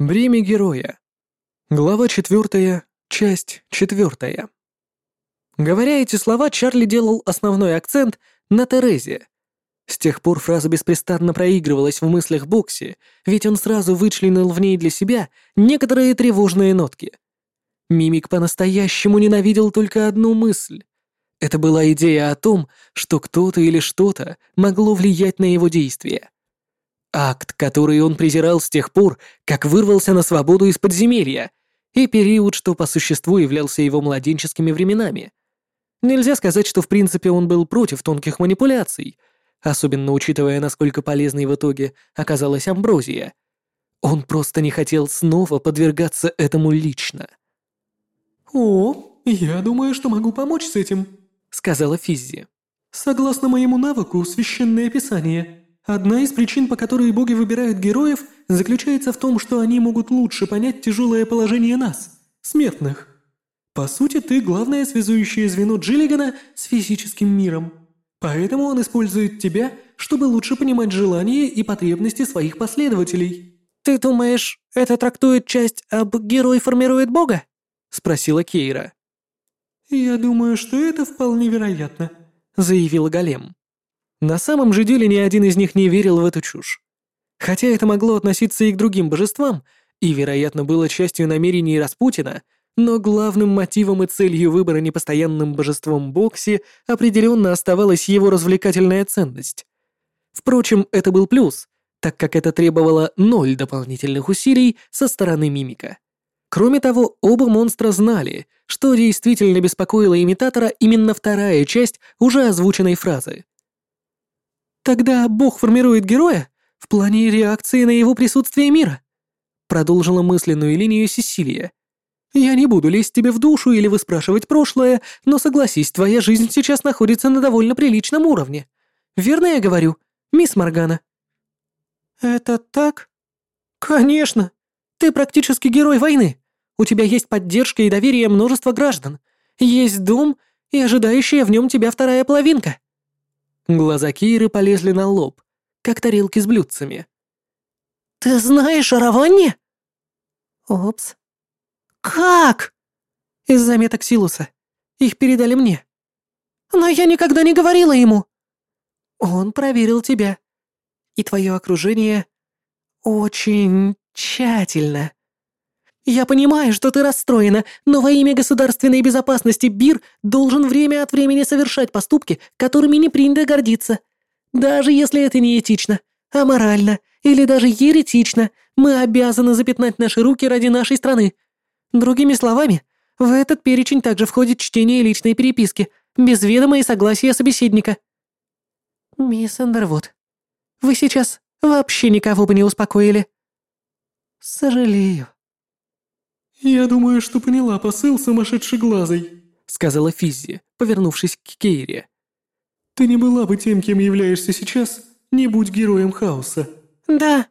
Бремя героя. Глава четвертая, часть четвертая. Говоря эти слова, Чарли делал основной акцент на Терезе. С тех пор фраза беспрестанно проигрывалась в мыслях Бокси, ведь он сразу вычленил в ней для себя некоторые тревожные нотки. Мимик по-настоящему ненавидел только одну мысль. Это была идея о том, что кто-то или что-то могло влиять на его действия. Акт, который он презирал с тех пор, как вырвался на свободу из подземелья, и период, что по существу являлся его младенческими временами. Нельзя сказать, что в принципе он был против тонких манипуляций, особенно учитывая, насколько полезной в итоге оказалась амброзия. Он просто не хотел снова подвергаться этому лично. «О, я думаю, что могу помочь с этим», — сказала Физзи. «Согласно моему навыку, священное писание, Одна из причин, по которой боги выбирают героев, заключается в том, что они могут лучше понять тяжелое положение нас, смертных. По сути, ты главное связующее звено Джиллигана с физическим миром. Поэтому он использует тебя, чтобы лучше понимать желания и потребности своих последователей. «Ты думаешь, это трактует часть об «герой формирует бога»?» — спросила Кейра. «Я думаю, что это вполне вероятно», — заявила Голем. На самом же деле ни один из них не верил в эту чушь. Хотя это могло относиться и к другим божествам, и, вероятно, было частью намерений Распутина, но главным мотивом и целью выбора непостоянным божеством Бокси определенно оставалась его развлекательная ценность. Впрочем, это был плюс, так как это требовало ноль дополнительных усилий со стороны мимика. Кроме того, оба монстра знали, что действительно беспокоило имитатора именно вторая часть уже озвученной фразы — Тогда Бог формирует героя в плане реакции на его присутствие мира. Продолжила мысленную линию Сесилия. Я не буду лезть тебе в душу или выспрашивать прошлое, но согласись, твоя жизнь сейчас находится на довольно приличном уровне. Верно я говорю, мисс Моргана? Это так? Конечно. Ты практически герой войны. У тебя есть поддержка и доверие множества граждан. Есть дом и ожидающая в нем тебя вторая половинка. Глаза Киры полезли на лоб, как тарелки с блюдцами. «Ты знаешь о Раванне?» «Опс». «Как?» «Из заметок Силуса. Их передали мне». «Но я никогда не говорила ему». «Он проверил тебя. И твое окружение очень тщательно». «Я понимаю, что ты расстроена, но во имя государственной безопасности Бир должен время от времени совершать поступки, которыми не принято гордиться. Даже если это не этично, аморально или даже еретично, мы обязаны запятнать наши руки ради нашей страны. Другими словами, в этот перечень также входит чтение личной переписки, без ведома и согласия собеседника». «Мисс Андервуд, вы сейчас вообще никого бы не успокоили». «Сожалею», «Я думаю, что поняла посыл сумасшедшей глазой», — сказала Физзи, повернувшись к Кейре. «Ты не была бы тем, кем являешься сейчас, не будь героем хаоса». «Да.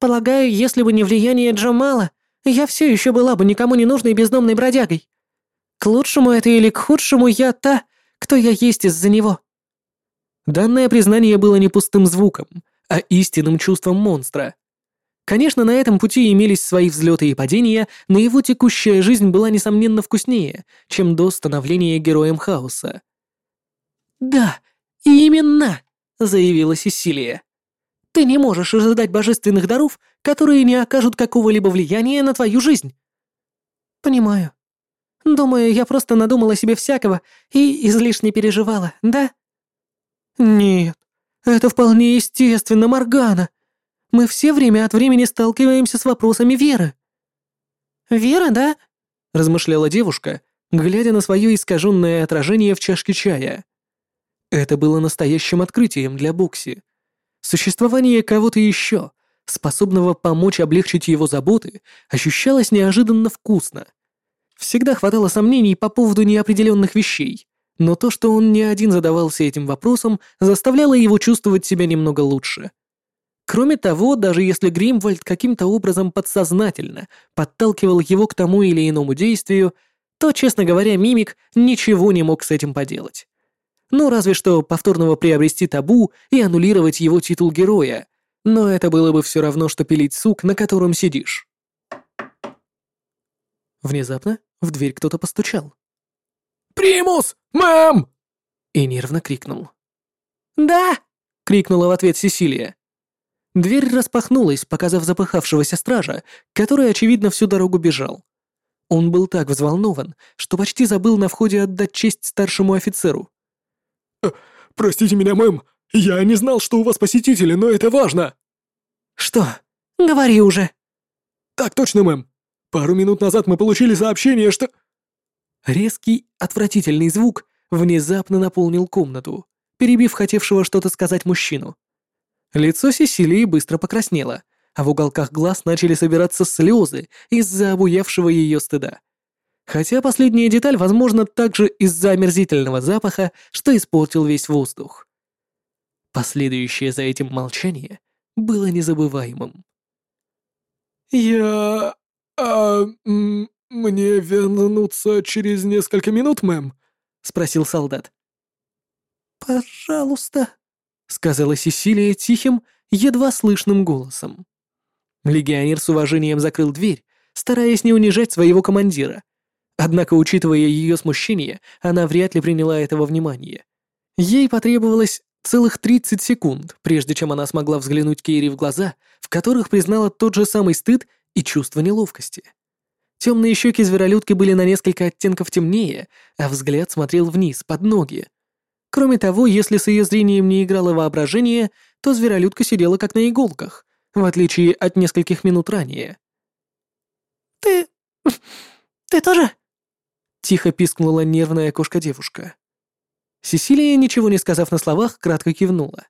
Полагаю, если бы не влияние Джамала, я все еще была бы никому не нужной бездомной бродягой. К лучшему это или к худшему я та, кто я есть из-за него». Данное признание было не пустым звуком, а истинным чувством монстра — Конечно, на этом пути имелись свои взлеты и падения, но его текущая жизнь была несомненно вкуснее, чем до становления героем хаоса. «Да, именно!» — заявила Сесилия. «Ты не можешь ожидать божественных даров, которые не окажут какого-либо влияния на твою жизнь». «Понимаю. Думаю, я просто надумала себе всякого и излишне переживала, да?» «Нет, это вполне естественно, Моргана», мы все время от времени сталкиваемся с вопросами веры». «Вера, да?» — размышляла девушка, глядя на свое искаженное отражение в чашке чая. Это было настоящим открытием для Бокси. Существование кого-то еще, способного помочь облегчить его заботы, ощущалось неожиданно вкусно. Всегда хватало сомнений по поводу неопределенных вещей, но то, что он не один задавался этим вопросом, заставляло его чувствовать себя немного лучше. Кроме того, даже если Гримвальд каким-то образом подсознательно подталкивал его к тому или иному действию, то, честно говоря, Мимик ничего не мог с этим поделать. Ну, разве что повторного приобрести табу и аннулировать его титул героя, но это было бы все равно, что пилить сук, на котором сидишь. Внезапно в дверь кто-то постучал. «Примус! Мэм!» И нервно крикнул. «Да!» — крикнула в ответ Сесилия. Дверь распахнулась, показав запыхавшегося стража, который, очевидно, всю дорогу бежал. Он был так взволнован, что почти забыл на входе отдать честь старшему офицеру. «Э, «Простите меня, мэм, я не знал, что у вас посетители, но это важно!» «Что? Говори уже!» «Так точно, мэм. Пару минут назад мы получили сообщение, что...» Резкий, отвратительный звук внезапно наполнил комнату, перебив хотевшего что-то сказать мужчину. Лицо Сесилии быстро покраснело, а в уголках глаз начали собираться слезы из-за обуявшего ее стыда. Хотя последняя деталь, возможно, также из-за омерзительного запаха, что испортил весь воздух. Последующее за этим молчание было незабываемым. «Я... а... мне вернуться через несколько минут, мэм?» — спросил солдат. «Пожалуйста», — сказала Сесилия тихим, едва слышным голосом. Легионер с уважением закрыл дверь, стараясь не унижать своего командира. Однако, учитывая ее смущение, она вряд ли приняла этого внимания. Ей потребовалось целых 30 секунд, прежде чем она смогла взглянуть Кейри в глаза, в которых признала тот же самый стыд и чувство неловкости. Темные щеки зверолюдки были на несколько оттенков темнее, а взгляд смотрел вниз, под ноги. Кроме того, если с ее зрением не играло воображение, то зверолюдка сидела как на иголках, в отличие от нескольких минут ранее. «Ты... ты тоже?» Тихо пискнула нервная кошка-девушка. Сесилия, ничего не сказав на словах, кратко кивнула.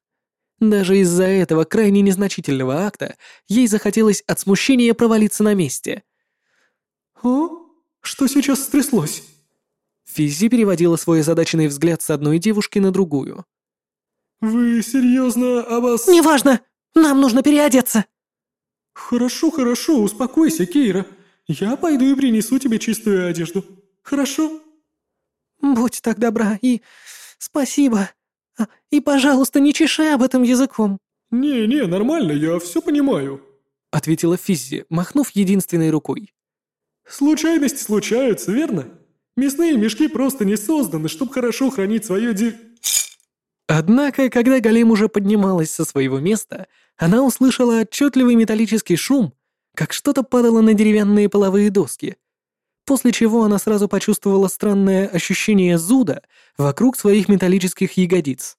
Даже из-за этого крайне незначительного акта ей захотелось от смущения провалиться на месте. «О? Что сейчас стряслось?» Физи переводила свой озадаченный взгляд с одной девушки на другую. «Вы серьезно о вас...» «Неважно! Нам нужно переодеться!» «Хорошо, хорошо, успокойся, Кейра. Я пойду и принесу тебе чистую одежду. Хорошо?» «Будь так добра и... спасибо. А, и, пожалуйста, не чеши об этом языком». «Не-не, нормально, я все понимаю», — ответила Физзи, махнув единственной рукой. «Случайности случаются, верно? Мясные мешки просто не созданы, чтобы хорошо хранить свое ди...» Однако, когда Галим уже поднималась со своего места, она услышала отчетливый металлический шум, как что-то падало на деревянные половые доски, после чего она сразу почувствовала странное ощущение зуда вокруг своих металлических ягодиц.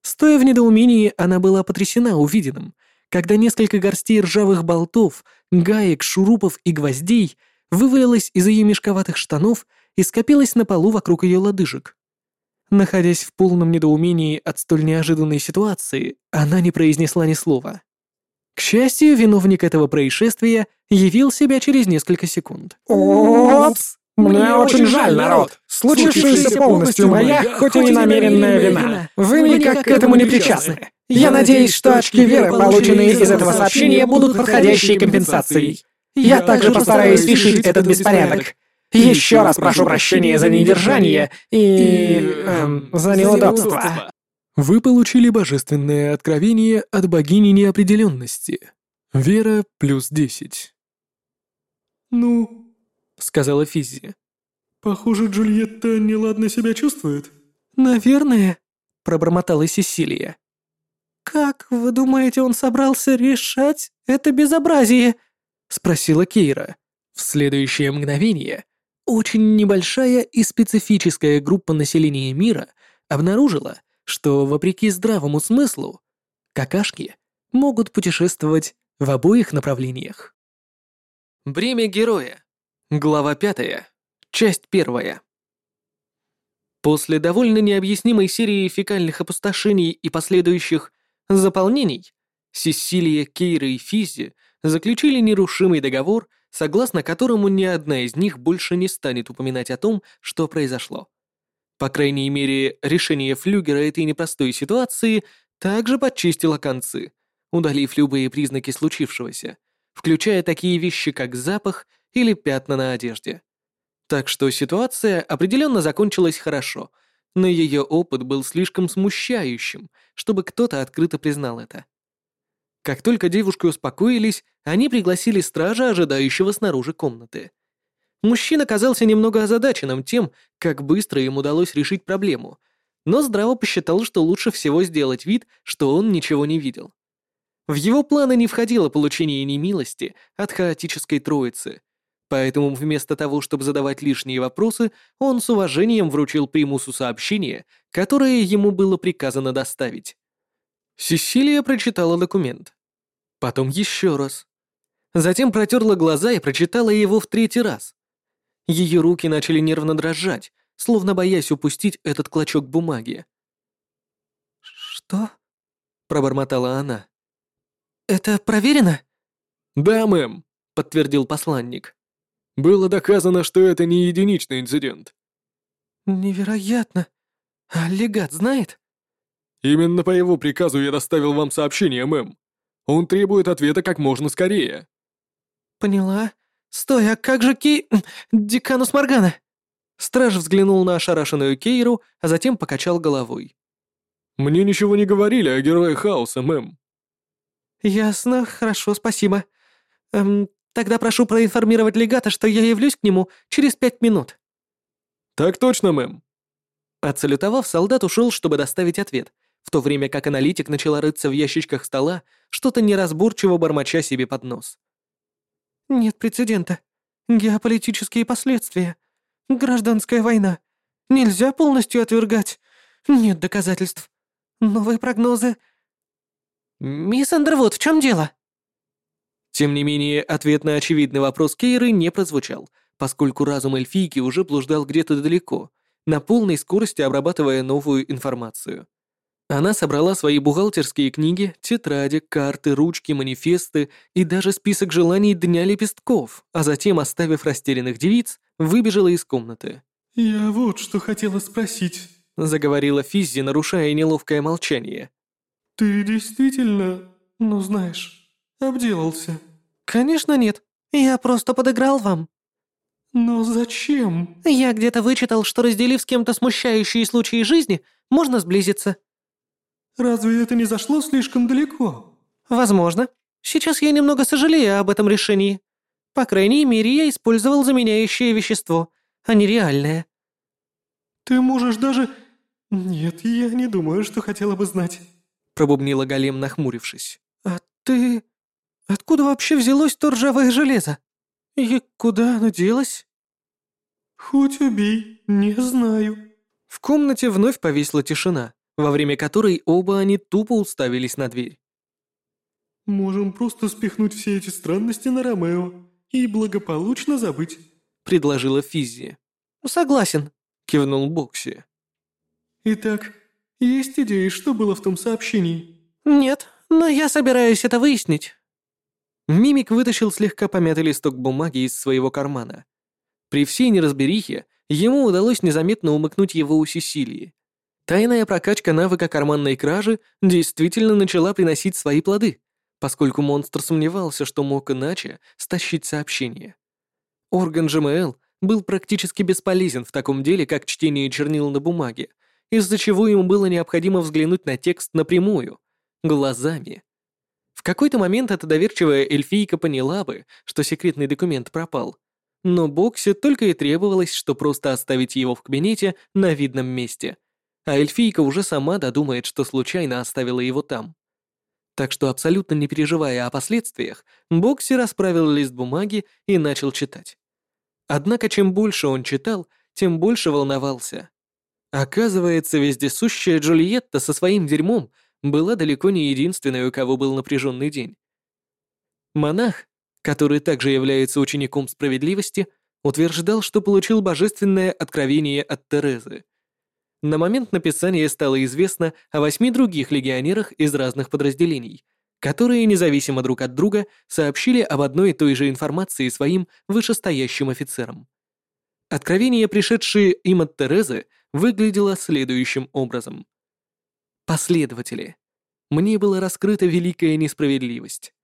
Стоя в недоумении, она была потрясена увиденным, когда несколько горстей ржавых болтов, гаек, шурупов и гвоздей вывалилось из ее мешковатых штанов и скопилось на полу вокруг ее лодыжек. Находясь в полном недоумении от столь неожиданной ситуации, она не произнесла ни слова. К счастью, виновник этого происшествия явил себя через несколько секунд. «Опс! Мне очень жаль, народ. Случившееся полностью моя, хоть и ненамеренная вина. Вы никак к этому не причастны. Я надеюсь, что очки веры, полученные из этого сообщения, будут подходящей компенсацией. Я также постараюсь решить этот беспорядок. Еще раз прошу прощения за недержание и... Эм, за неудобство. Вы получили божественное откровение от богини неопределенности. Вера плюс десять. «Ну...» — сказала Физи. «Похоже, Джульетта неладно себя чувствует». «Наверное», — пробормотала Сесилия. «Как вы думаете, он собрался решать это безобразие?» — спросила Кейра. В следующее мгновение очень небольшая и специфическая группа населения мира обнаружила, что, вопреки здравому смыслу, какашки могут путешествовать в обоих направлениях. Бремя героя. Глава пятая. Часть первая. После довольно необъяснимой серии фекальных опустошений и последующих заполнений, Сесилия, Кейра и Физи заключили нерушимый договор согласно которому ни одна из них больше не станет упоминать о том, что произошло. По крайней мере, решение Флюгера этой непростой ситуации также подчистило концы, удалив любые признаки случившегося, включая такие вещи, как запах или пятна на одежде. Так что ситуация определенно закончилась хорошо, но ее опыт был слишком смущающим, чтобы кто-то открыто признал это. Как только девушки успокоились, они пригласили стража, ожидающего снаружи комнаты. Мужчина казался немного озадаченным тем, как быстро им удалось решить проблему, но здраво посчитал, что лучше всего сделать вид, что он ничего не видел. В его планы не входило получение немилости от хаотической троицы, поэтому вместо того, чтобы задавать лишние вопросы, он с уважением вручил примусу сообщение, которое ему было приказано доставить. Сесилия прочитала документ. Потом еще раз. Затем протерла глаза и прочитала его в третий раз. Ее руки начали нервно дрожать, словно боясь упустить этот клочок бумаги. «Что?» — пробормотала она. «Это проверено?» «Да, мэм», — подтвердил посланник. «Было доказано, что это не единичный инцидент». «Невероятно. А легат знает?» «Именно по его приказу я доставил вам сообщение, мэм. Он требует ответа как можно скорее». «Поняла. Стой, а как же Кей... Деканус Моргана?» Страж взглянул на ошарашенную Кейру, а затем покачал головой. «Мне ничего не говорили о герое хаоса, мэм». «Ясно, хорошо, спасибо. Эм, тогда прошу проинформировать легата, что я явлюсь к нему через пять минут». «Так точно, мэм». Отсалютовав, солдат ушел, чтобы доставить ответ, в то время как аналитик начала рыться в ящичках стола, что-то неразборчиво бормоча себе под нос. «Нет прецедента. Геополитические последствия. Гражданская война. Нельзя полностью отвергать. Нет доказательств. Новые прогнозы. Мисс Андервуд, в чем дело? Тем не менее, ответ на очевидный вопрос Кейры не прозвучал, поскольку разум эльфийки уже блуждал где-то далеко, на полной скорости обрабатывая новую информацию. Она собрала свои бухгалтерские книги, тетради, карты, ручки, манифесты и даже список желаний Дня Лепестков, а затем, оставив растерянных девиц, выбежала из комнаты. «Я вот что хотела спросить», — заговорила Физзи, нарушая неловкое молчание. «Ты действительно, ну знаешь, обделался?» «Конечно нет. Я просто подыграл вам». «Но зачем?» «Я где-то вычитал, что разделив с кем-то смущающие случаи жизни, можно сблизиться». «Разве это не зашло слишком далеко?» «Возможно. Сейчас я немного сожалею об этом решении. По крайней мере, я использовал заменяющее вещество, а не реальное». «Ты можешь даже...» «Нет, я не думаю, что хотела бы знать», — пробубнила Голем, нахмурившись. «А ты... Откуда вообще взялось то ржавое железо? И куда оно делось?» «Хоть убей, не знаю». В комнате вновь повисла тишина, во время которой оба они тупо уставились на дверь. «Можем просто спихнуть все эти странности на Ромео и благополучно забыть», — предложила Физзи. «Согласен», — кивнул Бокси. «Итак, есть идеи, что было в том сообщении?» «Нет, но я собираюсь это выяснить». Мимик вытащил слегка помятый листок бумаги из своего кармана. При всей неразберихе ему удалось незаметно умыкнуть его у Сесилии. Тайная прокачка навыка карманной кражи действительно начала приносить свои плоды поскольку монстр сомневался, что мог иначе стащить сообщение. Орган ЖМЛ был практически бесполезен в таком деле, как чтение чернил на бумаге, из-за чего ему было необходимо взглянуть на текст напрямую, глазами. В какой-то момент эта доверчивая эльфийка поняла бы, что секретный документ пропал, но Боксе только и требовалось, что просто оставить его в кабинете на видном месте, а эльфийка уже сама додумает, что случайно оставила его там. Так что, абсолютно не переживая о последствиях, Бокси расправил лист бумаги и начал читать. Однако, чем больше он читал, тем больше волновался. Оказывается, вездесущая Джульетта со своим дерьмом была далеко не единственной, у кого был напряженный день. Монах, который также является учеником справедливости, утверждал, что получил божественное откровение от Терезы — на момент написания стало известно о восьми других легионерах из разных подразделений, которые независимо друг от друга сообщили об одной и той же информации своим вышестоящим офицерам. Откровение, пришедшее им от Терезы, выглядело следующим образом. Последователи. Мне была раскрыта великая несправедливость.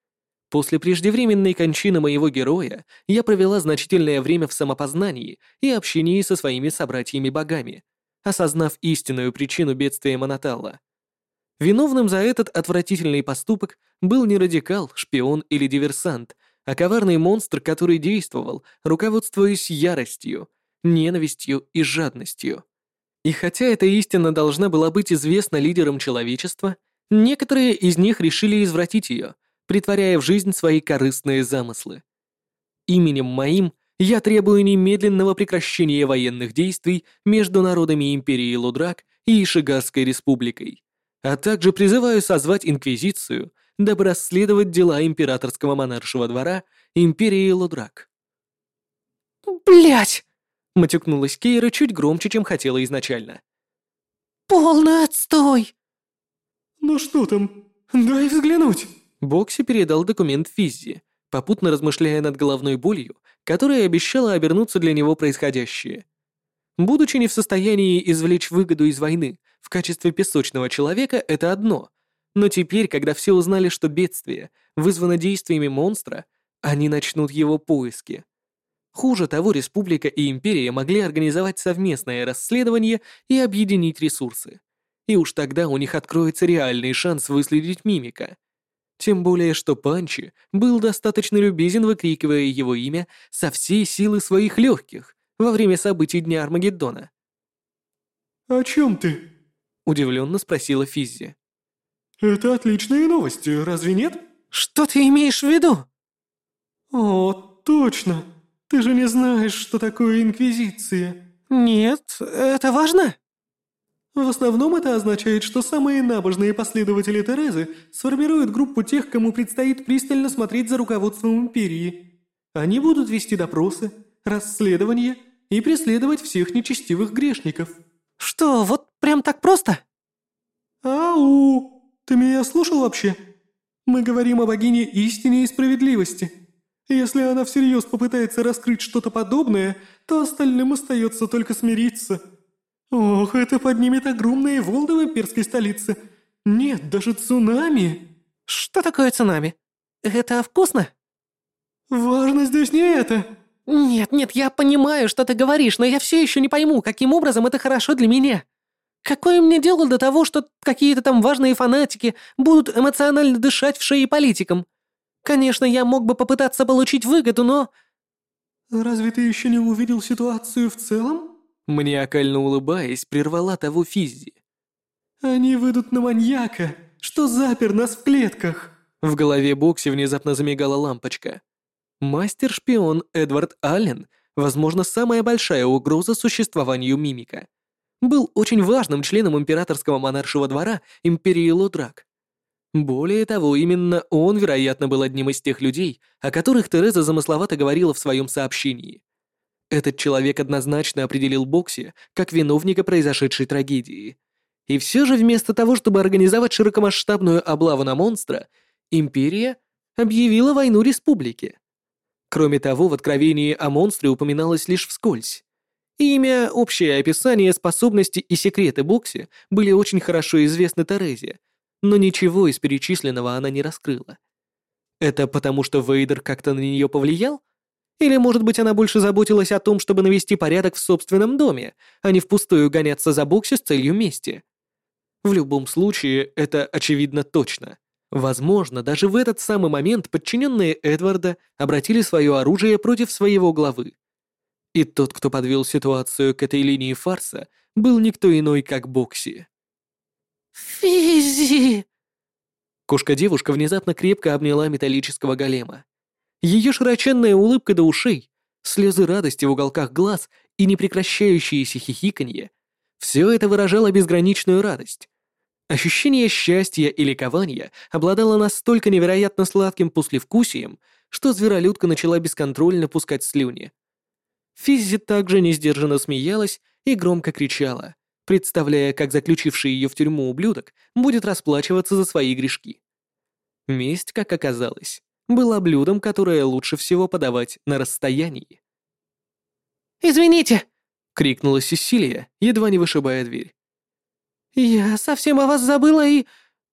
После преждевременной кончины моего героя я провела значительное время в самопознании и общении со своими собратьями-богами, осознав истинную причину бедствия Моноталла. Виновным за этот отвратительный поступок был не радикал, шпион или диверсант, а коварный монстр, который действовал, руководствуясь яростью, ненавистью и жадностью. И хотя эта истина должна была быть известна лидерам человечества, некоторые из них решили извратить ее, притворяя в жизнь свои корыстные замыслы. Именем моим я требую немедленного прекращения военных действий между народами Империи Лудрак и Ишигарской Республикой, а также призываю созвать Инквизицию, дабы расследовать дела императорского монаршего двора Империи Лудрак. Блять! матюкнулась Кейра чуть громче, чем хотела изначально. «Полный отстой!» «Ну что там? Дай взглянуть!» Бокси передал документ Физзи, попутно размышляя над головной болью, которая обещала обернуться для него происходящее. Будучи не в состоянии извлечь выгоду из войны в качестве песочного человека, это одно. Но теперь, когда все узнали, что бедствие вызвано действиями монстра, они начнут его поиски. Хуже того, республика и империя могли организовать совместное расследование и объединить ресурсы. И уж тогда у них откроется реальный шанс выследить мимика. Тем более, что Панчи был достаточно любезен, выкрикивая его имя со всей силы своих легких во время событий Дня Армагеддона. «О чем ты?» — удивленно спросила Физзи. «Это отличные новости, разве нет?» «Что ты имеешь в виду?» «О, точно. Ты же не знаешь, что такое Инквизиция». «Нет, это важно?» В основном это означает, что самые набожные последователи Терезы сформируют группу тех, кому предстоит пристально смотреть за руководством Империи. Они будут вести допросы, расследования и преследовать всех нечестивых грешников. Что, вот прям так просто? Ау! Ты меня слушал вообще? Мы говорим о богине истине и справедливости. Если она всерьез попытается раскрыть что-то подобное, то остальным остается только смириться. Ох, это поднимет огромные волны в имперской столице. Нет, даже цунами. Что такое цунами? Это вкусно? Важно здесь не это. Нет, нет, я понимаю, что ты говоришь, но я все еще не пойму, каким образом это хорошо для меня. Какое мне дело до того, что какие-то там важные фанатики будут эмоционально дышать в шеи политикам? Конечно, я мог бы попытаться получить выгоду, но... Разве ты еще не увидел ситуацию в целом? Маниакально улыбаясь, прервала того Физзи. «Они выйдут на маньяка, что запер нас в клетках!» В голове Бокси внезапно замигала лампочка. Мастер-шпион Эдвард Аллен, возможно, самая большая угроза существованию мимика. Был очень важным членом императорского монаршего двора Империи Лодрак. Более того, именно он, вероятно, был одним из тех людей, о которых Тереза замысловато говорила в своем сообщении. Этот человек однозначно определил Бокси как виновника произошедшей трагедии. И все же вместо того, чтобы организовать широкомасштабную облаву на монстра, Империя объявила войну Республике. Кроме того, в откровении о монстре упоминалось лишь вскользь. Имя, общее описание, способности и секреты Бокси были очень хорошо известны Терезе, но ничего из перечисленного она не раскрыла. Это потому, что Вейдер как-то на нее повлиял? Или, может быть, она больше заботилась о том, чтобы навести порядок в собственном доме, а не впустую гоняться за Бокси с целью мести? В любом случае, это очевидно точно. Возможно, даже в этот самый момент подчиненные Эдварда обратили свое оружие против своего главы. И тот, кто подвел ситуацию к этой линии фарса, был никто иной, как Бокси. «Физи!» Кошка-девушка внезапно крепко обняла металлического голема. Ее широченная улыбка до ушей, слезы радости в уголках глаз и непрекращающееся хихиканье — все это выражало безграничную радость. Ощущение счастья и ликования обладало настолько невероятно сладким послевкусием, что зверолюдка начала бесконтрольно пускать слюни. Физзи также несдержанно смеялась и громко кричала, представляя, как заключивший ее в тюрьму ублюдок будет расплачиваться за свои грешки. Месть, как оказалось, была блюдом, которое лучше всего подавать на расстоянии. «Извините!» — крикнула Сесилия, едва не вышибая дверь. «Я совсем о вас забыла и...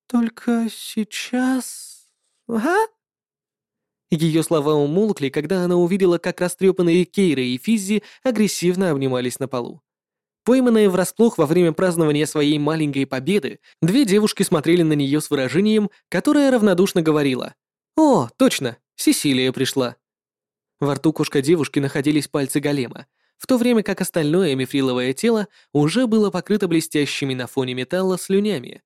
Только сейчас... Ага?» Ее слова умолкли, когда она увидела, как растрепанные Кейра и Физзи агрессивно обнимались на полу. Пойманные врасплох во время празднования своей маленькой победы, две девушки смотрели на нее с выражением, которое равнодушно говорило «О, точно, Сесилия пришла. Во рту кошка девушки находились пальцы голема, в то время как остальное мифриловое тело уже было покрыто блестящими на фоне металла слюнями.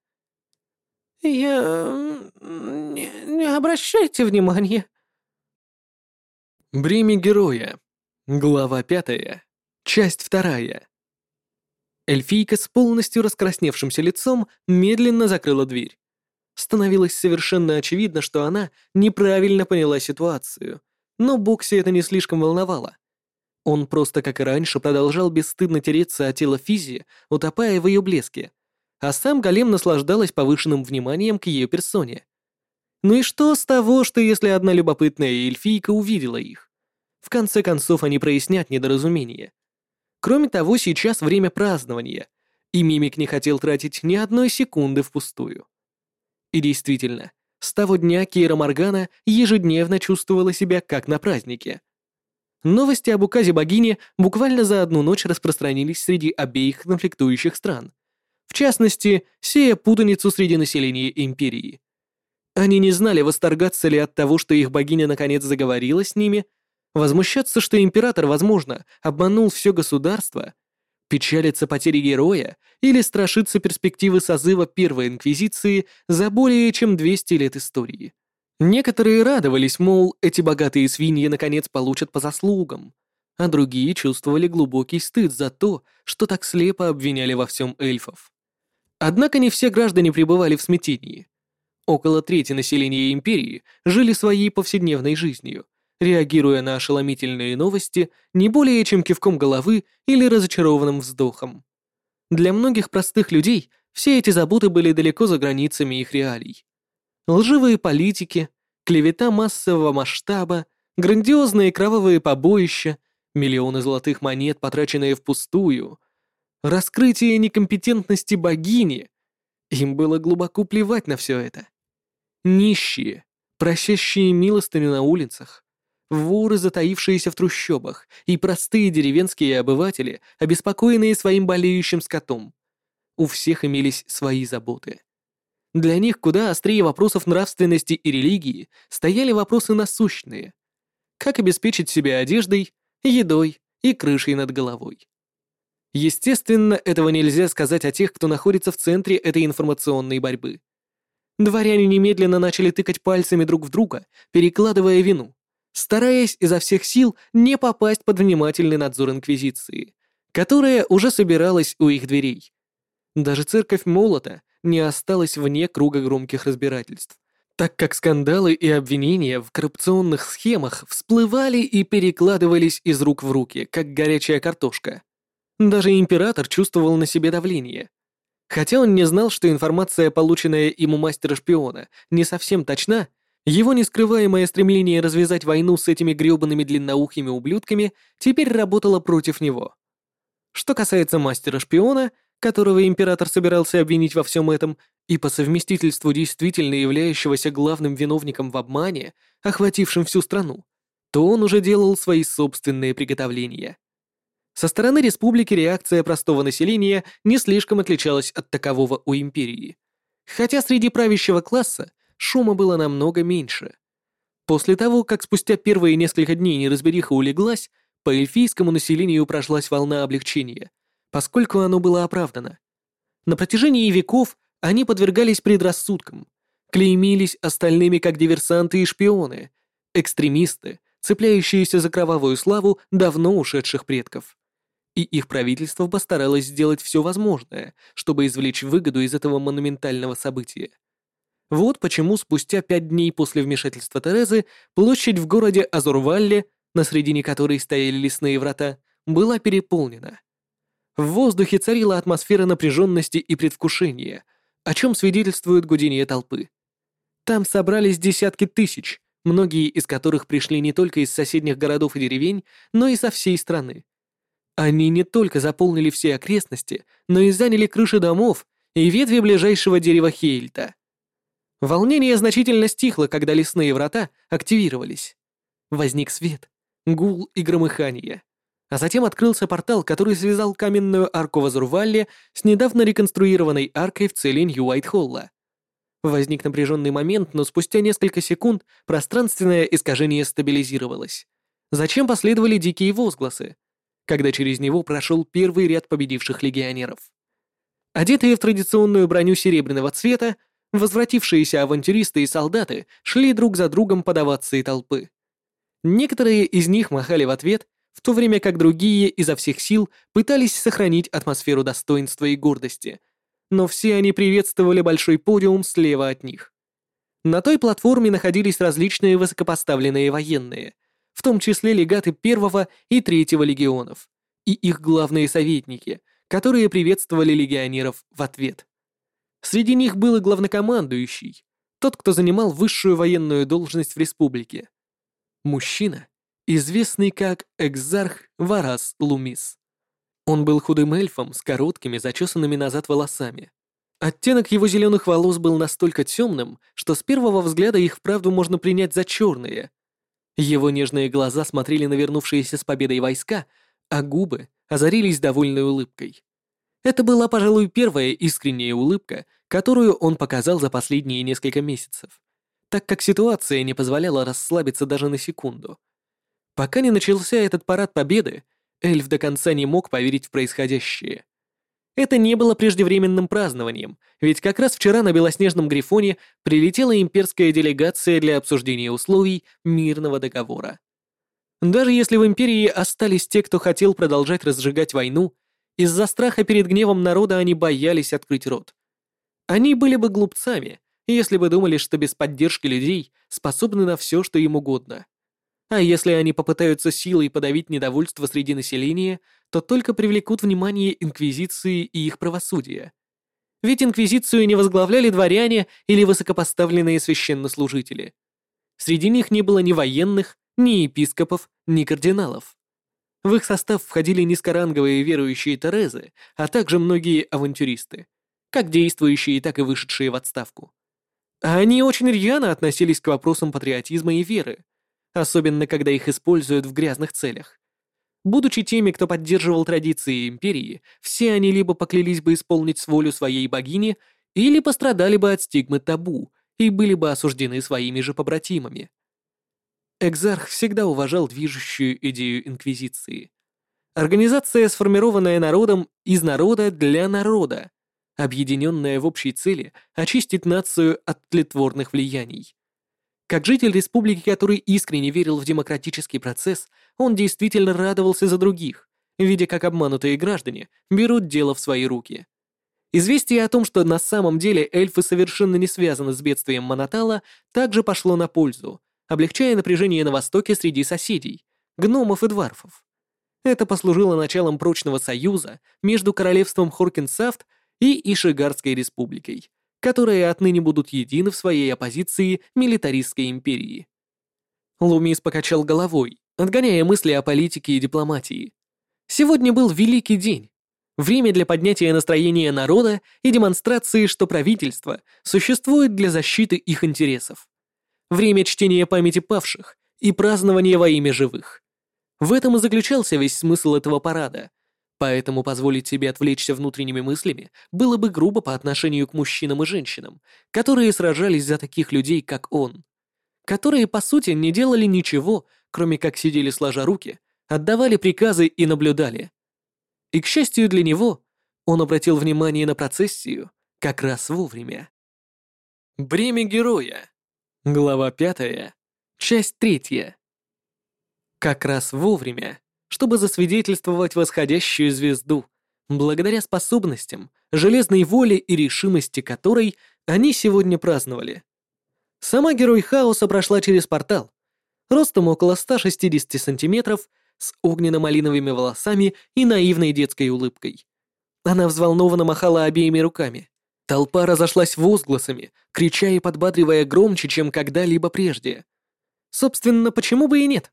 «Я... не, не обращайте внимания». Бремя героя. Глава пятая. Часть вторая. Эльфийка с полностью раскрасневшимся лицом медленно закрыла дверь. Становилось совершенно очевидно, что она неправильно поняла ситуацию, но Бокси это не слишком волновало. Он просто, как и раньше, продолжал бесстыдно тереться о тело Физи, утопая в ее блеске, а сам Голем наслаждалась повышенным вниманием к ее персоне. Ну и что с того, что если одна любопытная эльфийка увидела их? В конце концов, они прояснят недоразумение. Кроме того, сейчас время празднования, и Мимик не хотел тратить ни одной секунды впустую. И действительно, с того дня Кира Моргана ежедневно чувствовала себя как на празднике. Новости об указе богини буквально за одну ночь распространились среди обеих конфликтующих стран. В частности, сея путаницу среди населения империи. Они не знали, восторгаться ли от того, что их богиня наконец заговорила с ними, возмущаться, что император, возможно, обманул все государство — Печалится потери героя или страшится перспективы созыва Первой Инквизиции за более чем 200 лет истории. Некоторые радовались, мол, эти богатые свиньи наконец получат по заслугам, а другие чувствовали глубокий стыд за то, что так слепо обвиняли во всем эльфов. Однако не все граждане пребывали в смятении. Около трети населения империи жили своей повседневной жизнью, реагируя на ошеломительные новости не более чем кивком головы или разочарованным вздохом. Для многих простых людей все эти заботы были далеко за границами их реалий. Лживые политики, клевета массового масштаба, грандиозные кровавые побоища, миллионы золотых монет, потраченные впустую, раскрытие некомпетентности богини. Им было глубоко плевать на все это. Нищие, просящие милостыню на улицах, воры, затаившиеся в трущобах, и простые деревенские обыватели, обеспокоенные своим болеющим скотом. У всех имелись свои заботы. Для них куда острее вопросов нравственности и религии стояли вопросы насущные. Как обеспечить себя одеждой, едой и крышей над головой. Естественно, этого нельзя сказать о тех, кто находится в центре этой информационной борьбы. Дворяне немедленно начали тыкать пальцами друг в друга, перекладывая вину стараясь изо всех сил не попасть под внимательный надзор Инквизиции, которая уже собиралась у их дверей. Даже церковь Молота не осталась вне круга громких разбирательств, так как скандалы и обвинения в коррупционных схемах всплывали и перекладывались из рук в руки, как горячая картошка. Даже император чувствовал на себе давление. Хотя он не знал, что информация, полученная им у мастера-шпиона, не совсем точна, его нескрываемое стремление развязать войну с этими грёбаными длинноухими ублюдками теперь работало против него. Что касается мастера-шпиона, которого император собирался обвинить во всем этом, и по совместительству действительно являющегося главным виновником в обмане, охватившем всю страну, то он уже делал свои собственные приготовления. Со стороны республики реакция простого населения не слишком отличалась от такового у империи. Хотя среди правящего класса шума было намного меньше. После того, как спустя первые несколько дней неразбериха улеглась, по эльфийскому населению прошлась волна облегчения, поскольку оно было оправдано. На протяжении веков они подвергались предрассудкам, клеймились остальными как диверсанты и шпионы, экстремисты, цепляющиеся за кровавую славу давно ушедших предков. И их правительство постаралось сделать все возможное, чтобы извлечь выгоду из этого монументального события. Вот почему спустя пять дней после вмешательства Терезы площадь в городе Азурвалле, на средине которой стояли лесные врата, была переполнена. В воздухе царила атмосфера напряженности и предвкушения, о чем свидетельствует гудение толпы. Там собрались десятки тысяч, многие из которых пришли не только из соседних городов и деревень, но и со всей страны. Они не только заполнили все окрестности, но и заняли крыши домов и ветви ближайшего дерева Хейльта. Волнение значительно стихло, когда лесные врата активировались. Возник свет, гул и громыхание. А затем открылся портал, который связал каменную арку в Азурвалле с недавно реконструированной аркой в цели Нью-Уайтхолла. Возник напряженный момент, но спустя несколько секунд пространственное искажение стабилизировалось. Зачем последовали дикие возгласы, когда через него прошел первый ряд победивших легионеров? Одетые в традиционную броню серебряного цвета, возвратившиеся авантюристы и солдаты шли друг за другом под овации толпы. Некоторые из них махали в ответ, в то время как другие изо всех сил пытались сохранить атмосферу достоинства и гордости — но все они приветствовали большой подиум слева от них. На той платформе находились различные высокопоставленные военные, в том числе легаты первого и третьего легионов, и их главные советники, которые приветствовали легионеров в ответ. Среди них был и главнокомандующий, тот, кто занимал высшую военную должность в республике. Мужчина, известный как Экзарх Варас Лумис. Он был худым эльфом с короткими, зачесанными назад волосами. Оттенок его зеленых волос был настолько темным, что с первого взгляда их вправду можно принять за черные. Его нежные глаза смотрели на вернувшиеся с победой войска, а губы озарились довольной улыбкой. Это была, пожалуй, первая искренняя улыбка, которую он показал за последние несколько месяцев, так как ситуация не позволяла расслабиться даже на секунду. Пока не начался этот парад победы, Эльф до конца не мог поверить в происходящее. Это не было преждевременным празднованием, ведь как раз вчера на Белоснежном Грифоне прилетела имперская делегация для обсуждения условий мирного договора. Даже если в Империи остались те, кто хотел продолжать разжигать войну, из-за страха перед гневом народа они боялись открыть рот. Они были бы глупцами, если бы думали, что без поддержки людей способны на все, что им угодно. А если они попытаются силой подавить недовольство среди населения, то только привлекут внимание Инквизиции и их правосудия. Ведь Инквизицию не возглавляли дворяне или высокопоставленные священнослужители. Среди них не было ни военных, ни епископов, ни кардиналов. В их состав входили низкоранговые верующие Терезы, а также многие авантюристы, как действующие, так и вышедшие в отставку. А они очень рьяно относились к вопросам патриотизма и веры, особенно когда их используют в грязных целях. Будучи теми, кто поддерживал традиции империи, все они либо поклялись бы исполнить волю своей богини, или пострадали бы от стигмы табу и были бы осуждены своими же побратимами. Экзарх всегда уважал движущую идею Инквизиции. Организация, сформированная народом из народа для народа, объединенная в общей цели очистить нацию от тлетворных влияний. Как житель республики, который искренне верил в демократический процесс, он действительно радовался за других, видя, как обманутые граждане берут дело в свои руки. Известие о том, что на самом деле эльфы совершенно не связаны с бедствием Монотала, также пошло на пользу, облегчая напряжение на востоке среди соседей, гномов и дварфов. Это послужило началом прочного союза между королевством Хоркинсафт и Ишигарской республикой, которые отныне будут едины в своей оппозиции милитаристской империи. Лумис покачал головой, отгоняя мысли о политике и дипломатии. Сегодня был великий день. Время для поднятия настроения народа и демонстрации, что правительство существует для защиты их интересов. Время чтения памяти павших и празднования во имя живых. В этом и заключался весь смысл этого парада, Поэтому позволить себе отвлечься внутренними мыслями было бы грубо по отношению к мужчинам и женщинам, которые сражались за таких людей, как он. Которые, по сути, не делали ничего, кроме как сидели сложа руки, отдавали приказы и наблюдали. И, к счастью для него, он обратил внимание на процессию как раз вовремя. Бремя героя. Глава пятая. Часть третья. Как раз вовремя чтобы засвидетельствовать восходящую звезду, благодаря способностям, железной воле и решимости которой они сегодня праздновали. Сама герой хаоса прошла через портал, ростом около 160 сантиметров, с огненно-малиновыми волосами и наивной детской улыбкой. Она взволнованно махала обеими руками. Толпа разошлась возгласами, крича и подбадривая громче, чем когда-либо прежде. Собственно, почему бы и нет?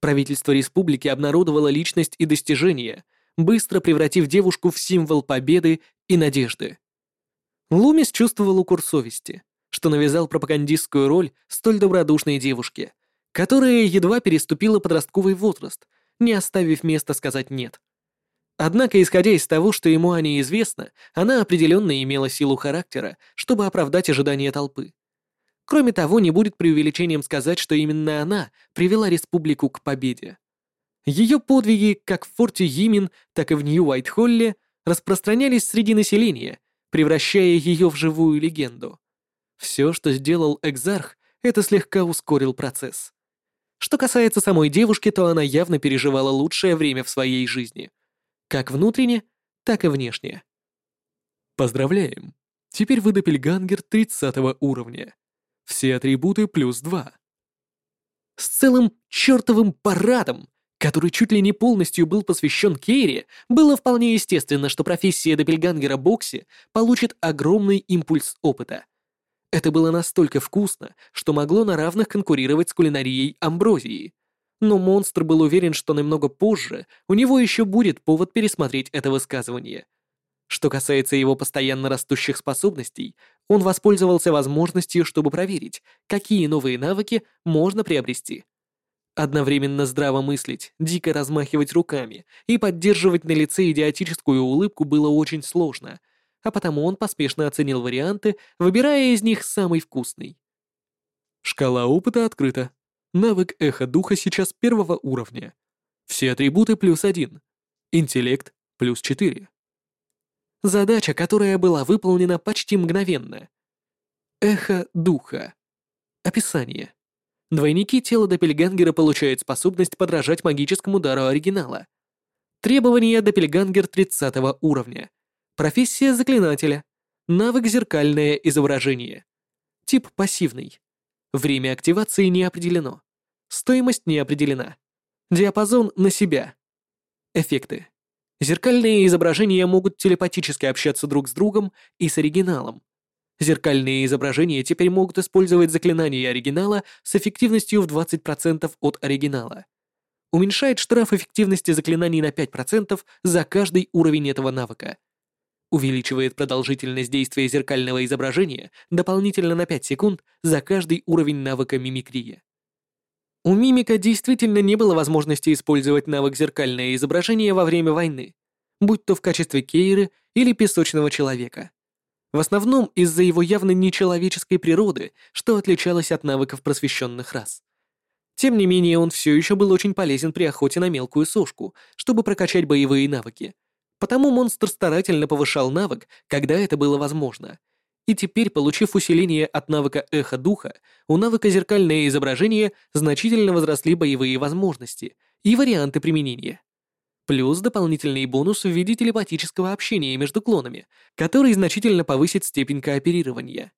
Правительство республики обнародовало личность и достижения, быстро превратив девушку в символ победы и надежды. Лумис чувствовал укор совести, что навязал пропагандистскую роль столь добродушной девушке, которая едва переступила подростковый возраст, не оставив места сказать «нет». Однако, исходя из того, что ему о ней известно, она определенно имела силу характера, чтобы оправдать ожидания толпы. Кроме того, не будет преувеличением сказать, что именно она привела республику к победе. Ее подвиги как в форте Йимин, так и в Нью-Уайт-Холле распространялись среди населения, превращая ее в живую легенду. Все, что сделал Экзарх, это слегка ускорил процесс. Что касается самой девушки, то она явно переживала лучшее время в своей жизни. Как внутренне, так и внешне. Поздравляем! Теперь вы допельгангер 30 уровня. Все атрибуты плюс 2. С целым чертовым парадом, который чуть ли не полностью был посвящен Кейре, было вполне естественно, что профессия допельгангера Бокси получит огромный импульс опыта. Это было настолько вкусно, что могло на равных конкурировать с кулинарией Амброзии. Но монстр был уверен, что немного позже у него еще будет повод пересмотреть это высказывание — что касается его постоянно растущих способностей, он воспользовался возможностью, чтобы проверить, какие новые навыки можно приобрести. Одновременно здраво мыслить, дико размахивать руками и поддерживать на лице идиотическую улыбку было очень сложно, а потому он поспешно оценил варианты, выбирая из них самый вкусный. Шкала опыта открыта. Навык эхо духа сейчас первого уровня. Все атрибуты плюс один. Интеллект плюс четыре. Задача, которая была выполнена почти мгновенно. Эхо духа. Описание. Двойники тела Доппельгангера получают способность подражать магическому дару оригинала. Требования Доппельгангер 30 уровня. Профессия заклинателя. Навык зеркальное изображение. Тип пассивный. Время активации не определено. Стоимость не определена. Диапазон на себя. Эффекты. Зеркальные изображения могут телепатически общаться друг с другом и с оригиналом. Зеркальные изображения теперь могут использовать заклинания оригинала с эффективностью в 20% от оригинала. Уменьшает штраф эффективности заклинаний на 5% за каждый уровень этого навыка. Увеличивает продолжительность действия зеркального изображения дополнительно на 5 секунд за каждый уровень навыка мимикрия. У мимика действительно не было возможности использовать навык зеркальное изображение во время войны, будь то в качестве Кейры или песочного человека. В основном из-за его явно нечеловеческой природы, что отличалось от навыков просвещенных рас. Тем не менее, он все еще был очень полезен при охоте на мелкую сошку, чтобы прокачать боевые навыки. Потому монстр старательно повышал навык, когда это было возможно, и теперь, получив усиление от навыка эхо духа, у навыка зеркальное изображение значительно возросли боевые возможности и варианты применения. Плюс дополнительный бонус в виде телепатического общения между клонами, который значительно повысит степень кооперирования.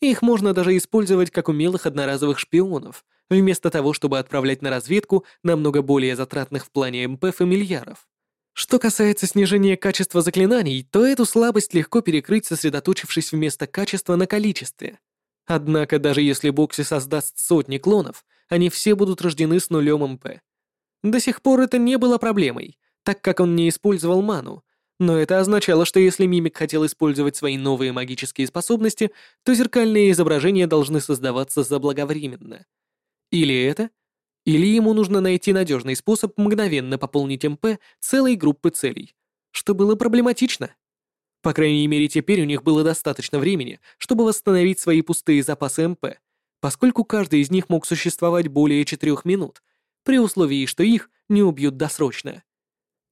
Их можно даже использовать как умелых одноразовых шпионов, вместо того, чтобы отправлять на разведку намного более затратных в плане МП фамильяров. Что касается снижения качества заклинаний, то эту слабость легко перекрыть, сосредоточившись вместо качества на количестве. Однако даже если Бокси создаст сотни клонов, они все будут рождены с нулем МП. До сих пор это не было проблемой, так как он не использовал ману, но это означало, что если Мимик хотел использовать свои новые магические способности, то зеркальные изображения должны создаваться заблаговременно. Или это, или ему нужно найти надежный способ мгновенно пополнить МП целой группы целей, что было проблематично. По крайней мере, теперь у них было достаточно времени, чтобы восстановить свои пустые запасы МП, поскольку каждый из них мог существовать более 4 минут, при условии, что их не убьют досрочно.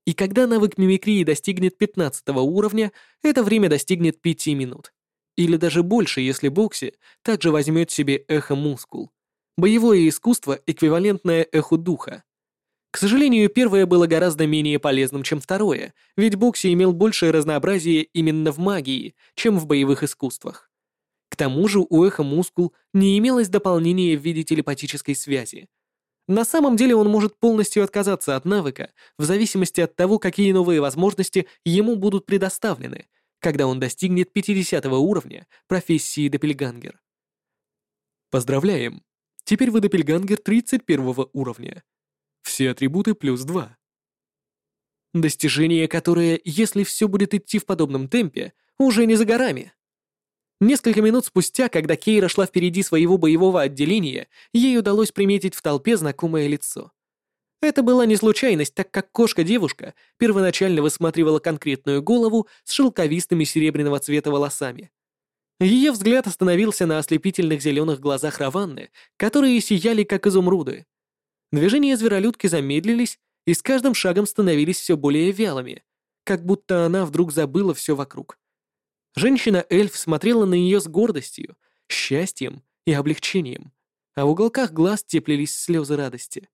И когда навык мимикрии достигнет 15 уровня, это время достигнет 5 минут. Или даже больше, если Бокси также возьмет себе эхо-мускул. Боевое искусство, эквивалентное эху духа. К сожалению, первое было гораздо менее полезным, чем второе, ведь Бокси имел большее разнообразие именно в магии, чем в боевых искусствах. К тому же у Эхо Мускул не имелось дополнения в виде телепатической связи. На самом деле он может полностью отказаться от навыка в зависимости от того, какие новые возможности ему будут предоставлены, когда он достигнет 50 уровня профессии Доппельгангер. Поздравляем! Теперь вы Доппельгангер 31 уровня. Все атрибуты плюс 2. Достижение, которое, если все будет идти в подобном темпе, уже не за горами. Несколько минут спустя, когда Кейра шла впереди своего боевого отделения, ей удалось приметить в толпе знакомое лицо. Это была не случайность, так как кошка-девушка первоначально высматривала конкретную голову с шелковистыми серебряного цвета волосами. Ее взгляд остановился на ослепительных зеленых глазах Раванны, которые сияли как изумруды. Движения зверолюдки замедлились и с каждым шагом становились все более вялыми, как будто она вдруг забыла все вокруг. Женщина-эльф смотрела на нее с гордостью, счастьем и облегчением, а в уголках глаз теплились слезы радости.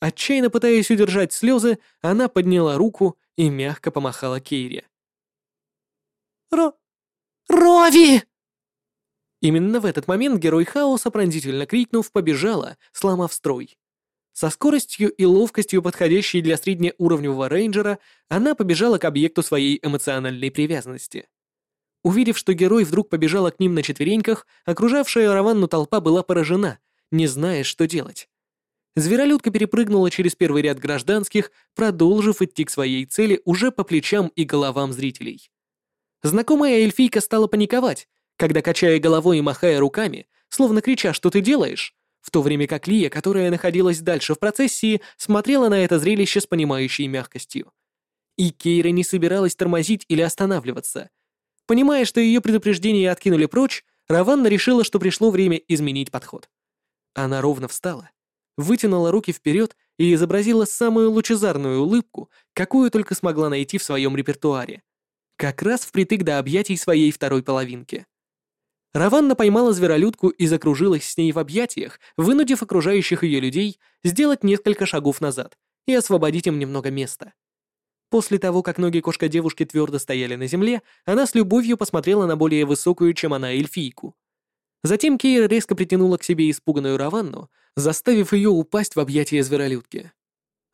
Отчаянно пытаясь удержать слезы, она подняла руку и мягко помахала Кейре. «Ро... Рови!» Именно в этот момент герой хаоса, пронзительно крикнув, побежала, сломав строй. Со скоростью и ловкостью, подходящей для среднеуровневого рейнджера, она побежала к объекту своей эмоциональной привязанности. Увидев, что герой вдруг побежала к ним на четвереньках, окружавшая Раванну толпа была поражена, не зная, что делать. Зверолюдка перепрыгнула через первый ряд гражданских, продолжив идти к своей цели уже по плечам и головам зрителей. Знакомая эльфийка стала паниковать, когда, качая головой и махая руками, словно крича «Что ты делаешь?», в то время как Лия, которая находилась дальше в процессии, смотрела на это зрелище с понимающей мягкостью. И Кейра не собиралась тормозить или останавливаться. Понимая, что ее предупреждение откинули прочь, Раванна решила, что пришло время изменить подход. Она ровно встала, вытянула руки вперед и изобразила самую лучезарную улыбку, какую только смогла найти в своем репертуаре. Как раз впритык до объятий своей второй половинки. Раванна поймала зверолюдку и закружилась с ней в объятиях, вынудив окружающих ее людей сделать несколько шагов назад и освободить им немного места. После того, как ноги кошка-девушки твердо стояли на земле, она с любовью посмотрела на более высокую, чем она, эльфийку. Затем Кейра резко притянула к себе испуганную Раванну, заставив ее упасть в объятия зверолюдки.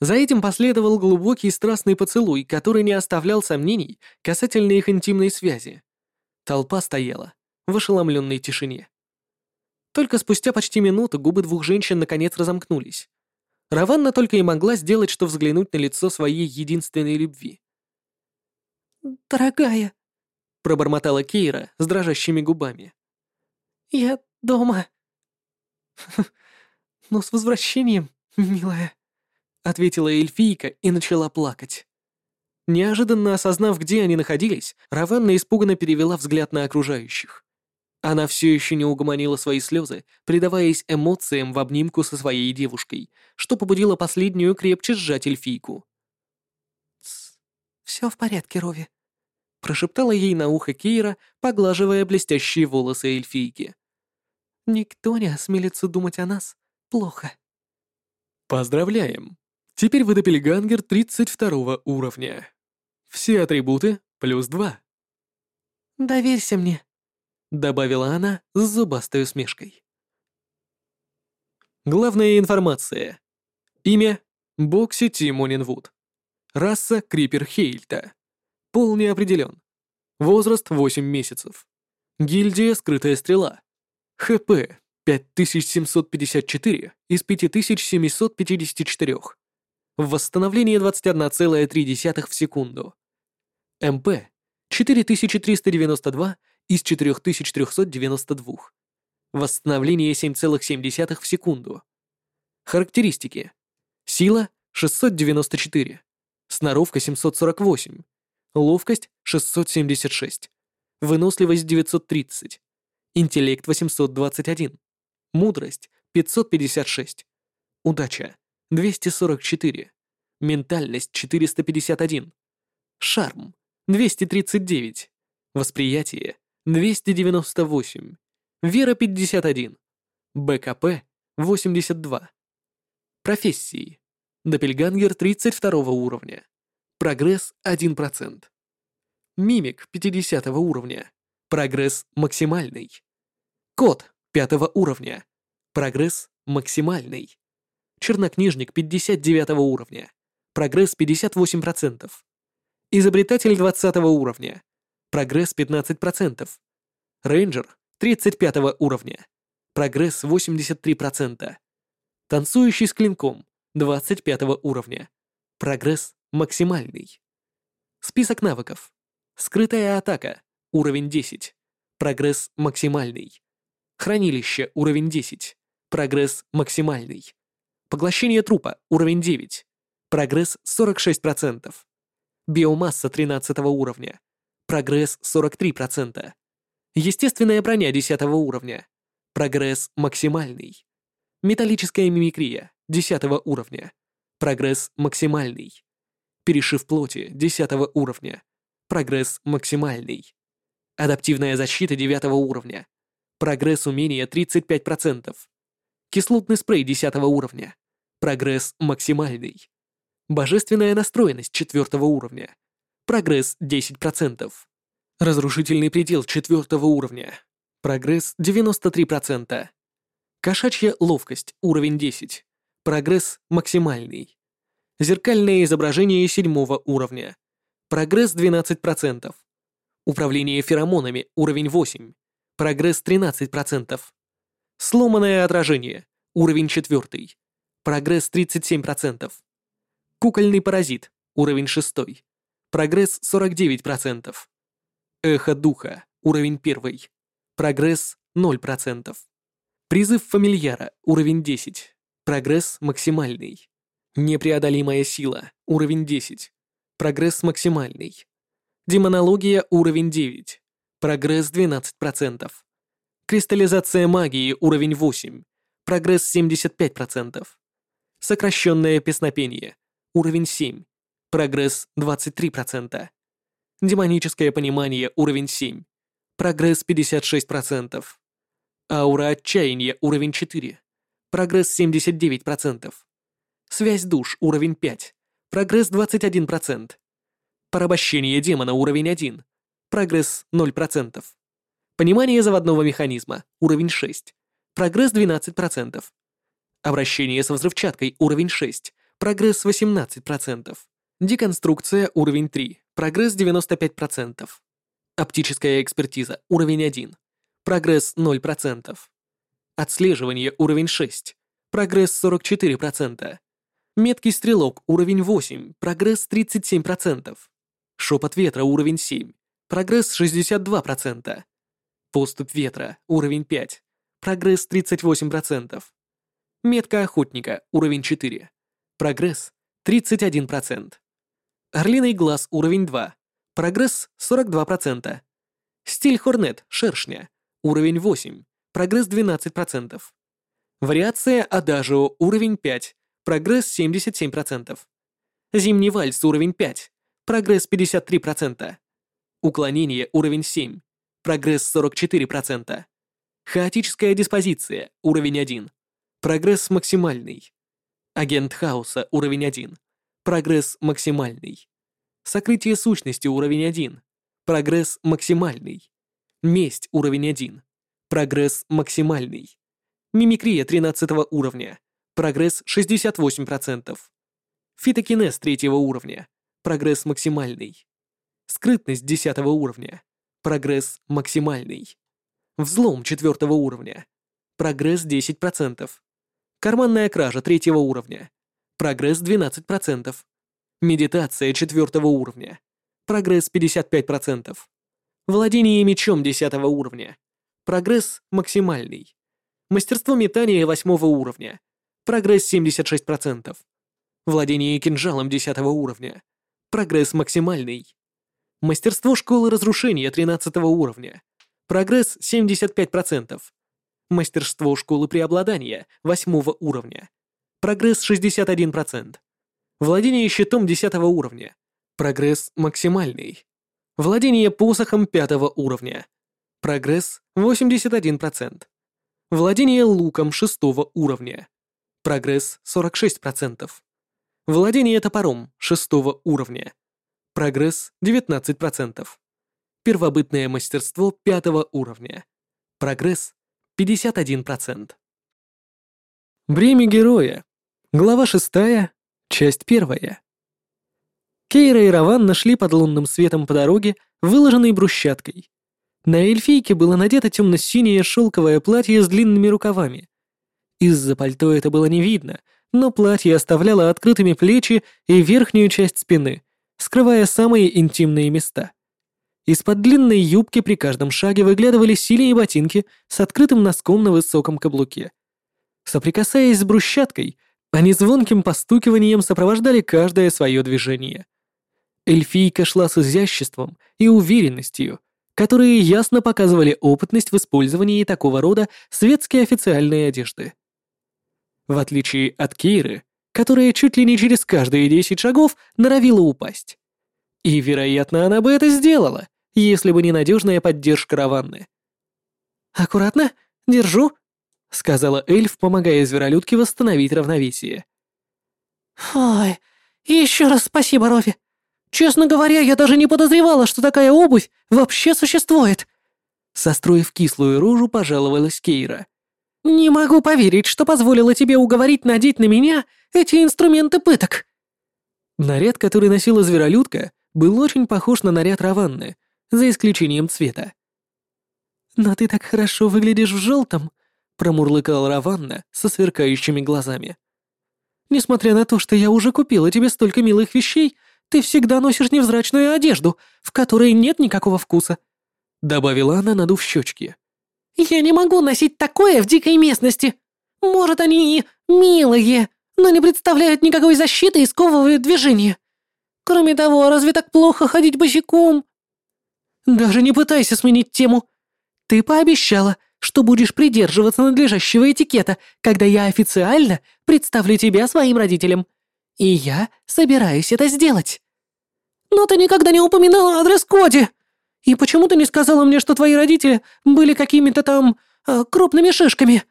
За этим последовал глубокий страстный поцелуй, который не оставлял сомнений касательно их интимной связи. Толпа стояла в ошеломленной тишине. Только спустя почти минуту губы двух женщин наконец разомкнулись. Раванна только и могла сделать, что взглянуть на лицо своей единственной любви. «Дорогая», — пробормотала Кейра с дрожащими губами. «Я дома». «Но с возвращением, милая», — ответила эльфийка и начала плакать. Неожиданно осознав, где они находились, Раванна испуганно перевела взгляд на окружающих. Она все еще не угомонила свои слезы, предаваясь эмоциям в обнимку со своей девушкой, что побудило последнюю крепче сжать эльфийку. «Все в порядке, Рови», — прошептала ей на ухо Кейра, поглаживая блестящие волосы эльфийки. «Никто не осмелится думать о нас плохо». Поздравляем! Теперь вы допельгангер 32 уровня. Все атрибуты плюс 2. «Доверься мне», — добавила она с зубастой усмешкой. Главная информация. Имя — Бокси Тимонинвуд. Раса — Крипер Хейльта. Пол не определен. Возраст — 8 месяцев. Гильдия «Скрытая стрела». ХП 5754 из 5754. Восстановление 21,3 в секунду. МП 4392 из 4392. Восстановление 7,7 в секунду. Характеристики. Сила 694. Сноровка 748. Ловкость 676. Выносливость 930. Интеллект 821. Мудрость 556. Удача 244. Ментальность 451. Шарм 239. Восприятие 298. Вера 51. БКП 82. Профессии. Допельгангер 32 уровня. Прогресс 1%. Мимик 50 уровня. Прогресс максимальный. Код пятого уровня. Прогресс максимальный. Чернокнижник 59 уровня. Прогресс 58%. Изобретатель 20 уровня. Прогресс 15%. Рейнджер 35 уровня. Прогресс 83%. Танцующий с клинком 25 уровня. Прогресс максимальный. Список навыков. Скрытая атака. Уровень 10. Прогресс максимальный. Хранилище. Уровень 10. Прогресс максимальный. Поглощение трупа, уровень 9. Прогресс 46%. Биомасса 13 уровня. Прогресс 43%. Естественная броня 10 уровня. Прогресс максимальный. Металлическая мимикрия 10 уровня. Прогресс максимальный. Перешив плоти 10 уровня. Прогресс максимальный. Адаптивная защита 9 уровня. Прогресс умения 35%. Кислотный спрей 10 уровня. Прогресс максимальный. Божественная настроенность 4 уровня. Прогресс 10%. Разрушительный предел 4 уровня. Прогресс 93%. Кошачья ловкость уровень 10. Прогресс максимальный. Зеркальное изображение 7 уровня. Прогресс 12%. Управление феромонами уровень 8. Прогресс 13%. Сломанное отражение уровень 4. Прогресс 37%. Кукольный паразит уровень 6. Прогресс 49%. Эхо духа уровень 1. Прогресс 0%. Призыв фамильяра уровень 10. Прогресс максимальный. Непреодолимая сила уровень 10. Прогресс максимальный. Демонология уровень 9. Прогресс 12%. Кристаллизация магии уровень 8. Прогресс 75%. Сокращенное песнопение уровень 7. Прогресс 23%. Демоническое понимание уровень 7. Прогресс 56%. Аура отчаяния уровень 4. Прогресс 79%. Связь душ уровень 5. Прогресс 21%. Порабощение демона уровень 1. Прогресс 0%. Понимание заводного механизма уровень 6. Прогресс 12%. Обращение со взрывчаткой уровень 6. Прогресс 18%. Деконструкция уровень 3. Прогресс 95%. Оптическая экспертиза уровень 1. Прогресс 0%. Отслеживание уровень 6. Прогресс 44%. Меткий стрелок уровень 8. Прогресс 37%. Шепот ветра уровень 7. Прогресс 62%. Поступ ветра уровень 5. Прогресс 38%. Метка охотника уровень 4. Прогресс 31%. Орлиный глаз уровень 2. Прогресс 42%. Стиль Хорнет шершня уровень 8. Прогресс 12%. Вариация Адажио уровень 5. Прогресс 77%. Зимний вальс уровень 5. Прогресс 53%. Уклонение уровень 7. Прогресс 44%. Хаотическая диспозиция уровень 1. Прогресс максимальный. Агент хаоса уровень 1. Прогресс максимальный. Сокрытие сущности уровень 1. Прогресс максимальный. Месть уровень 1. Прогресс максимальный. Мимикрия 13 уровня. Прогресс 68%. Фитокинез 3 уровня. Прогресс максимальный. Скрытность 10 уровня. Прогресс максимальный. Взлом 4 уровня. Прогресс 10%. Карманная кража 3 уровня. Прогресс 12%. Медитация 4 уровня. Прогресс 55%. Владение мечом 10 уровня. Прогресс максимальный. Мастерство метания 8 уровня. Прогресс 76%. Владение кинжалом 10 уровня. Прогресс максимальный. Мастерство школы разрушения 13 уровня. Прогресс 75%. Мастерство школы преобладания 8 уровня. Прогресс 61%. Владение щитом 10 уровня. Прогресс максимальный. Владение посохом 5 уровня. Прогресс 81%. Владение луком 6 уровня. Прогресс 46%. Владение топором 6 уровня. Прогресс 19%. Первобытное мастерство 5 уровня. Прогресс 51%. Бремя героя. Глава 6, часть 1. Кейра и Раван нашли под лунным светом по дороге, выложенной брусчаткой. На эльфийке было надето темно-синее шелковое платье с длинными рукавами. Из-за пальто это было не видно, но платье оставляло открытыми плечи и верхнюю часть спины, скрывая самые интимные места. Из-под длинной юбки при каждом шаге выглядывали синие ботинки с открытым носком на высоком каблуке. Соприкасаясь с брусчаткой, Они звонким постукиванием сопровождали каждое свое движение. Эльфийка шла с изяществом и уверенностью, которые ясно показывали опытность в использовании такого рода светской официальной одежды. В отличие от Кейры, которая чуть ли не через каждые десять шагов норовила упасть. И, вероятно, она бы это сделала, если бы не надежная поддержка Раванны. «Аккуратно, держу», — сказала эльф, помогая зверолюдке восстановить равновесие. «Ой, еще раз спасибо, Рофи. Честно говоря, я даже не подозревала, что такая обувь вообще существует». Состроив кислую рожу, пожаловалась Кейра. «Не могу поверить, что позволила тебе уговорить надеть на меня эти инструменты пыток». Наряд, который носила зверолюдка, был очень похож на наряд Раванны, за исключением цвета. «Но ты так хорошо выглядишь в желтом», — промурлыкала Раванна со сверкающими глазами. «Несмотря на то, что я уже купила тебе столько милых вещей, ты всегда носишь невзрачную одежду, в которой нет никакого вкуса», — добавила она, надув щечки. «Я не могу носить такое в дикой местности. Может, они и милые, но не представляют никакой защиты и сковывают движение. Кроме того, разве так плохо ходить босиком?» «Даже не пытайся сменить тему. Ты пообещала, что будешь придерживаться надлежащего этикета, когда я официально представлю тебя своим родителям. И я собираюсь это сделать. Но ты никогда не упоминала о дресс-коде. И почему ты не сказала мне, что твои родители были какими-то там э, крупными шишками?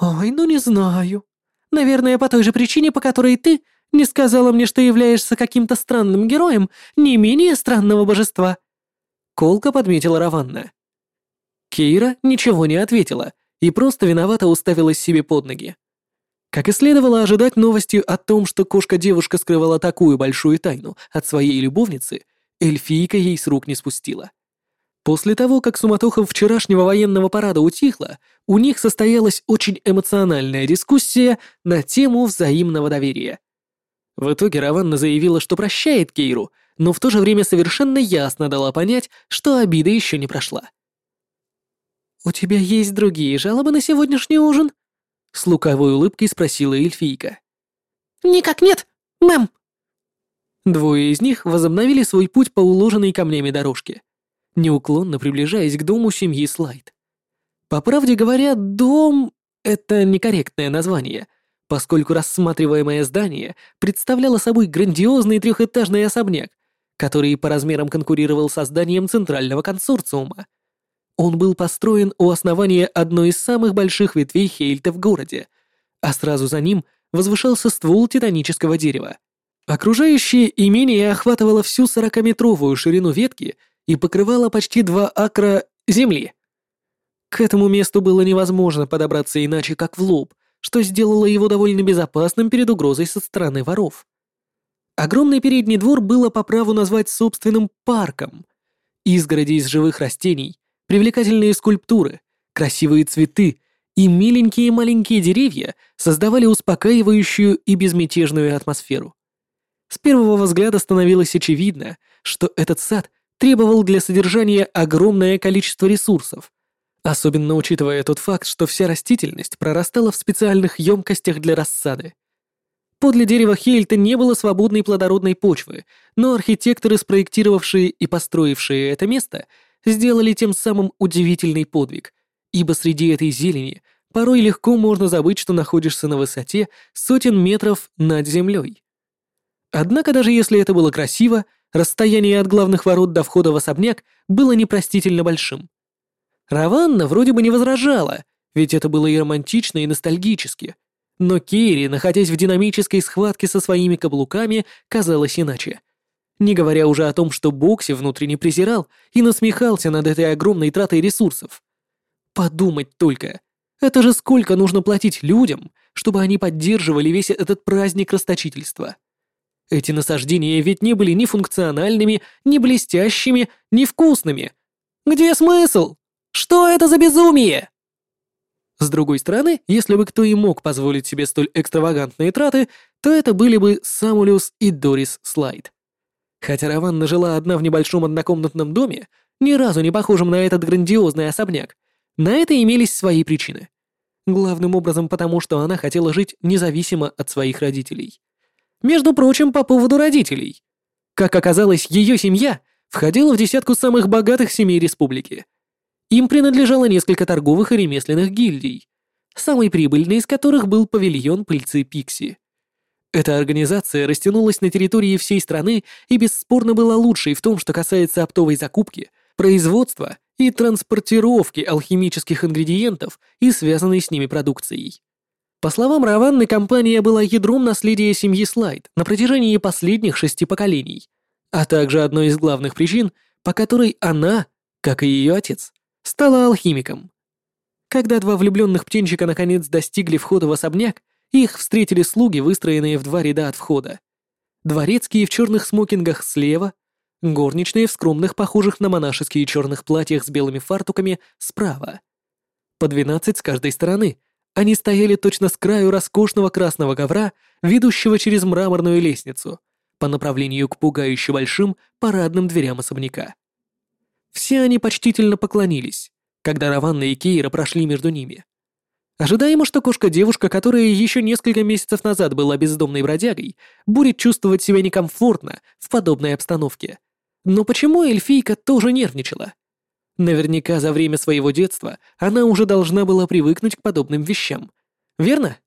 Ой, ну не знаю. Наверное, по той же причине, по которой ты не сказала мне, что являешься каким-то странным героем не менее странного божества. Колка подметила Раванна. Кейра ничего не ответила и просто виновато уставилась себе под ноги. Как и следовало ожидать новостью о том, что кошка-девушка скрывала такую большую тайну от своей любовницы, эльфийка ей с рук не спустила. После того, как суматоха вчерашнего военного парада утихла, у них состоялась очень эмоциональная дискуссия на тему взаимного доверия. В итоге Раванна заявила, что прощает Кейру, но в то же время совершенно ясно дала понять, что обида еще не прошла. «У тебя есть другие жалобы на сегодняшний ужин?» С лукавой улыбкой спросила эльфийка. «Никак нет, мэм!» Двое из них возобновили свой путь по уложенной камнями дорожке, неуклонно приближаясь к дому семьи Слайд. По правде говоря, дом — это некорректное название, поскольку рассматриваемое здание представляло собой грандиозный трехэтажный особняк, который по размерам конкурировал со зданием центрального консорциума — он был построен у основания одной из самых больших ветвей Хейльта в городе, а сразу за ним возвышался ствол титанического дерева. Окружающее имение охватывало всю сорокаметровую ширину ветки и покрывало почти два акра земли. К этому месту было невозможно подобраться иначе, как в лоб, что сделало его довольно безопасным перед угрозой со стороны воров. Огромный передний двор было по праву назвать собственным парком. Изгороди из живых растений, Привлекательные скульптуры, красивые цветы и миленькие маленькие деревья создавали успокаивающую и безмятежную атмосферу. С первого взгляда становилось очевидно, что этот сад требовал для содержания огромное количество ресурсов, особенно учитывая тот факт, что вся растительность прорастала в специальных емкостях для рассады. Подле дерева Хейльта не было свободной плодородной почвы, но архитекторы, спроектировавшие и построившие это место, сделали тем самым удивительный подвиг, ибо среди этой зелени порой легко можно забыть, что находишься на высоте сотен метров над землей. Однако даже если это было красиво, расстояние от главных ворот до входа в особняк было непростительно большим. Раванна вроде бы не возражала, ведь это было и романтично, и ностальгически. Но Кейри, находясь в динамической схватке со своими каблуками, казалось иначе — не говоря уже о том, что Бокси внутренне презирал и насмехался над этой огромной тратой ресурсов. Подумать только. Это же сколько нужно платить людям, чтобы они поддерживали весь этот праздник расточительства. Эти насаждения ведь не были ни функциональными, ни блестящими, ни вкусными. Где смысл? Что это за безумие? С другой стороны, если бы кто и мог позволить себе столь экстравагантные траты, то это были бы Самулюс и Дорис Слайд. Хотя Раванна жила одна в небольшом однокомнатном доме, ни разу не похожем на этот грандиозный особняк, на это имелись свои причины. главным образом потому, что она хотела жить независимо от своих родителей. Между прочим, по поводу родителей. Как оказалось, ее семья входила в десятку самых богатых семей республики. Им принадлежало несколько торговых и ремесленных гильдий, самой прибыльной из которых был павильон пыльцы Пикси. Эта организация растянулась на территории всей страны и бесспорно была лучшей в том, что касается оптовой закупки, производства и транспортировки алхимических ингредиентов и связанной с ними продукцией. По словам Раванны, компания была ядром наследия семьи Слайд на протяжении последних шести поколений, а также одной из главных причин, по которой она, как и ее отец, стала алхимиком. Когда два влюбленных птенчика наконец достигли входа в особняк, их встретили слуги, выстроенные в два ряда от входа. Дворецкие в черных смокингах слева, горничные в скромных, похожих на монашеские черных платьях с белыми фартуками справа. По двенадцать с каждой стороны. Они стояли точно с краю роскошного красного ковра, ведущего через мраморную лестницу, по направлению к пугающе большим парадным дверям особняка. Все они почтительно поклонились, когда Раванна и Кейра прошли между ними. Ожидаемо, что кошка-девушка, которая еще несколько месяцев назад была бездомной бродягой, будет чувствовать себя некомфортно в подобной обстановке. Но почему эльфийка тоже нервничала? Наверняка за время своего детства она уже должна была привыкнуть к подобным вещам. Верно?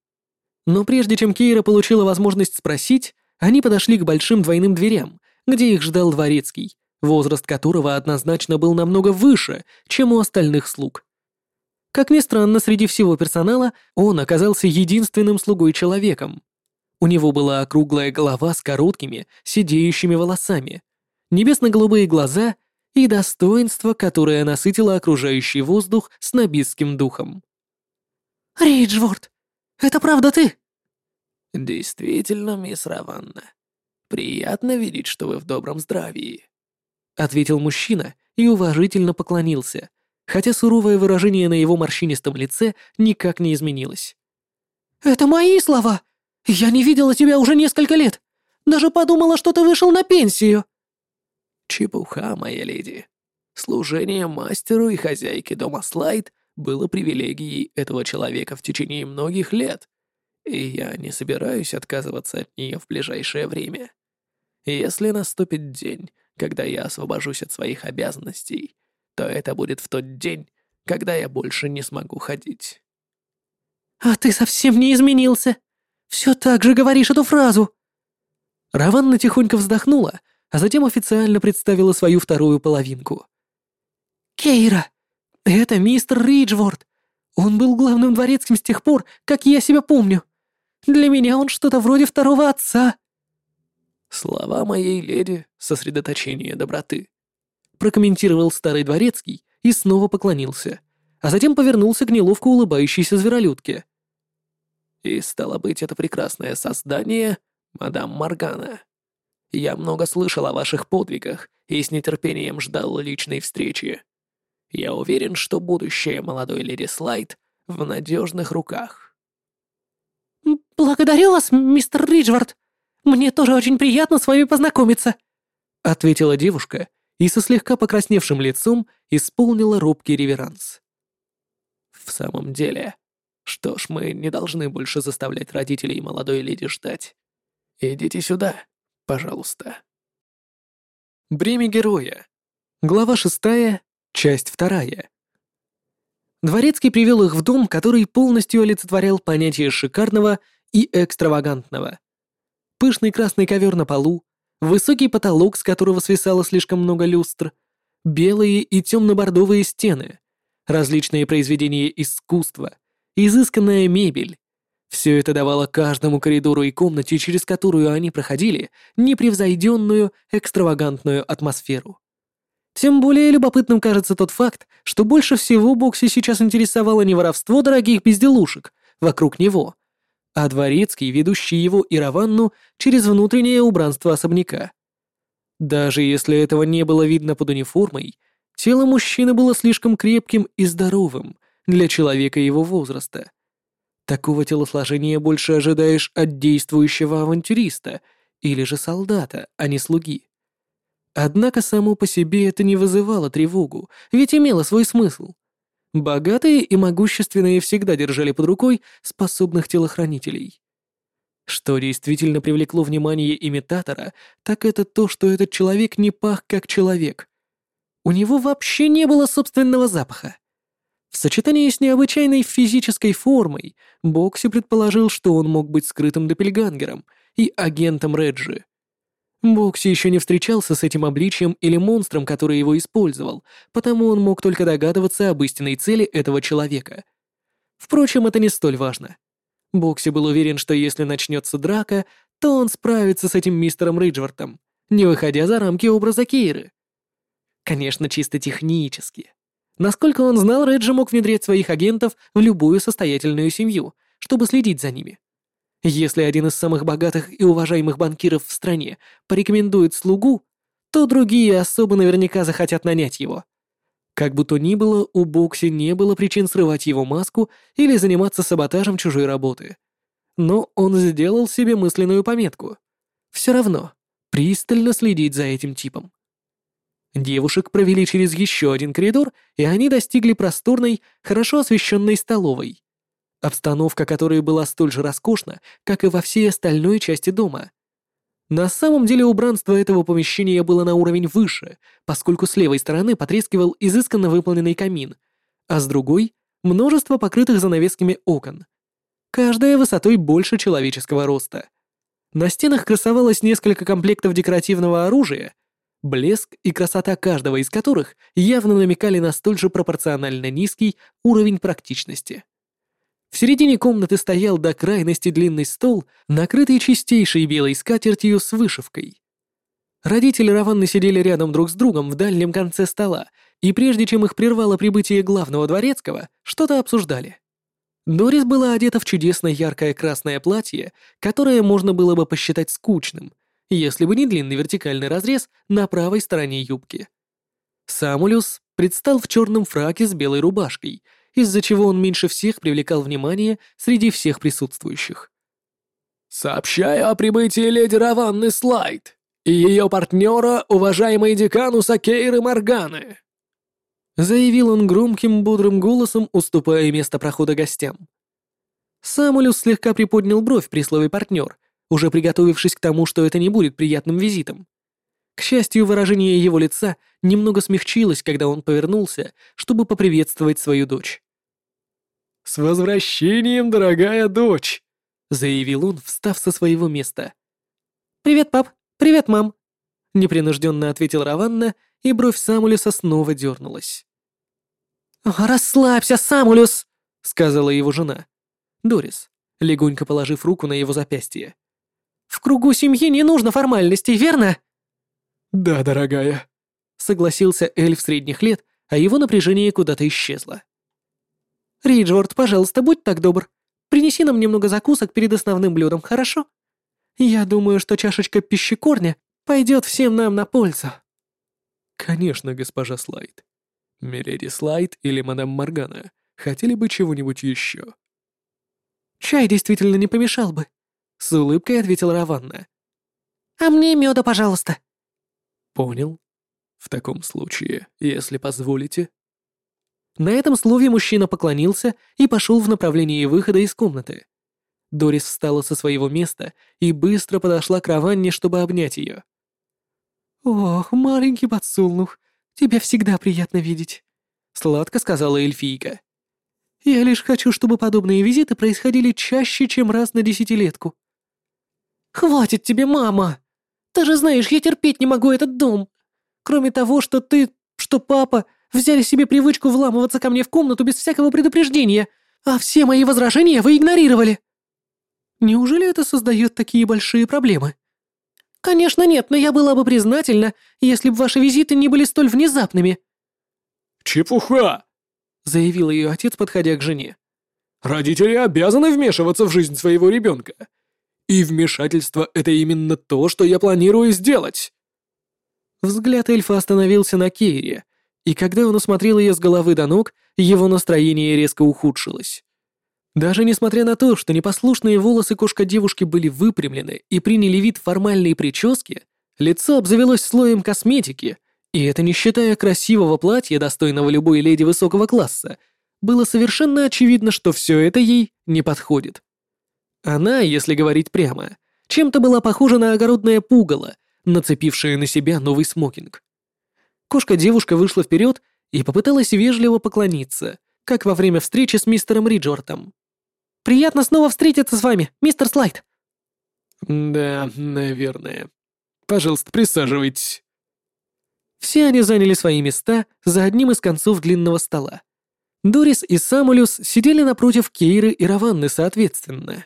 Но прежде чем Кейра получила возможность спросить, они подошли к большим двойным дверям, где их ждал дворецкий, возраст которого однозначно был намного выше, чем у остальных слуг. Как ни странно, среди всего персонала он оказался единственным слугой-человеком. У него была округлая голова с короткими, сидеющими волосами, небесно-голубые глаза и достоинство, которое насытило окружающий воздух с набистским духом. «Риджворд, это правда ты?» «Действительно, мисс Раванна. Приятно видеть, что вы в добром здравии», ответил мужчина и уважительно поклонился, хотя суровое выражение на его морщинистом лице никак не изменилось. «Это мои слова! Я не видела тебя уже несколько лет! Даже подумала, что ты вышел на пенсию!» «Чепуха, моя леди. Служение мастеру и хозяйке дома Слайд было привилегией этого человека в течение многих лет, и я не собираюсь отказываться от нее в ближайшее время. Если наступит день, когда я освобожусь от своих обязанностей, то это будет в тот день, когда я больше не смогу ходить. «А ты совсем не изменился! Все так же говоришь эту фразу!» Раванна тихонько вздохнула, а затем официально представила свою вторую половинку. «Кейра, это мистер Риджворд. Он был главным дворецким с тех пор, как я себя помню. Для меня он что-то вроде второго отца». «Слова моей леди — сосредоточение доброты», — прокомментировал старый дворецкий и снова поклонился, а затем повернулся к неловко улыбающейся зверолюдке. «И стало быть, это прекрасное создание, мадам Моргана. Я много слышал о ваших подвигах и с нетерпением ждал личной встречи. Я уверен, что будущее молодой леди Слайд в надежных руках». «Благодарю вас, мистер Риджвард», мне тоже очень приятно с вами познакомиться», — ответила девушка и со слегка покрасневшим лицом исполнила робкий реверанс. «В самом деле, что ж, мы не должны больше заставлять родителей молодой леди ждать. Идите сюда, пожалуйста». Бремя героя. Глава шестая, часть вторая. Дворецкий привел их в дом, который полностью олицетворял понятие шикарного и экстравагантного пышный красный ковер на полу, высокий потолок, с которого свисало слишком много люстр, белые и темно-бордовые стены, различные произведения искусства, изысканная мебель. Все это давало каждому коридору и комнате, через которую они проходили, непревзойденную, экстравагантную атмосферу. Тем более любопытным кажется тот факт, что больше всего Бокси сейчас интересовало не воровство дорогих безделушек вокруг него, а дворецкий, ведущий его и Раванну через внутреннее убранство особняка. Даже если этого не было видно под униформой, тело мужчины было слишком крепким и здоровым для человека его возраста. Такого телосложения больше ожидаешь от действующего авантюриста или же солдата, а не слуги. Однако само по себе это не вызывало тревогу, ведь имело свой смысл. Богатые и могущественные всегда держали под рукой способных телохранителей. Что действительно привлекло внимание имитатора, так это то, что этот человек не пах как человек. У него вообще не было собственного запаха. В сочетании с необычайной физической формой, Бокси предположил, что он мог быть скрытым допельгангером и агентом Реджи. Бокси еще не встречался с этим обличием или монстром, который его использовал, потому он мог только догадываться об истинной цели этого человека. Впрочем, это не столь важно. Бокси был уверен, что если начнется драка, то он справится с этим мистером Риджвортом, не выходя за рамки образа Кейры. Конечно, чисто технически. Насколько он знал, Реджи мог внедрять своих агентов в любую состоятельную семью, чтобы следить за ними. Если один из самых богатых и уважаемых банкиров в стране порекомендует слугу, то другие особо наверняка захотят нанять его. Как бы то ни было, у Бокси не было причин срывать его маску или заниматься саботажем чужой работы. Но он сделал себе мысленную пометку. Все равно, пристально следить за этим типом. Девушек провели через еще один коридор, и они достигли просторной, хорошо освещенной столовой обстановка которой была столь же роскошна, как и во всей остальной части дома. На самом деле убранство этого помещения было на уровень выше, поскольку с левой стороны потрескивал изысканно выполненный камин, а с другой — множество покрытых занавесками окон. Каждая высотой больше человеческого роста. На стенах красовалось несколько комплектов декоративного оружия, блеск и красота каждого из которых явно намекали на столь же пропорционально низкий уровень практичности. В середине комнаты стоял до крайности длинный стол, накрытый чистейшей белой скатертью с вышивкой. Родители Раванны сидели рядом друг с другом в дальнем конце стола, и прежде чем их прервало прибытие главного дворецкого, что-то обсуждали. Дорис была одета в чудесное яркое красное платье, которое можно было бы посчитать скучным, если бы не длинный вертикальный разрез на правой стороне юбки. Самулюс предстал в черном фраке с белой рубашкой — из-за чего он меньше всех привлекал внимание среди всех присутствующих. «Сообщаю о прибытии леди Раванны Слайд и ее партнера, уважаемой декануса Кейры Морганы», заявил он громким, бодрым голосом, уступая место прохода гостям. Самулюс слегка приподнял бровь при слове «партнер», уже приготовившись к тому, что это не будет приятным визитом. К счастью, выражение его лица немного смягчилось, когда он повернулся, чтобы поприветствовать свою дочь. «С возвращением, дорогая дочь!» — заявил он, встав со своего места. «Привет, пап! Привет, мам!» — непринужденно ответил Раванна, и бровь Самулюса снова дернулась. «Расслабься, Самулюс!» — сказала его жена. Дорис, легонько положив руку на его запястье. «В кругу семьи не нужно формальностей, верно?» «Да, дорогая», — согласился эльф средних лет, а его напряжение куда-то исчезло. Риджворд, пожалуйста, будь так добр. Принеси нам немного закусок перед основным блюдом, хорошо? Я думаю, что чашечка пищекорня пойдет всем нам на пользу». «Конечно, госпожа Слайд. Миледи Слайд или мадам Моргана хотели бы чего-нибудь еще?» «Чай действительно не помешал бы», — с улыбкой ответила Раванна. «А мне меда, пожалуйста». «Понял. В таком случае, если позволите, на этом слове мужчина поклонился и пошел в направлении выхода из комнаты. Дорис встала со своего места и быстро подошла к Раванне, чтобы обнять ее. «Ох, маленький подсолнух, тебя всегда приятно видеть», — сладко сказала эльфийка. «Я лишь хочу, чтобы подобные визиты происходили чаще, чем раз на десятилетку». «Хватит тебе, мама! Ты же знаешь, я терпеть не могу этот дом. Кроме того, что ты, что папа Взяли себе привычку вламываться ко мне в комнату без всякого предупреждения, а все мои возражения вы игнорировали. Неужели это создает такие большие проблемы? Конечно нет, но я была бы признательна, если бы ваши визиты не были столь внезапными. Чепуха! заявил ее отец, подходя к жене. Родители обязаны вмешиваться в жизнь своего ребенка. И вмешательство — это именно то, что я планирую сделать. Взгляд эльфа остановился на Кейре, и когда он осмотрел ее с головы до ног, его настроение резко ухудшилось. Даже несмотря на то, что непослушные волосы кошка девушки были выпрямлены и приняли вид формальной прически, лицо обзавелось слоем косметики, и это не считая красивого платья, достойного любой леди высокого класса, было совершенно очевидно, что все это ей не подходит. Она, если говорить прямо, чем-то была похожа на огородное пугало, нацепившее на себя новый смокинг. Кошка-девушка вышла вперед и попыталась вежливо поклониться, как во время встречи с мистером Риджортом. «Приятно снова встретиться с вами, мистер Слайд!» «Да, наверное. Пожалуйста, присаживайтесь». Все они заняли свои места за одним из концов длинного стола. Дорис и Самулюс сидели напротив Кейры и Раванны соответственно.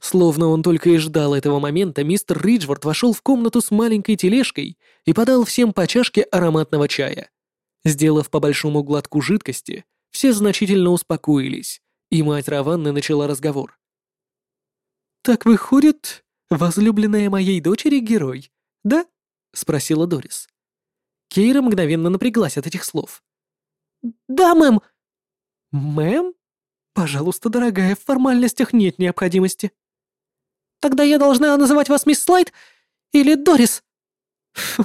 Словно он только и ждал этого момента, мистер Риджворд вошел в комнату с маленькой тележкой и подал всем по чашке ароматного чая. Сделав по большому глотку жидкости, все значительно успокоились, и мать Раванны начала разговор. «Так выходит, возлюбленная моей дочери герой, да?» — спросила Дорис. Кейра мгновенно напряглась от этих слов. «Да, мэм!» «Мэм? Пожалуйста, дорогая, в формальностях нет необходимости». «Тогда я должна называть вас мисс Слайд или Дорис?»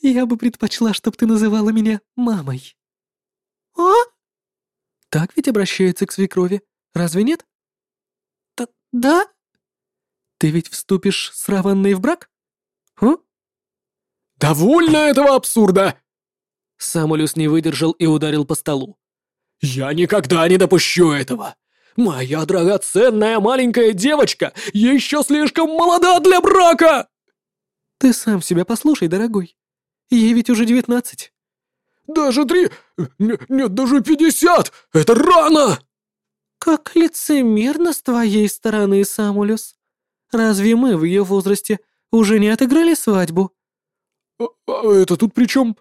«Я бы предпочла, чтобы ты называла меня мамой». «А?» «Так ведь обращаются к свекрови, разве нет?» Т «Да?» «Ты ведь вступишь с Раванной в брак?» «А?» «Довольно этого абсурда!» Самулюс не выдержал и ударил по столу. «Я никогда не допущу этого! Моя драгоценная маленькая девочка еще слишком молода для брака!» «Ты сам себя послушай, дорогой. Ей ведь уже девятнадцать». «Даже три... Нет, даже пятьдесят! Это рано!» «Как лицемерно с твоей стороны, Самулюс. Разве мы в ее возрасте уже не отыграли свадьбу?» «А, а это тут при чем?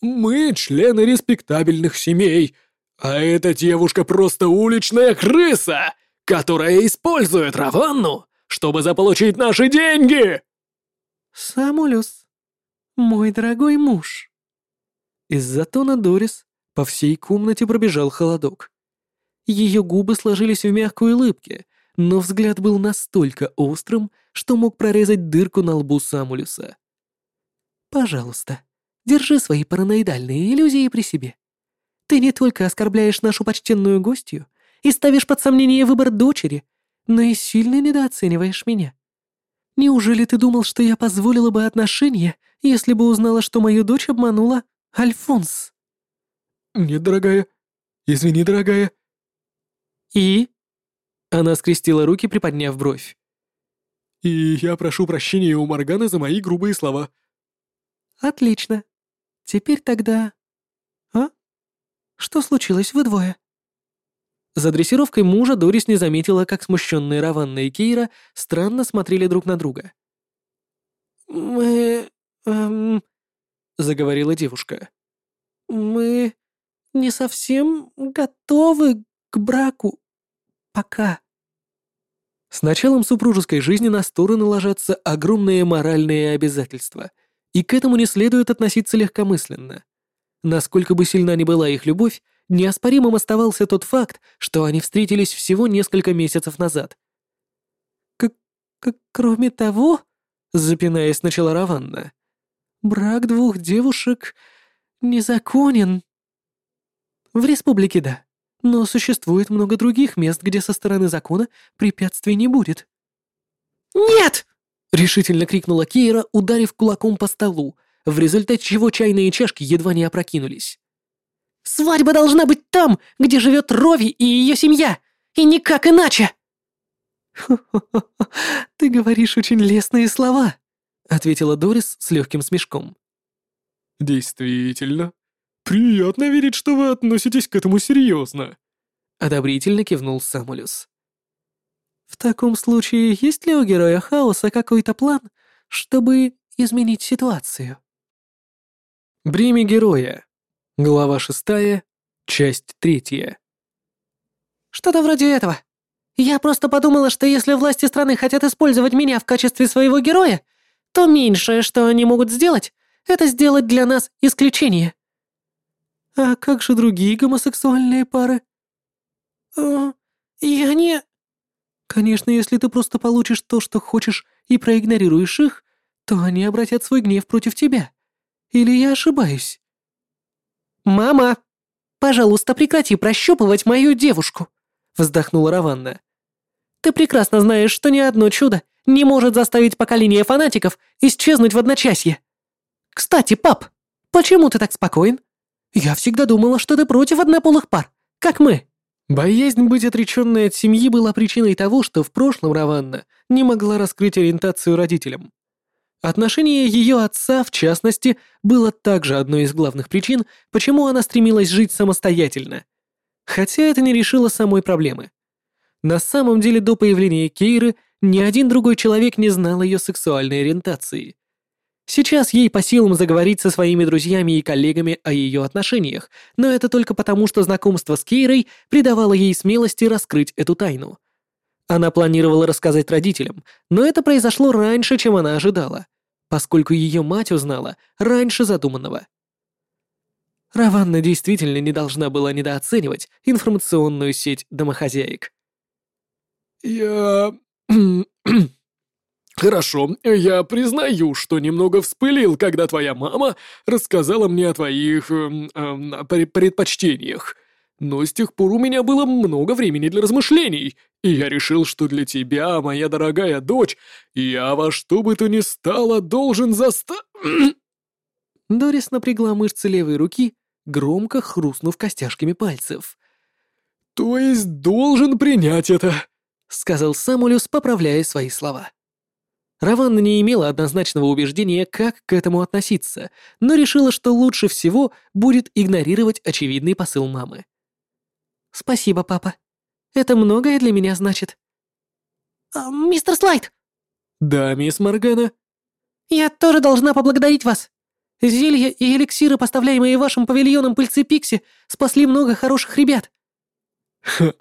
Мы члены респектабельных семей, а эта девушка просто уличная крыса, которая использует Раванну, чтобы заполучить наши деньги!» «Самулюс, мой дорогой муж». Из-за тона Дорис по всей комнате пробежал холодок. Ее губы сложились в мягкой улыбке, но взгляд был настолько острым, что мог прорезать дырку на лбу Самулюса. «Пожалуйста, держи свои параноидальные иллюзии при себе. Ты не только оскорбляешь нашу почтенную гостью и ставишь под сомнение выбор дочери, но и сильно недооцениваешь меня. Неужели ты думал, что я позволила бы отношения, если бы узнала, что мою дочь обманула Альфонс?» «Нет, дорогая. Извини, дорогая». «И?» Она скрестила руки, приподняв бровь. «И я прошу прощения у Морганы за мои грубые слова». «Отлично. Теперь тогда что случилось, вы двое?» За дрессировкой мужа Дорис не заметила, как смущенные Раванна и Кейра странно смотрели друг на друга. «Мы... эм...» — заговорила девушка. «Мы не совсем готовы к браку. Пока». С началом супружеской жизни на стороны ложатся огромные моральные обязательства, и к этому не следует относиться легкомысленно. Насколько бы сильна ни была их любовь, неоспоримым оставался тот факт, что они встретились всего несколько месяцев назад. «Как... как кроме того...» — запинаясь, начала Раванна. «Брак двух девушек незаконен». «В республике, да. Но существует много других мест, где со стороны закона препятствий не будет». «Нет!» — решительно крикнула Кейра, ударив кулаком по столу, в результате чего чайные чашки едва не опрокинулись. «Свадьба должна быть там, где живет Рови и ее семья, и никак иначе!» «Хо-хо-хо, ты говоришь очень лестные слова», — ответила Дорис с легким смешком. «Действительно. Приятно видеть, что вы относитесь к этому серьезно», — одобрительно кивнул Самулюс. «В таком случае есть ли у героя хаоса какой-то план, чтобы изменить ситуацию?» Бремя героя. Глава шестая, часть третья. Что-то вроде этого. Я просто подумала, что если власти страны хотят использовать меня в качестве своего героя, то меньшее, что они могут сделать, это сделать для нас исключение. А как же другие гомосексуальные пары? Э, я не... Конечно, если ты просто получишь то, что хочешь, и проигнорируешь их, то они обратят свой гнев против тебя. Или я ошибаюсь?» «Мама!» Пожалуйста, прекрати прощупывать мою девушку», — вздохнула Раванна. «Ты прекрасно знаешь, что ни одно чудо не может заставить поколение фанатиков исчезнуть в одночасье. Кстати, пап, почему ты так спокоен? Я всегда думала, что ты против однополых пар, как мы». Боязнь быть отреченной от семьи была причиной того, что в прошлом Раванна не могла раскрыть ориентацию родителям. Отношение ее отца, в частности, было также одной из главных причин, почему она стремилась жить самостоятельно. Хотя это не решило самой проблемы. На самом деле до появления Кейры ни один другой человек не знал ее сексуальной ориентации. Сейчас ей по силам заговорить со своими друзьями и коллегами о ее отношениях, но это только потому, что знакомство с Кейрой придавало ей смелости раскрыть эту тайну. Она планировала рассказать родителям, но это произошло раньше, чем она ожидала, поскольку ее мать узнала раньше задуманного. Раванна действительно не должна была недооценивать информационную сеть домохозяек. «Я... Хорошо, я признаю, что немного вспылил, когда твоя мама рассказала мне о твоих э, э, предпочтениях. Но с тех пор у меня было много времени для размышлений, и я решил, что для тебя, моя дорогая дочь, я во что бы то ни стало должен заста...» Дорис напрягла мышцы левой руки, громко хрустнув костяшками пальцев. «То есть должен принять это?» — сказал Самулюс, поправляя свои слова. Раванна не имела однозначного убеждения, как к этому относиться, но решила, что лучше всего будет игнорировать очевидный посыл мамы. «Спасибо, папа. Это многое для меня значит». А, «Мистер Слайд!» «Да, мисс Моргана?» «Я тоже должна поблагодарить вас. Зелья и эликсиры, поставляемые вашим павильоном пыльцы Пикси, спасли много хороших ребят». «Ха,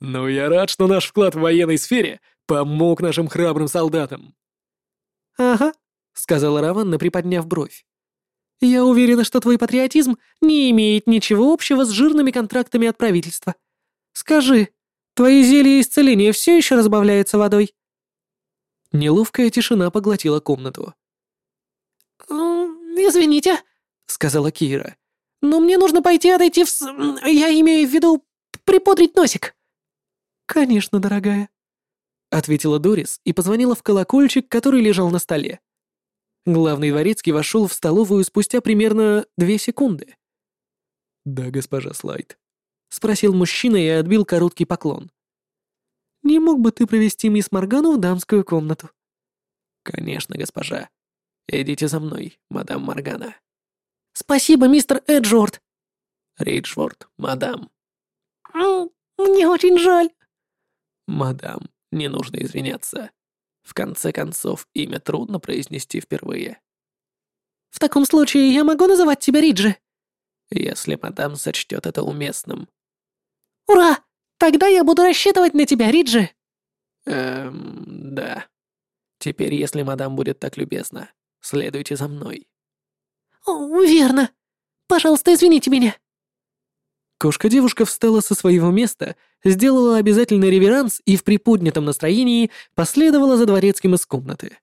ну я рад, что наш вклад в военной сфере помог нашим храбрым солдатам». «Ага», — сказала Раванна, приподняв бровь. «Я уверена, что твой патриотизм не имеет ничего общего с жирными контрактами от правительства. Скажи, твои зелья исцеления все еще разбавляются водой?» Неловкая тишина поглотила комнату. «Извините», — сказала Кира. «Но мне нужно пойти отойти в... Я имею в виду припудрить носик». «Конечно, дорогая», ответила Дорис и позвонила в колокольчик, который лежал на столе. Главный дворецкий вошел в столовую спустя примерно две секунды. «Да, госпожа Слайд», — спросил мужчина и отбил короткий поклон. «Не мог бы ты провести мисс Моргану в дамскую комнату?» «Конечно, госпожа. Идите за мной, мадам Моргана». «Спасибо, мистер Эджворд». «Риджворд, мадам». «Мне очень жаль». «Мадам, не нужно извиняться. В конце концов, имя трудно произнести впервые. «В таком случае я могу называть тебя Риджи?» «Если мадам сочтет это уместным». «Ура! Тогда я буду рассчитывать на тебя, Риджи!» «Эм, да. Теперь, если мадам будет так любезна, следуйте за мной». «О, верно. Пожалуйста, извините меня». Кошка-девушка встала со своего места, сделала обязательный реверанс и в приподнятом настроении последовала за дворецким из комнаты.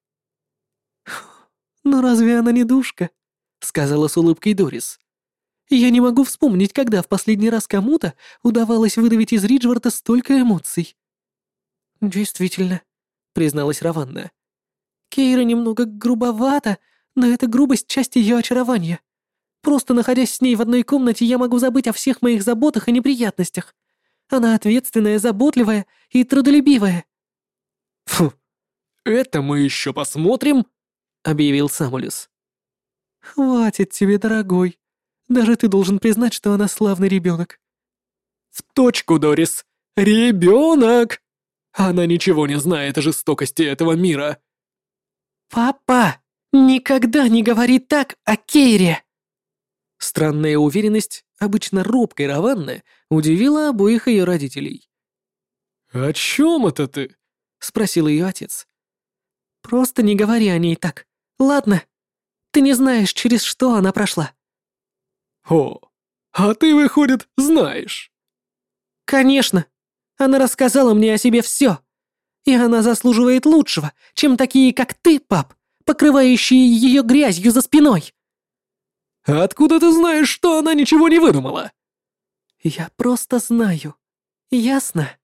«Но разве она не душка?» — сказала с улыбкой Дорис. «Я не могу вспомнить, когда в последний раз кому-то удавалось выдавить из Риджворта столько эмоций». «Действительно», — призналась Раванна. «Кейра немного грубовата, но эта грубость — часть ее очарования. Просто находясь с ней в одной комнате, я могу забыть о всех моих заботах и неприятностях. Она ответственная, заботливая и трудолюбивая». «Фу, это мы еще посмотрим», — объявил Самулис. «Хватит тебе, дорогой. Даже ты должен признать, что она славный ребенок». «В точку, Дорис. Ребенок! Она ничего не знает о жестокости этого мира». «Папа, никогда не говори так о Кейре!» Странная уверенность, обычно робкой Раванны, удивила обоих ее родителей. «О чем это ты?» — спросил ее отец. «Просто не говори о ней так. Ладно? Ты не знаешь, через что она прошла». «О, а ты, выходит, знаешь?» «Конечно. Она рассказала мне о себе все. И она заслуживает лучшего, чем такие, как ты, пап, покрывающие ее грязью за спиной». «Откуда ты знаешь, что она ничего не выдумала?» Я просто знаю. Ясно?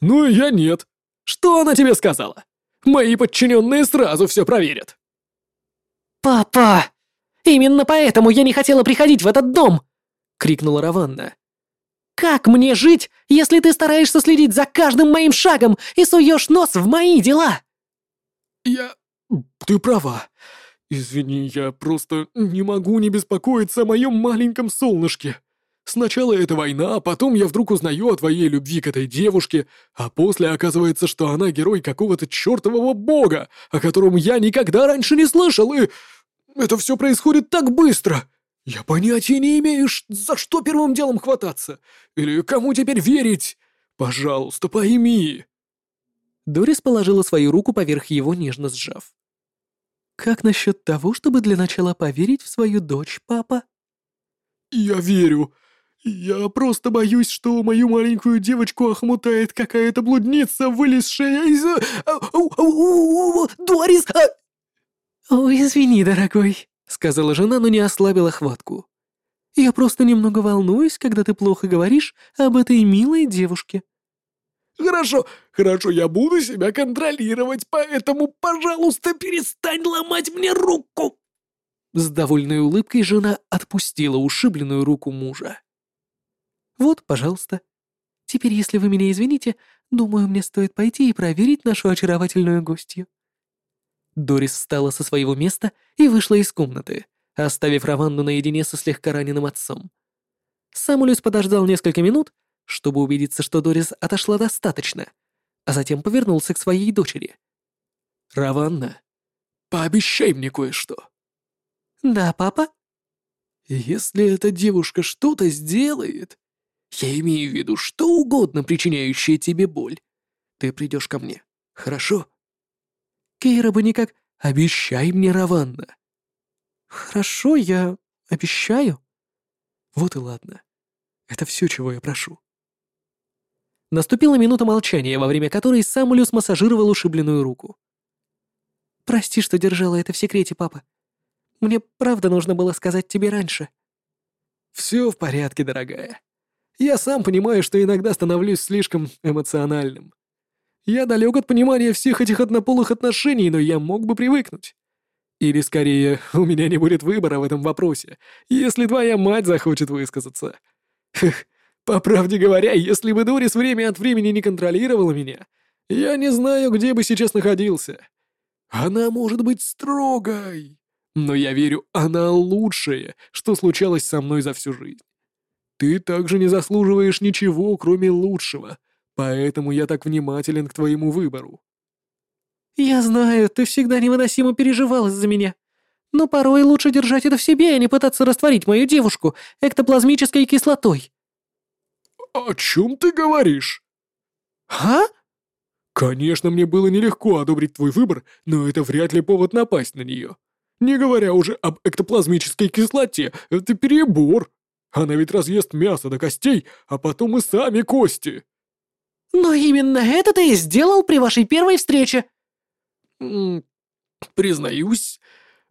Ну, я нет. Что она тебе сказала? Мои подчиненные сразу все проверят. «Папа! Именно поэтому я не хотела приходить в этот дом!» — крикнула Раванна. «Как мне жить, если ты стараешься следить за каждым моим шагом и суешь нос в мои дела?» «Я... ты права. Извини, я просто не могу не беспокоиться о моем маленьком солнышке. Сначала это война, а потом я вдруг узнаю о твоей любви к этой девушке, а после оказывается, что она герой какого-то чертового бога, о котором я никогда раньше не слышал, и... Это все происходит так быстро. Я понятия не имею, за что первым делом хвататься. Или кому теперь верить. Пожалуйста, пойми. Дорис положила свою руку поверх его, нежно сжав. «Как насчет того, чтобы для начала поверить в свою дочь, папа?» «Я верю. Я просто боюсь, что мою маленькую девочку охмутает какая-то блудница, вылезшая из... Дорис!» «О, извини, дорогой», — сказала жена, но не ослабила хватку. «Я просто немного волнуюсь, когда ты плохо говоришь об этой милой девушке». «Хорошо, хорошо, я буду себя контролировать, поэтому, пожалуйста, перестань ломать мне руку!» С довольной улыбкой жена отпустила ушибленную руку мужа. «Вот, пожалуйста. Теперь, если вы меня извините, думаю, мне стоит пойти и проверить нашу очаровательную гостью». Дорис встала со своего места и вышла из комнаты, оставив Раванну наедине со слегка раненым отцом. Самулюс подождал несколько минут, чтобы убедиться, что Дорис отошла достаточно, а затем повернулся к своей дочери. «Раванна, пообещай мне кое-что». «Да, папа?» «Если эта девушка что-то сделает, я имею в виду что угодно, причиняющее тебе боль, ты придешь ко мне, хорошо?» Кейра бы никак... Обещай мне, Раванна. Хорошо, я обещаю. Вот и ладно. Это все, чего я прошу. Наступила минута молчания, во время которой Самулюс массажировал ушибленную руку. «Прости, что держала это в секрете, папа. Мне правда нужно было сказать тебе раньше». «Все в порядке, дорогая. Я сам понимаю, что иногда становлюсь слишком эмоциональным. Я далек от понимания всех этих однополых отношений, но я мог бы привыкнуть. Или, скорее, у меня не будет выбора в этом вопросе, если твоя мать захочет высказаться. По правде говоря, если бы Дорис время от времени не контролировала меня, я не знаю, где бы сейчас находился. Она может быть строгой, но я верю, она лучшее, что случалось со мной за всю жизнь. Ты также не заслуживаешь ничего, кроме лучшего, Поэтому я так внимателен к твоему выбору». «Я знаю, ты всегда невыносимо переживал из-за меня. Но порой лучше держать это в себе, а не пытаться растворить мою девушку эктоплазмической кислотой». «О чем ты говоришь?» «А?» «Конечно, мне было нелегко одобрить твой выбор, но это вряд ли повод напасть на нее. Не говоря уже об эктоплазмической кислоте, это перебор. Она ведь разъест мясо до костей, а потом и сами кости». «Но именно это ты и сделал при вашей первой встрече!» «Признаюсь,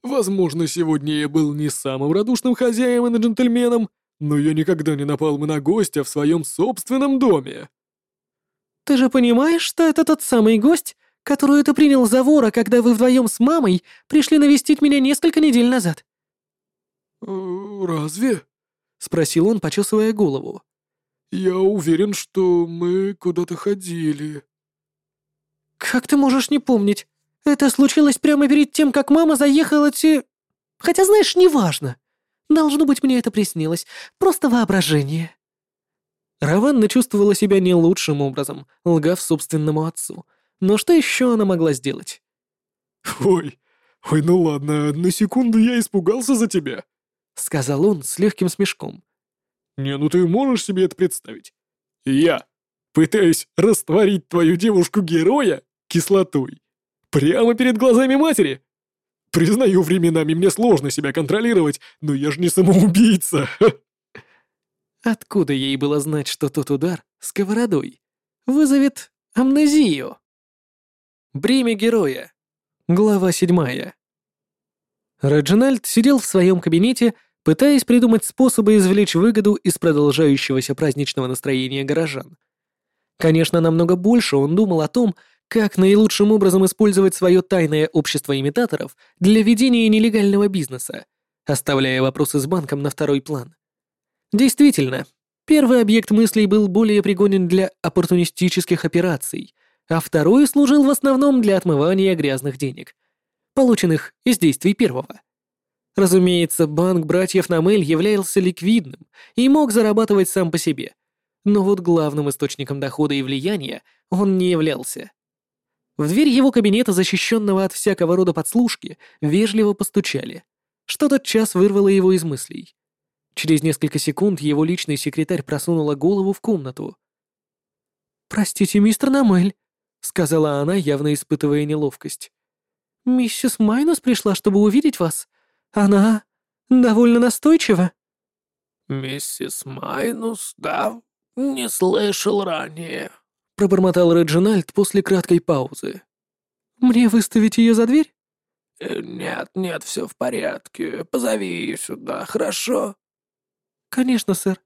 возможно, сегодня я был не самым радушным хозяином и джентльменом, но я никогда не напал бы на гостя в своем собственном доме». «Ты же понимаешь, что это тот самый гость, которую ты принял за вора, когда вы вдвоем с мамой пришли навестить меня несколько недель назад?» «Э, «Разве?» — спросил он, почесывая голову. «Я уверен, что мы куда-то ходили». «Как ты можешь не помнить? Это случилось прямо перед тем, как мама заехала те... Хотя, знаешь, неважно. Должно быть, мне это приснилось. Просто воображение». Раванна чувствовала себя не лучшим образом, лгав собственному отцу. Но что еще она могла сделать? «Ой, ой, ну ладно, на секунду я испугался за тебя», — сказал он с легким смешком. Не, ну ты можешь себе это представить? Я пытаюсь растворить твою девушку-героя кислотой. Прямо перед глазами матери. Признаю, временами мне сложно себя контролировать, но я же не самоубийца. Откуда ей было знать, что тот удар сковородой вызовет амнезию? Бремя героя. Глава седьмая. Реджинальд сидел в своем кабинете, пытаясь придумать способы извлечь выгоду из продолжающегося праздничного настроения горожан. Конечно, намного больше он думал о том, как наилучшим образом использовать свое тайное общество имитаторов для ведения нелегального бизнеса, оставляя вопросы с банком на второй план. Действительно, первый объект мыслей был более пригоден для оппортунистических операций, а второй служил в основном для отмывания грязных денег, полученных из действий первого. Разумеется, банк братьев Намель являлся ликвидным и мог зарабатывать сам по себе, но вот главным источником дохода и влияния он не являлся. В дверь его кабинета, защищенного от всякого рода подслушки, вежливо постучали, что тот час вырвало его из мыслей. Через несколько секунд его личный секретарь просунула голову в комнату. «Простите, мистер Намель», — сказала она, явно испытывая неловкость. «Миссис Майнус пришла, чтобы увидеть вас. Она довольно настойчива». «Миссис Майнус, да? Не слышал ранее», — пробормотал Реджинальд после краткой паузы. «Мне выставить ее за дверь?» «Э, «Нет, нет, все в порядке. Позови ее сюда, хорошо?» «Конечно, сэр.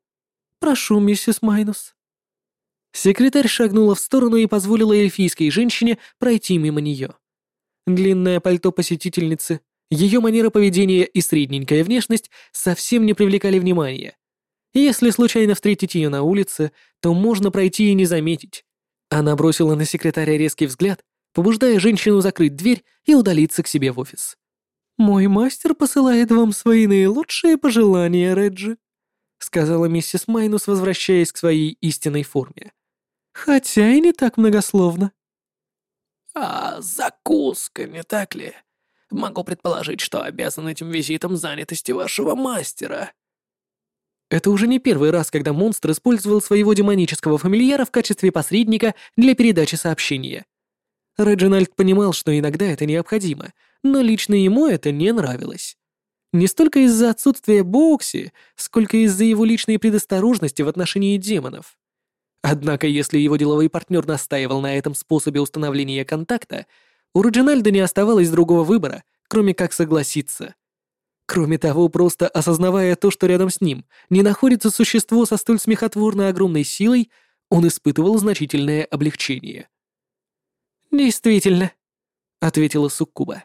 Прошу, миссис Майнус». Секретарь шагнула в сторону и позволила эльфийской женщине пройти мимо нее. Длинное пальто посетительницы, ее манера поведения и средненькая внешность совсем не привлекали внимания. Если случайно встретить ее на улице, то можно пройти и не заметить. Она бросила на секретаря резкий взгляд, побуждая женщину закрыть дверь и удалиться к себе в офис. «Мой мастер посылает вам свои наилучшие пожелания, Реджи», сказала миссис Майнус, возвращаясь к своей истинной форме. «Хотя и не так многословно». «А закуска, не так ли? Могу предположить, что обязан этим визитом занятости вашего мастера», это уже не первый раз, когда монстр использовал своего демонического фамильяра в качестве посредника для передачи сообщения. Реджинальд понимал, что иногда это необходимо, но лично ему это не нравилось. Не столько из-за отсутствия Бокси, сколько из-за его личной предосторожности в отношении демонов. Однако, если его деловой партнер настаивал на этом способе установления контакта, у Реджинальда не оставалось другого выбора, кроме как согласиться — Кроме того, просто осознавая то, что рядом с ним не находится существо со столь смехотворно огромной силой, он испытывал значительное облегчение. «Действительно», — ответила Суккуба.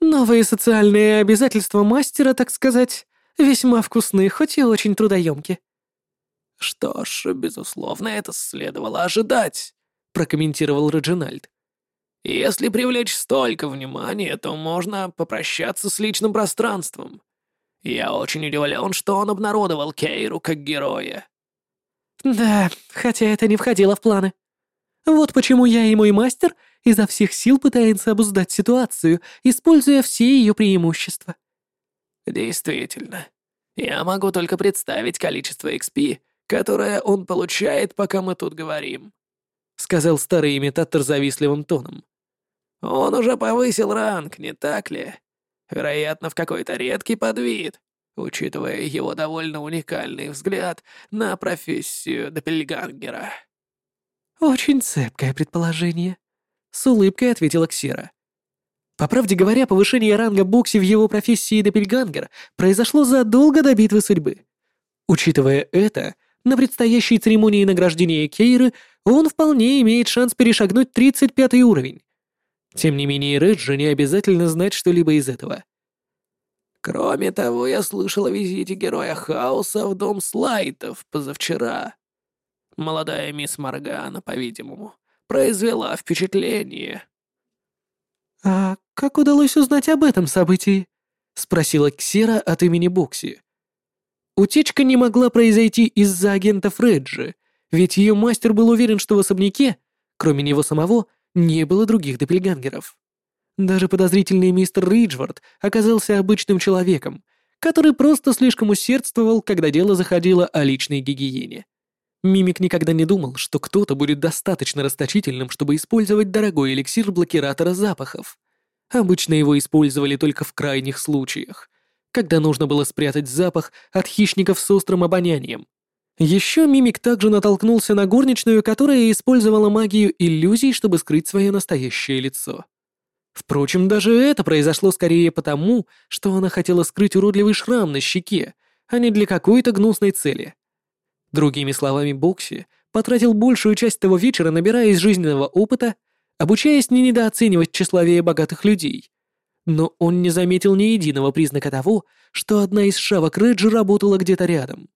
«Новые социальные обязательства мастера, так сказать, весьма вкусны, хоть и очень трудоемки». «Что ж, безусловно, это следовало ожидать», — прокомментировал Реджинальд. Если привлечь столько внимания, то можно попрощаться с личным пространством. Я очень удивлен, что он обнародовал Кейру как героя. Да, хотя это не входило в планы. Вот почему я и мой мастер изо всех сил пытаемся обуздать ситуацию, используя все ее преимущества. Действительно. Я могу только представить количество XP, которое он получает, пока мы тут говорим. Сказал старый имитатор завистливым тоном. Он уже повысил ранг, не так ли? Вероятно, в какой-то редкий подвид, учитывая его довольно уникальный взгляд на профессию Доппельгангера. «Очень цепкое предположение», — с улыбкой ответила Ксира. По правде говоря, повышение ранга Бокси в его профессии Доппельгангер произошло задолго до битвы судьбы. Учитывая это, на предстоящей церемонии награждения Кейры он вполне имеет шанс перешагнуть 35 уровень, тем не менее, Реджи не обязательно знать что-либо из этого. Кроме того, я слышал о визите героя Хаоса в дом Слайтов позавчера. Молодая мисс Моргана, по-видимому, произвела впечатление. «А как удалось узнать об этом событии?» — спросила Ксера от имени Бокси. Утечка не могла произойти из-за агентов Реджи, ведь ее мастер был уверен, что в особняке, кроме него самого, не было других доппельгангеров. Даже подозрительный мистер Риджвард оказался обычным человеком, который просто слишком усердствовал, когда дело заходило о личной гигиене. Мимик никогда не думал, что кто-то будет достаточно расточительным, чтобы использовать дорогой эликсир блокиратора запахов. Обычно его использовали только в крайних случаях, когда нужно было спрятать запах от хищников с острым обонянием. Еще Мимик также натолкнулся на горничную, которая использовала магию иллюзий, чтобы скрыть свое настоящее лицо. Впрочем, даже это произошло скорее потому, что она хотела скрыть уродливый шрам на щеке, а не для какой-то гнусной цели. Другими словами, Бокси потратил большую часть того вечера, набираясь жизненного опыта, обучаясь не недооценивать тщеславие богатых людей. Но он не заметил ни единого признака того, что одна из шавок Реджи работала где-то рядом.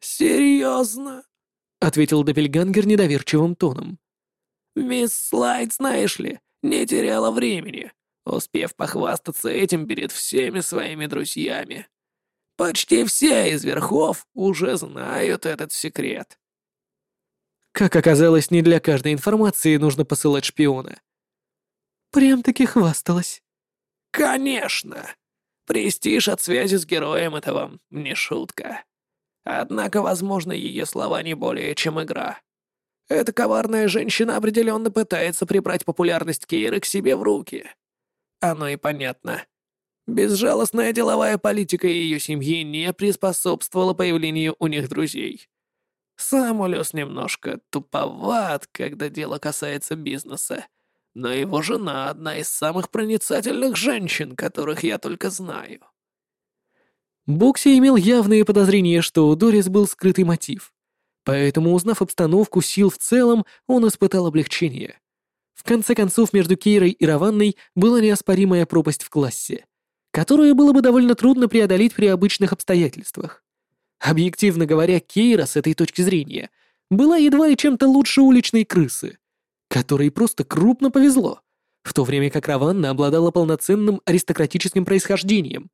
«Серьезно?» — ответил Доппельгангер недоверчивым тоном. «Мисс Слайд, знаешь ли, не теряла времени, успев похвастаться этим перед всеми своими друзьями. Почти все из верхов уже знают этот секрет. Как оказалось, не для каждой информации нужно посылать шпиона. Прям-таки хвасталась. Конечно. Престиж от связи с героем — это вам не шутка. Однако, возможно, ее слова не более чем игра. Эта коварная женщина определенно пытается прибрать популярность Кейры к себе в руки. Оно и понятно. Безжалостная деловая политика ее семьи не приспособствовала появлению у них друзей. Сам Улес немножко туповат, когда дело касается бизнеса. Но его жена одна из самых проницательных женщин, которых я только знаю. Бокси имел явные подозрения, что у Дорис был скрытый мотив. Поэтому, узнав обстановку сил в целом, он испытал облегчение. В конце концов, между Кейрой и Раванной была неоспоримая пропасть в классе которую было бы довольно трудно преодолеть при обычных обстоятельствах. Объективно говоря, Кейра с этой точки зрения была едва ли чем-то лучше уличной крысы, которой просто крупно повезло, в то время как Раванна обладала полноценным аристократическим происхождением.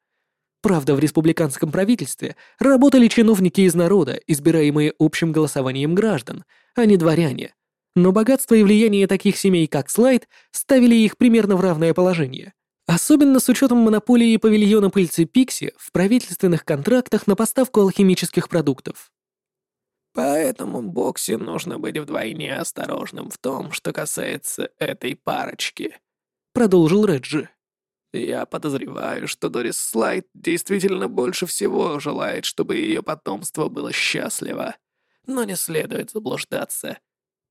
Правда, в республиканском правительстве работали чиновники из народа, избираемые общим голосованием граждан, а не дворяне. Но богатство и влияние таких семей, как Слайд, ставили их примерно в равное положение. Особенно с учетом монополии павильона пыльцы Пикси в правительственных контрактах на поставку алхимических продуктов. Поэтому Бокси нужно быть вдвойне осторожным в том, что касается этой парочки», — продолжил Реджи. «Я подозреваю, что Дорис Слайд действительно больше всего желает, чтобы ее потомство было счастливо. Но не следует заблуждаться.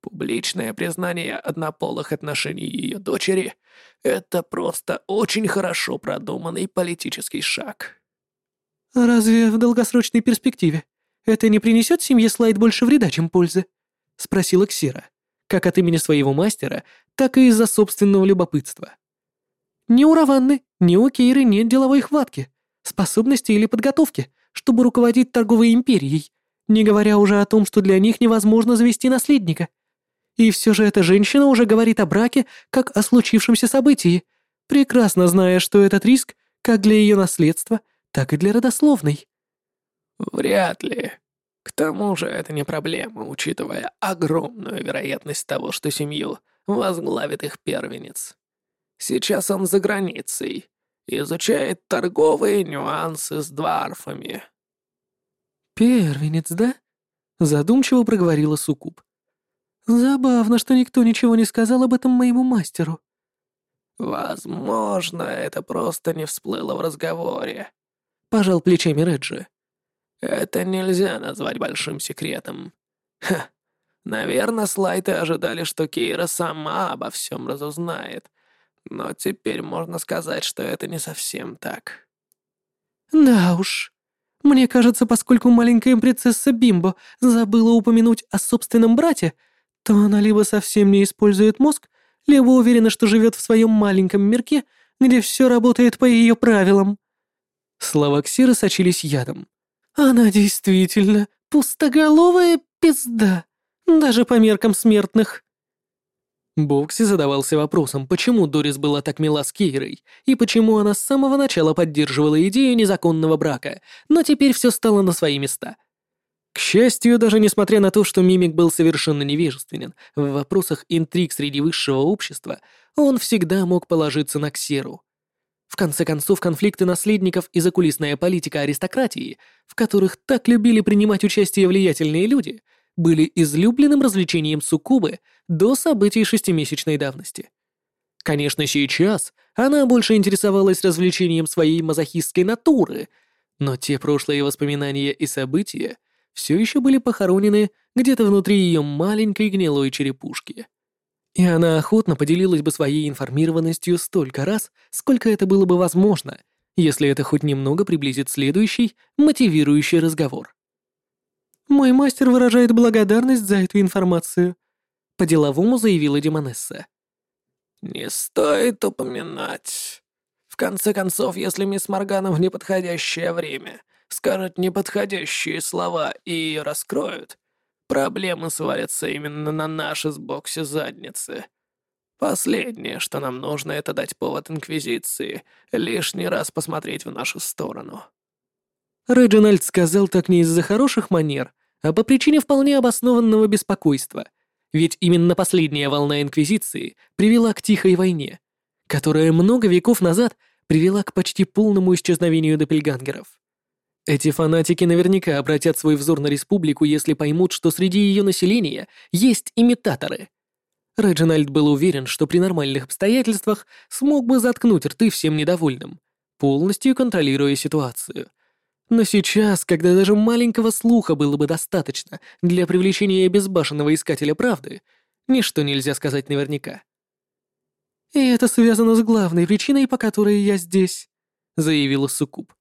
Публичное признание однополых отношений ее дочери — это просто очень хорошо продуманный политический шаг. «Разве в долгосрочной перспективе это не принесет семье Слайд больше вреда, чем пользы?» — спросила Ксира, как от имени своего мастера, так и из-за собственного любопытства. «Ни у Раванны, ни у Кейры нет деловой хватки, способности или подготовки, чтобы руководить торговой империей, не говоря уже о том, что для них невозможно завести наследника. И все же эта женщина уже говорит о браке как о случившемся событии, прекрасно зная, что этот риск как для ее наследства, так и для родословной. Вряд ли. К тому же это не проблема, учитывая огромную вероятность того, что семью возглавит их первенец. Сейчас он за границей, изучает торговые нюансы с дварфами. «Первенец, да?» — задумчиво проговорила Сукуб. Забавно, что никто ничего не сказал об этом моему мастеру. Возможно, это просто не всплыло в разговоре. Пожал плечами Реджи. Это нельзя назвать большим секретом. Ха. Наверное, слайты ожидали, что Кейра сама обо всем разузнает. Но теперь можно сказать, что это не совсем так. Да уж. Мне кажется, поскольку маленькая принцесса Бимбо забыла упомянуть о собственном брате, то она либо совсем не использует мозг, либо уверена, что живет в своем маленьком мирке, где все работает по ее правилам. Слова Ксиры сочились ядом. Она действительно пустоголовая пизда, даже по меркам смертных. Бокси задавался вопросом, почему Дорис была так мила с Кейрой, и почему она с самого начала поддерживала идею незаконного брака, но теперь все стало на свои места. К счастью, даже несмотря на то, что Мимик был совершенно невежественен в вопросах интриг среди высшего общества, он всегда мог положиться на Ксеру. В конце концов, конфликты наследников и закулисная политика аристократии, в которых так любили принимать участие влиятельные люди, были излюбленным развлечением Суккубы до событий шестимесячной давности. Конечно, сейчас она больше интересовалась развлечением своей мазохистской натуры, но те прошлые воспоминания и события все еще были похоронены где-то внутри ее маленькой гнилой черепушки. И она охотно поделилась бы своей информированностью столько раз, сколько это было бы возможно, если это хоть немного приблизит следующий, мотивирующий разговор. «Мой мастер выражает благодарность за эту информацию», — по-деловому заявила Демонесса. «Не стоит упоминать. В конце концов, если мисс Моргана в неподходящее время скажет неподходящие слова и ее раскроют, проблемы свалятся именно на наши с Бокси задницы. Последнее, что нам нужно, это дать повод Инквизиции лишний раз посмотреть в нашу сторону». Реджинальд сказал так не из-за хороших манер, а по причине вполне обоснованного беспокойства. Ведь именно последняя волна Инквизиции привела к Тихой войне, которая много веков назад привела к почти полному исчезновению допельгангеров. Эти фанатики наверняка обратят свой взор на республику, если поймут, что среди ее населения есть имитаторы. Реджинальд был уверен, что при нормальных обстоятельствах смог бы заткнуть рты всем недовольным, полностью контролируя ситуацию. Но сейчас, когда даже маленького слуха было бы достаточно для привлечения безбашенного искателя правды, ничто нельзя сказать наверняка. «И это связано с главной причиной, по которой я здесь», — заявила Суккуб.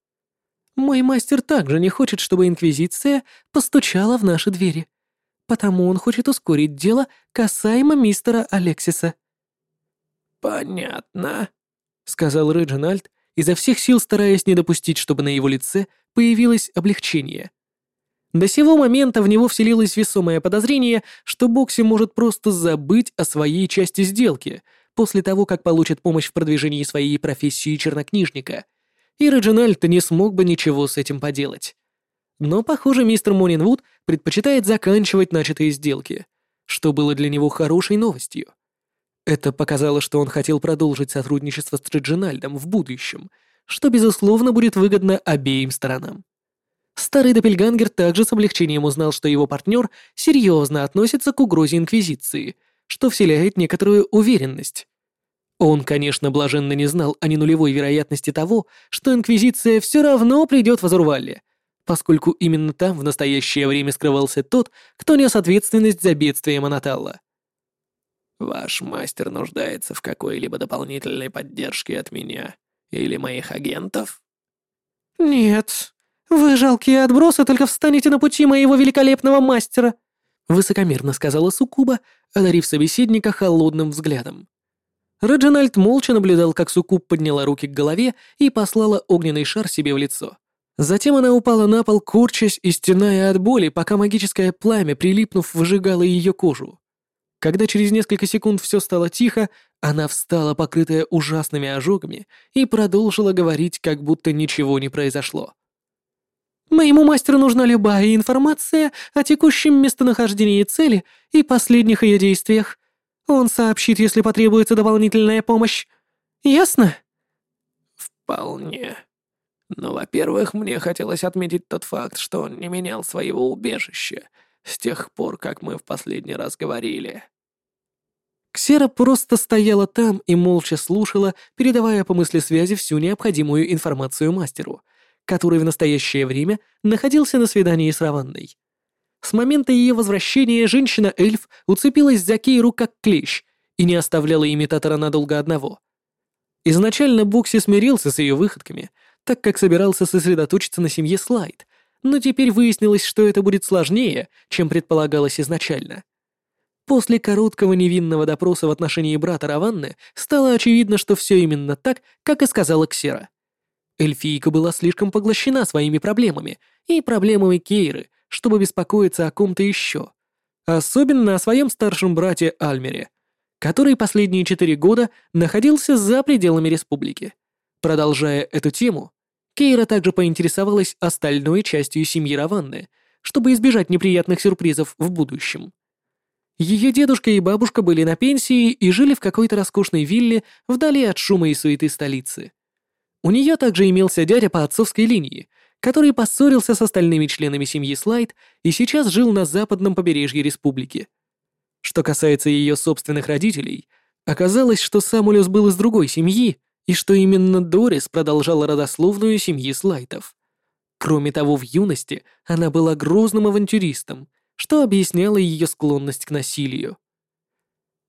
«Мой мастер также не хочет, чтобы Инквизиция постучала в наши двери, потому он хочет ускорить дело касаемо мистера Алексиса». «Понятно», — сказал Реджинальд, изо всех сил стараясь не допустить, чтобы на его лице появилось облегчение. До сего момента в него вселилось весомое подозрение, что Бокси может просто забыть о своей части сделки после того, как получит помощь в продвижении своей профессии чернокнижника, и Реджинальд не смог бы ничего с этим поделать. Но, похоже, мистер Монинвуд предпочитает заканчивать начатые сделки, что было для него хорошей новостью. Это показало, что он хотел продолжить сотрудничество с Реджинальдом в будущем — что, безусловно, будет выгодно обеим сторонам. Старый Доппельгангер также с облегчением узнал, что его партнер серьезно относится к угрозе Инквизиции, что вселяет некоторую уверенность. Он, конечно, блаженно не знал о ненулевой вероятности того, что Инквизиция все равно придет в Азурвале, поскольку именно там в настоящее время скрывался тот, кто нес ответственность за бедствие Моноталла. «Ваш мастер нуждается в какой-либо дополнительной поддержке от меня», или моих агентов?» «Нет, вы жалкие отбросы только встанете на пути моего великолепного мастера», высокомерно сказала Сукуба, одарив собеседника холодным взглядом. Реджинальд молча наблюдал, как Сукуб подняла руки к голове и послала огненный шар себе в лицо. Затем она упала на пол, корчась и стеная от боли, пока магическое пламя, прилипнув, выжигало ее кожу. Когда через несколько секунд все стало тихо, она встала, покрытая ужасными ожогами, и продолжила говорить, как будто ничего не произошло. «Моему мастеру нужна любая информация о текущем местонахождении цели и последних ее действиях. Он сообщит, если потребуется дополнительная помощь. Ясно?» «Вполне. Но, во-первых, мне хотелось отметить тот факт, что он не менял своего убежища с тех пор, как мы в последний раз говорили». Ксера просто стояла там и молча слушала, передавая по мысли связи всю необходимую информацию мастеру, который в настоящее время находился на свидании с Раванной. С момента ее возвращения женщина-эльф уцепилась за Кейру как клещ и не оставляла имитатора надолго одного. Изначально Бокси смирился с ее выходками, так как собирался сосредоточиться на семье Слайд, но теперь выяснилось, что это будет сложнее, чем предполагалось изначально — После короткого невинного допроса в отношении брата Раванны стало очевидно, что все именно так, как и сказала Ксера. Эльфийка была слишком поглощена своими проблемами и проблемами Кейры, чтобы беспокоиться о ком-то еще. Особенно о своем старшем брате Альмере, который последние четыре года находился за пределами республики. Продолжая эту тему, Кейра также поинтересовалась остальной частью семьи Раванны, чтобы избежать неприятных сюрпризов в будущем. Ее дедушка и бабушка были на пенсии и жили в какой-то роскошной вилле вдали от шума и суеты столицы. У нее также имелся дядя по отцовской линии, который поссорился с остальными членами семьи Слайд и сейчас жил на западном побережье республики. Что касается ее собственных родителей, оказалось, что Самулюс был из другой семьи, и что именно Дорис продолжала родословную семьи Слайтов. Кроме того, в юности она была грозным авантюристом, что объясняло ее склонность к насилию.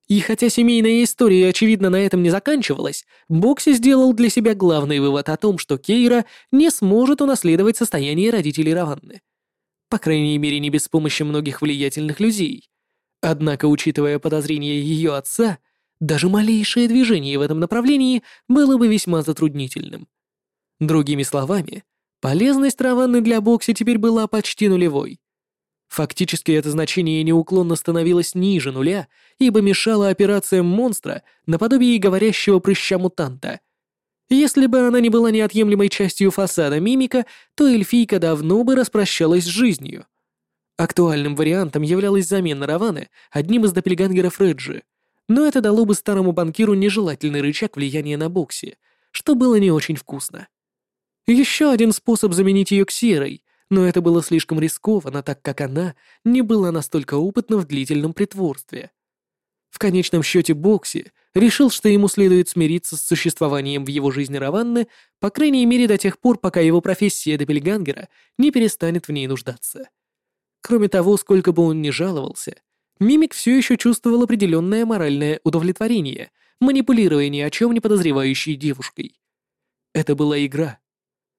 И хотя семейная история, очевидно, на этом не заканчивалась, Бокси сделал для себя главный вывод о том, что Кейра не сможет унаследовать состояние родителей Раванны. По крайней мере, не без помощи многих влиятельных людей. Однако, учитывая подозрения ее отца, даже малейшее движение в этом направлении было бы весьма затруднительным. Другими словами, полезность Раванны для Бокси теперь была почти нулевой. Фактически это значение неуклонно становилось ниже нуля, ибо мешало операциям монстра наподобие говорящего прыща-мутанта. Если бы она не была неотъемлемой частью фасада мимика, то эльфийка давно бы распрощалась с жизнью. Актуальным вариантом являлась замена Раваны одним из доппельгангеров Реджи, но это дало бы старому банкиру нежелательный рычаг влияния на Бокси, что было не очень вкусно. Еще один способ заменить ее Ксерой, но это было слишком рискованно, так как она не была настолько опытна в длительном притворстве. В конечном счете Бокси решил, что ему следует смириться с существованием в его жизни Раванны, по крайней мере до тех пор, пока его профессия Депельгангера не перестанет в ней нуждаться. Кроме того, сколько бы он ни жаловался, Мимик все еще чувствовал определенное моральное удовлетворение, манипулируя ни о чем не подозревающей девушкой. Это была игра,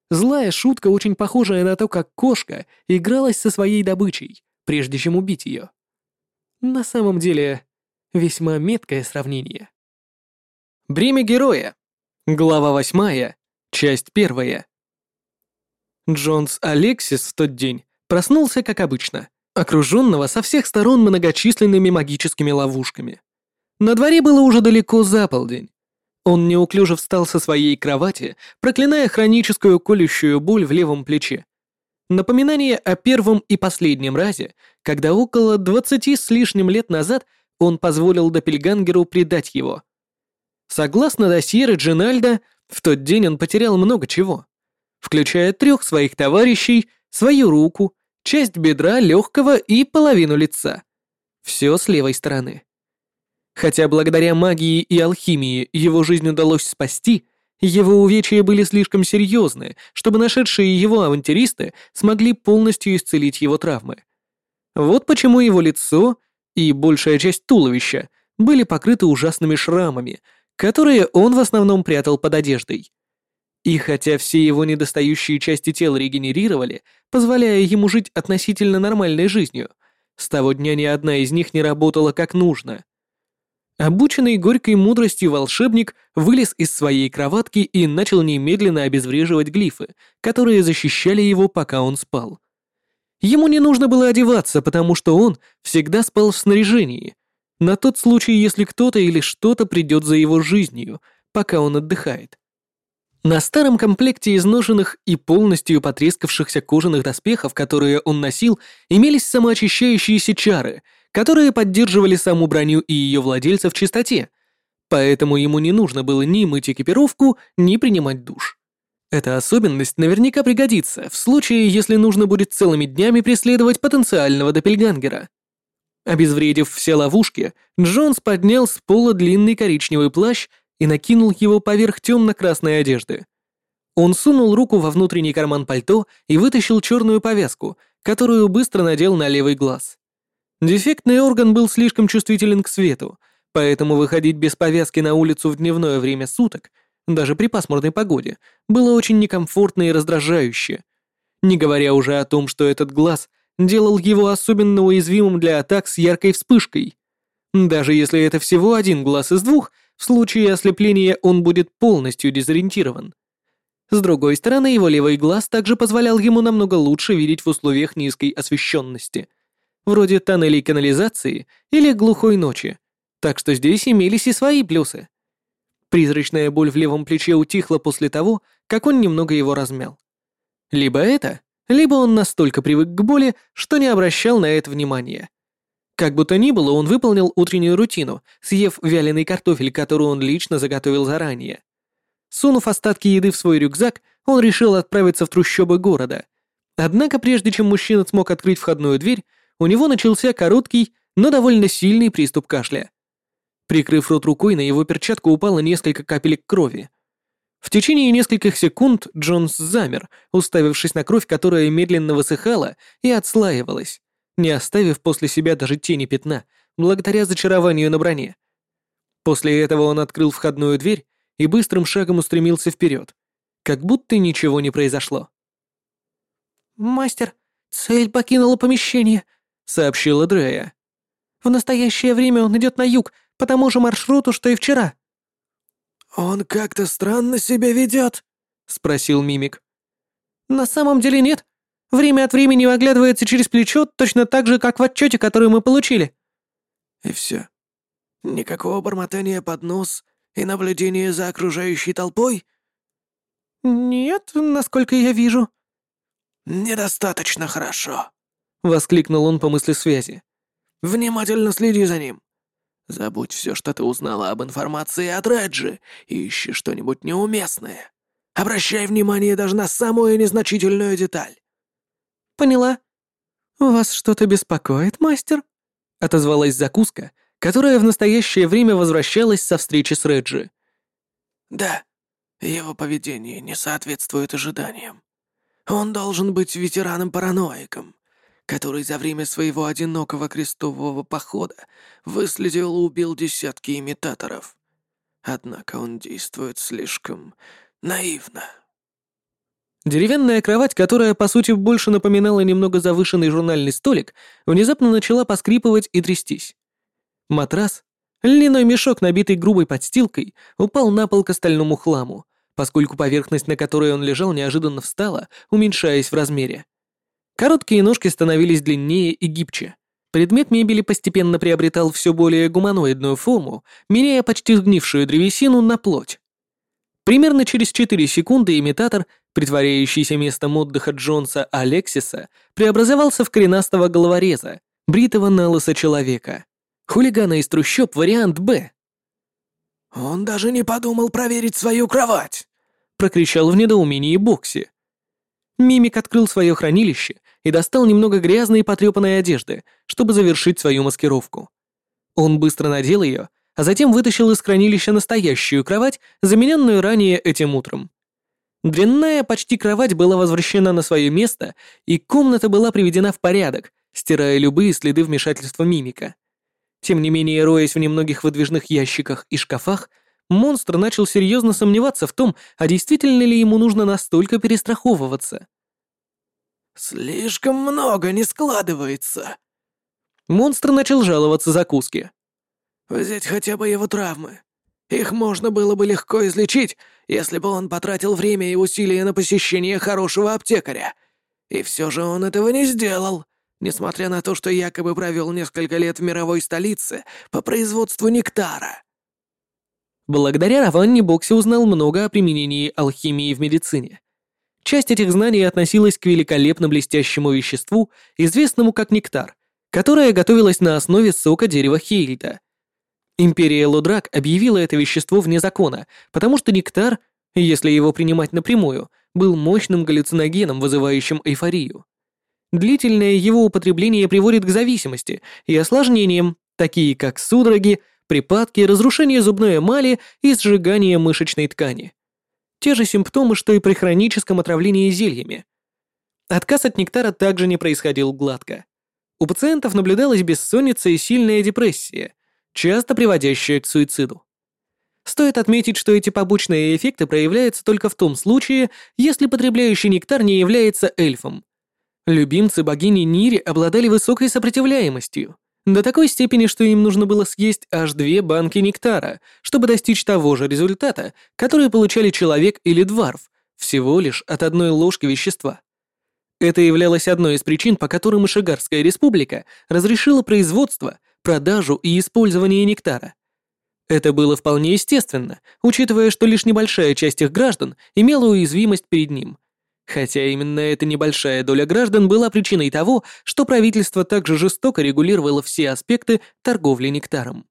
Злая шутка, очень похожая на то, как кошка игралась со своей добычей, прежде чем убить ее. На самом деле, весьма меткое сравнение. Бремя героя. Глава восьмая, часть первая. Джонс Алексис в тот день проснулся как обычно, окруженного со всех сторон многочисленными магическими ловушками. На дворе было уже далеко за полдень, он неуклюже встал со своей кровати, проклиная хроническую колющую боль в левом плече. Напоминание о первом и последнем разе, когда около двадцати с лишним лет назад он позволил Доппельгангеру предать его. Согласно досье Реджинальда, в тот день он потерял много чего, включая трех своих товарищей, свою руку, часть бедра легкого и половину лица. Все с левой стороны. Хотя благодаря магии и алхимии его жизнь удалось спасти, его увечья были слишком серьезны, чтобы нашедшие его авантюристы смогли полностью исцелить его травмы. Вот почему его лицо и большая часть туловища были покрыты ужасными шрамами, которые он в основном прятал под одеждой. И хотя все его недостающие части тела регенерировали, позволяя ему жить относительно нормальной жизнью, с того дня ни одна из них не работала как нужно. Обученный горькой мудростью волшебник вылез из своей кроватки и начал немедленно обезвреживать глифы, которые защищали его, пока он спал. Ему не нужно было одеваться, потому что он всегда спал в снаряжении, на тот случай, если кто-то или что-то придет за его жизнью, пока он отдыхает. На старом комплекте изношенных и полностью потрескавшихся кожаных доспехов, которые он носил, имелись самоочищающиеся чары — которые поддерживали саму броню и ее владельца в чистоте, поэтому ему не нужно было ни мыть экипировку, ни принимать душ. Эта особенность наверняка пригодится в случае, если нужно будет целыми днями преследовать потенциального допельгангера. Обезвредив все ловушки, Джонс поднял с пола длинный коричневый плащ и накинул его поверх темно-красной одежды. Он сунул руку во внутренний карман пальто и вытащил черную повязку, которую быстро надел на левый глаз. Дефектный орган был слишком чувствителен к свету, поэтому выходить без повязки на улицу в дневное время суток, даже при пасмурной погоде, было очень некомфортно и раздражающе. Не говоря уже о том, что этот глаз делал его особенно уязвимым для атак с яркой вспышкой. Даже если это всего один глаз из двух, в случае ослепления он будет полностью дезориентирован. С другой стороны, его левый глаз также позволял ему намного лучше видеть в условиях низкой освещенности – вроде тоннелей канализации или глухой ночи, так что здесь имелись и свои плюсы. Призрачная боль в левом плече утихла после того, как он немного его размял. Либо это, либо он настолько привык к боли, что не обращал на это внимания. Как бы то ни было, он выполнил утреннюю рутину, съев вяленый картофель, который он лично заготовил заранее. Сунув остатки еды в свой рюкзак, он решил отправиться в трущобы города. Однако прежде чем мужчина смог открыть входную дверь, у него начался короткий, но довольно сильный приступ кашля. Прикрыв рот рукой, на его перчатку упало несколько капелек крови. В течение нескольких секунд Джонс замер, уставившись на кровь, которая медленно высыхала и отслаивалась, не оставив после себя даже тени пятна, благодаря зачарованию на броне, После этого он открыл входную дверь и быстрым шагом устремился вперед, как будто ничего не произошло. «Мастер, цель покинула помещение», — сообщила Дрея. «В настоящее время он идет на юг, по тому же маршруту, что и вчера». «Он как-то странно себя ведет», — спросил Мимик. «На самом деле нет. Время от времени оглядывается через плечо, точно так же, как в отчете, который мы получили». «И все. Никакого бормотания под нос и наблюдения за окружающей толпой?» «Нет, насколько я вижу». «Недостаточно хорошо», — воскликнул он по мысли связи. «Внимательно следи за ним. Забудь все, что ты узнала об информации от Реджи, и ищи что-нибудь неуместное. Обращай внимание даже на самую незначительную деталь». «Поняла. Вас что-то беспокоит, мастер?» — отозвалась закуска, которая в настоящее время возвращалась со встречи с Реджи. «Да, его поведение не соответствует ожиданиям. Он должен быть ветераном-параноиком, который за время своего одинокого крестового похода выследил и убил десятки имитаторов. Однако он действует слишком наивно. Деревянная кровать, которая, по сути, больше напоминала немного завышенный журнальный столик, внезапно начала поскрипывать и трястись. Матрас, льняной мешок, набитый грубой подстилкой, упал на пол к остальному хламу, поскольку поверхность, на которой он лежал, неожиданно встала, уменьшаясь в размере. Короткие ножки становились длиннее и гибче. Предмет мебели постепенно приобретал все более гуманоидную форму, меняя почти сгнившую древесину на плоть. Примерно через 4 секунды имитатор, притворяющийся местом отдыха Джонса Алексиса, преобразовался в коренастого головореза, бритого на лысо человека. Хулигана из трущоб вариант «Б». «Он даже не подумал проверить свою кровать!» — прокричал в недоумении Бокси. Мимик открыл свое хранилище и достал немного грязной и потрепанной одежды, чтобы завершить свою маскировку. Он быстро надел ее, а затем вытащил из хранилища настоящую кровать, замененную ранее этим утром. Дрянная почти кровать была возвращена на свое место, и комната была приведена в порядок, стирая любые следы вмешательства мимика. Тем не менее, роясь в немногих выдвижных ящиках и шкафах, монстр начал серьезно сомневаться в том, а действительно ли ему нужно настолько перестраховываться. «Слишком много не складывается». Монстр начал жаловаться закуске. «Взять хотя бы его травмы. Их можно было бы легко излечить, если бы он потратил время и усилия на посещение хорошего аптекаря. И все же он этого не сделал, несмотря на то, что якобы провел несколько лет в мировой столице по производству нектара». Благодаря Раванне Бокси узнал много о применении алхимии в медицине. Часть этих знаний относилась к великолепно блестящему веществу, известному как нектар, которое готовилось на основе сока дерева Хейльта. Империя Лодрак объявила это вещество вне закона, потому что нектар, если его принимать напрямую, был мощным галлюциногеном, вызывающим эйфорию. Длительное его употребление приводит к зависимости и осложнениям, такие как судороги, припадки, разрушение зубной эмали и сжигание мышечной ткани. Те же симптомы, что и при хроническом отравлении зельями. Отказ от нектара также не происходил гладко. У пациентов наблюдалась бессонница и сильная депрессия, часто приводящая к суициду. Стоит отметить, что эти побочные эффекты проявляются только в том случае, если потребляющий нектар не является эльфом. Любимцы богини Нири обладали высокой сопротивляемостью, до такой степени, что им нужно было съесть аж две банки нектара, чтобы достичь того же результата, который получали человек или дварф, всего лишь от одной ложки вещества. Это являлось одной из причин, по которым Ишигарская республика разрешила производство, продажу и использование нектара. Это было вполне естественно, учитывая, что лишь небольшая часть их граждан имела уязвимость перед ним – Хотя именно эта небольшая доля граждан была причиной того, что правительство также жестоко регулировало все аспекты торговли нектаром.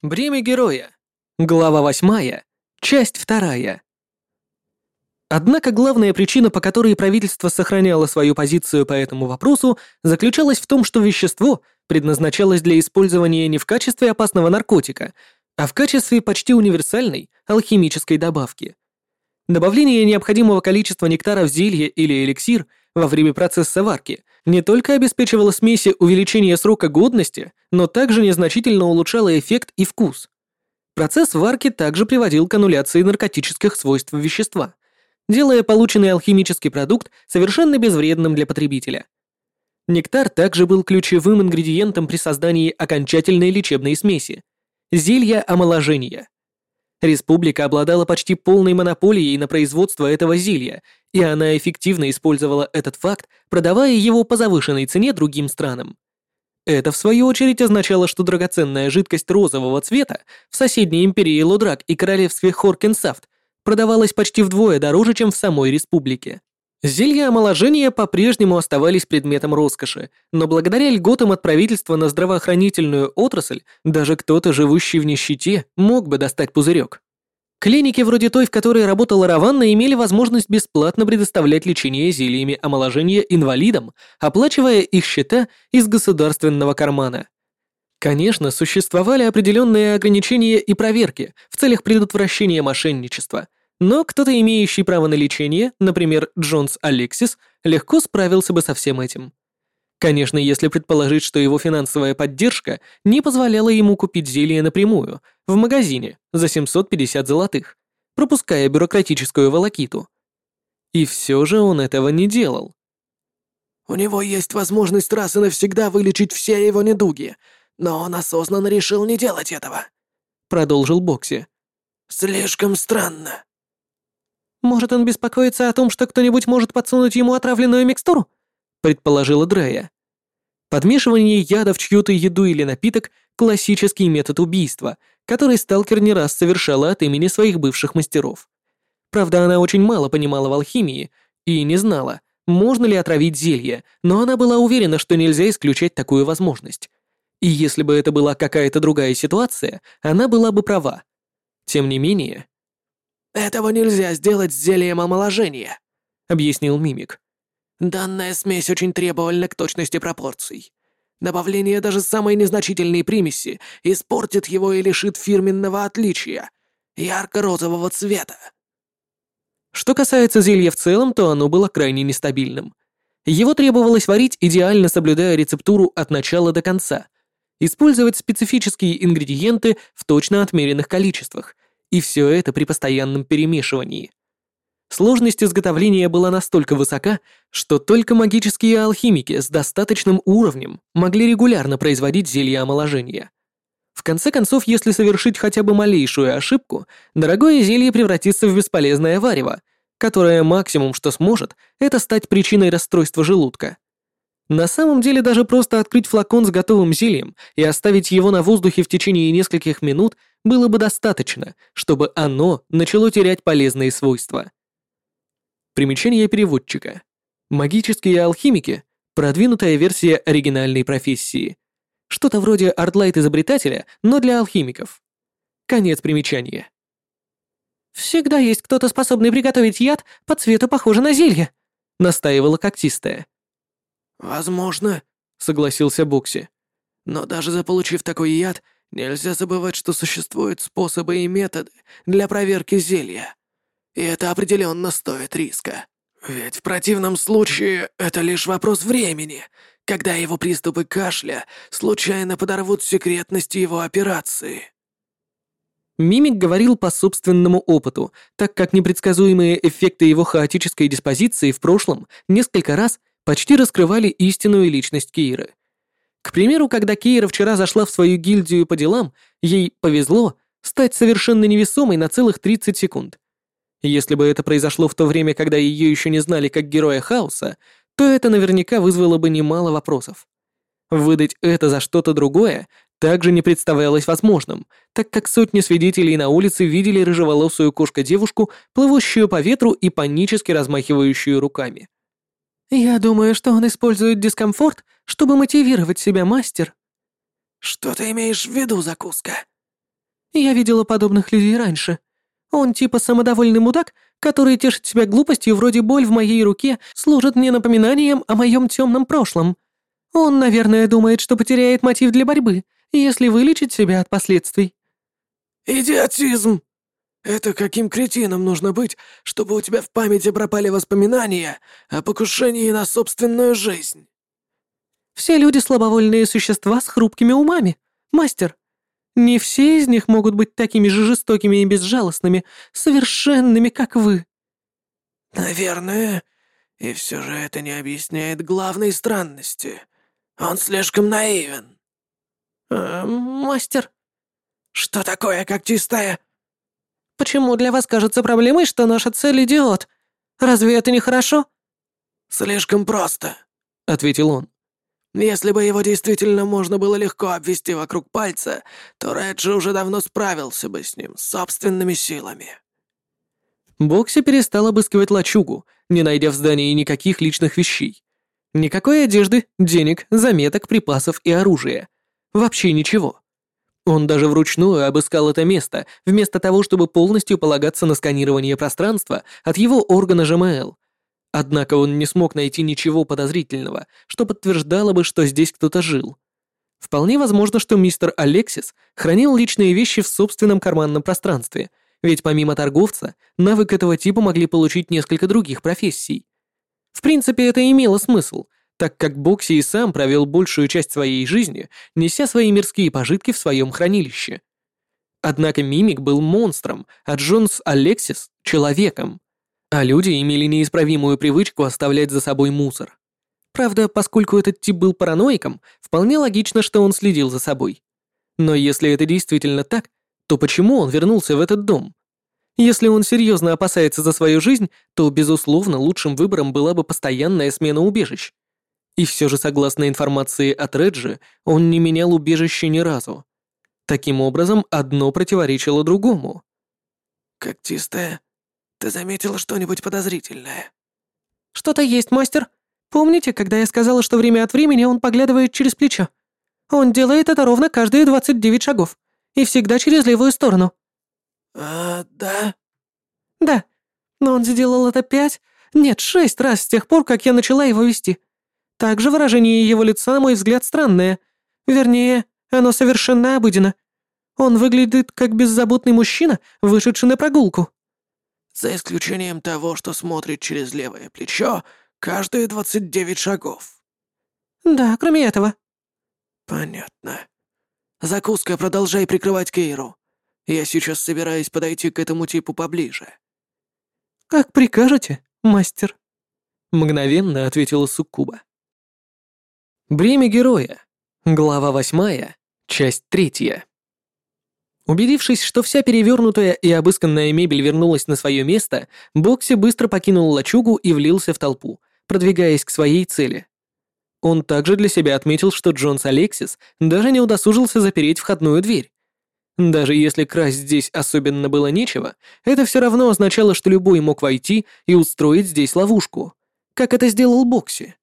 Бремя героя. Глава 8. Часть 2. Однако главная причина, по которой правительство сохраняло свою позицию по этому вопросу, заключалась в том, что вещество предназначалось для использования не в качестве опасного наркотика, а в качестве почти универсальной алхимической добавки – Добавление необходимого количества нектара в зелье или эликсир во время процесса варки не только обеспечивала смеси увеличение срока годности, но также незначительно улучшала эффект и вкус. Процесс варки также приводил к аннуляции наркотических свойств вещества, делая полученный алхимический продукт совершенно безвредным для потребителя. Нектар также был ключевым ингредиентом при создании окончательной лечебной смеси – зелья омоложения. Республика обладала почти полной монополией на производство этого зелья, и она эффективно использовала этот факт, продавая его по завышенной цене другим странам. Это, в свою очередь, означало, что драгоценная жидкость розового цвета в соседней империи Лодрак и королевстве Хоркенсафт продавалась почти вдвое дороже, чем в самой республике. Зелья омоложения по-прежнему оставались предметом роскоши, но благодаря льготам от правительства на здравоохранительную отрасль даже кто-то, живущий в нищете, мог бы достать пузырек. Клиники вроде той, в которой работала Раванна, имели возможность бесплатно предоставлять лечение зельями омоложения инвалидам, оплачивая их счета из государственного кармана. Конечно, существовали определенные ограничения и проверки в целях предотвращения мошенничества – но кто-то, имеющий право на лечение, например, Джонс Алексис, легко справился бы со всем этим. Конечно, если предположить, что его финансовая поддержка не позволяла ему купить зелье напрямую, в магазине, за 750 золотых, пропуская бюрократическую волокиту. И все же он этого не делал. «У него есть возможность раз и навсегда вылечить все его недуги, но он осознанно решил не делать этого», — продолжил Бокси. «Слишком странно». «Может, он беспокоится о том, что кто-нибудь может подсунуть ему отравленную микстуру?» — предположила Дрея. Подмешивание яда в чью-то еду или напиток — классический метод убийства, который сталкер не раз совершала от имени своих бывших мастеров. Правда, она очень мало понимала в алхимии и не знала, можно ли отравить зелье, но она была уверена, что нельзя исключать такую возможность. И если бы это была какая-то другая ситуация, она была бы права. Тем не менее, «Этого нельзя сделать с зельем омоложения», — объяснил мимик. «Данная смесь очень требовательна к точности пропорций. Добавление даже самой незначительной примеси испортит его и лишит фирменного отличия — ярко-розового цвета». Что касается зелья в целом, то оно было крайне нестабильным. Его требовалось варить, идеально соблюдая рецептуру от начала до конца, использовать специфические ингредиенты в точно отмеренных количествах и все это при постоянном перемешивании. Сложность изготовления была настолько высока, что только магические алхимики с достаточным уровнем могли регулярно производить зелья омоложения. В конце концов, если совершить хотя бы малейшую ошибку, дорогое зелье превратится в бесполезное варево, которое максимум, что сможет, это стать причиной расстройства желудка. На самом деле даже просто открыть флакон с готовым зельем и оставить его на воздухе в течение нескольких минут было бы достаточно, чтобы оно начало терять полезные свойства. Примечание переводчика. Магические алхимики — продвинутая версия оригинальной профессии. Что-то вроде артлайт-изобретателя, но для алхимиков. Конец примечания. «Всегда есть кто-то, способный приготовить яд по цвету похожий на зелье», — настаивала когтистая. «Возможно», — согласился Бокси. «Но даже заполучив такой яд, нельзя забывать, что существуют способы и методы для проверки зелья. И это определенно стоит риска. Ведь в противном случае это лишь вопрос времени, когда его приступы кашля случайно подорвут секретность его операции». Мимик говорил по собственному опыту, так как непредсказуемые эффекты его хаотической диспозиции в прошлом несколько раз — почти раскрывали истинную личность Кейры. К примеру, когда Кейра вчера зашла в свою гильдию по делам, ей повезло стать совершенно невесомой на целых 30 секунд. Если бы это произошло в то время, когда ее еще не знали как героя хаоса, то это наверняка вызвало бы немало вопросов. Выдать это за что-то другое также не представлялось возможным, так как сотни свидетелей на улице видели рыжеволосую кошка-девушку, плывущую по ветру и панически размахивающую руками. «Я думаю, что он использует дискомфорт, чтобы мотивировать себя, мастер». «Что ты имеешь в виду, закуска?» «Я видела подобных людей раньше. Он типа самодовольный мудак, который тешит себя глупостью вроде боль в моей руке служит мне напоминанием о моем темном прошлом. Он, наверное, думает, что потеряет мотив для борьбы, если вылечить себя от последствий». «Идиотизм!» Это каким кретином нужно быть, чтобы у тебя в памяти пропали воспоминания о покушении на собственную жизнь?» Все люди слабовольные существа с хрупкими умами, мастер. Не все из них могут быть такими же жестокими и безжалостными, совершенными, как вы». «Наверное, и все же это не объясняет главной странности. Он слишком наивен». «Э, «Мастер...» «Что такое когтистая?» «Почему для вас кажется проблемой, что наша цель — идиот? Разве это не хорошо?» «Слишком просто», — ответил он. «Если бы его действительно можно было легко обвести вокруг пальца, то Реджи уже давно справился бы с ним собственными силами». Бокси перестал обыскивать лачугу, не найдя в здании никаких личных вещей. Никакой одежды, денег, заметок, припасов и оружия. Вообще ничего. Он даже вручную обыскал это место, вместо того, чтобы полностью полагаться на сканирование пространства от его органа ЖМЛ. Однако он не смог найти ничего подозрительного, что подтверждало бы, что здесь кто-то жил. Вполне возможно, что мистер Алексис хранил личные вещи в собственном карманном пространстве, ведь помимо торговца, навык этого типа могли получить несколько других профессий. В принципе, это имело смысл, так как Бокси и сам провел большую часть своей жизни, неся свои мирские пожитки в своем хранилище. Однако Мимик был монстром, а Джонс Алексис — человеком. А люди имели неисправимую привычку оставлять за собой мусор. Правда, поскольку этот тип был параноиком, вполне логично, что он следил за собой. Но если это действительно так, то почему он вернулся в этот дом? Если он серьезно опасается за свою жизнь, то, безусловно, лучшим выбором была бы постоянная смена убежищ. И все же, согласно информации от Реджи, он не менял убежище ни разу. Таким образом, одно противоречило другому. «Когтистая, ты заметила что-нибудь подозрительное?» «Что-то есть, мастер. Помните, когда я сказала, что время от времени он поглядывает через плечо? Он делает это ровно каждые 29 шагов. И всегда через левую сторону». «А, да?» «Да. Но он сделал это пять, нет, шесть раз с тех пор, как я начала его вести. Также выражение его лица, на мой взгляд, странное. Вернее, оно совершенно обыденно. Он выглядит как беззаботный мужчина, вышедший на прогулку. За исключением того, что смотрит через левое плечо каждые двадцать девять шагов. Да, кроме этого. Понятно. Закуска, продолжай прикрывать Кейру. Я сейчас собираюсь подойти к этому типу поближе. Как прикажете, мастер. Мгновенно ответила Суккуба. Бремя героя. Глава восьмая, часть третья. Убедившись, что вся перевернутая и обысканная мебель вернулась на свое место, Бокси быстро покинул лачугу и влился в толпу, продвигаясь к своей цели. Он также для себя отметил, что Джонс Алексис даже не удосужился запереть входную дверь. Даже если красть здесь особенно было нечего, это все равно означало, что любой мог войти и устроить здесь ловушку, как это сделал Бокси.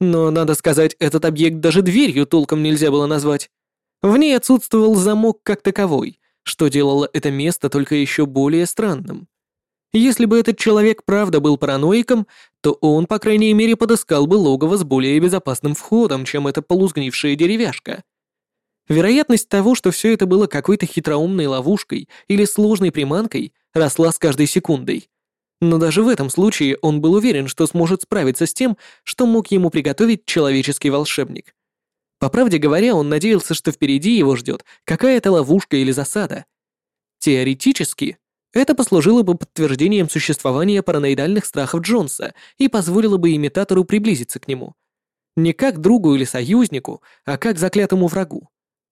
Но, надо сказать, этот объект даже дверью толком нельзя было назвать. В ней отсутствовал замок как таковой, что делало это место только еще более странным. Если бы этот человек правда был параноиком, то он, по крайней мере, подыскал бы логово с более безопасным входом, чем эта полузгнившая деревяшка. Вероятность того, что все это было какой-то хитроумной ловушкой или сложной приманкой, росла с каждой секундой. Но даже в этом случае он был уверен, что сможет справиться с тем, что мог ему приготовить человеческий волшебник. По правде говоря, он надеялся, что впереди его ждет какая-то ловушка или засада. Теоретически, это послужило бы подтверждением существования параноидальных страхов Джонса и позволило бы имитатору приблизиться к нему. Не как другу или союзнику, а как заклятому врагу.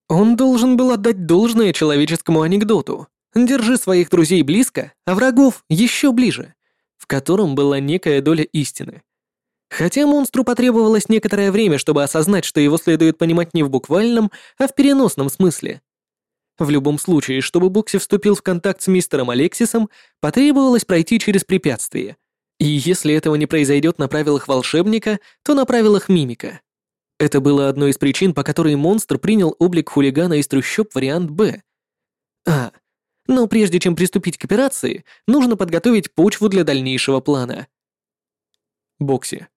Он должен был отдать должное человеческому анекдоту. Держи своих друзей близко, а врагов еще ближе в котором была некая доля истины. Хотя монстру потребовалось некоторое время, чтобы осознать, что его следует понимать не в буквальном, а в переносном смысле. В любом случае, чтобы Бокси вступил в контакт с мистером Алексисом, потребовалось пройти через препятствие. И если этого не произойдет на правилах волшебника, то на правилах мимика. Это было одной из причин, по которой монстр принял облик хулигана из трущоб вариант «Б». А, но прежде чем приступить к операции, нужно подготовить почву для дальнейшего плана. Бокси.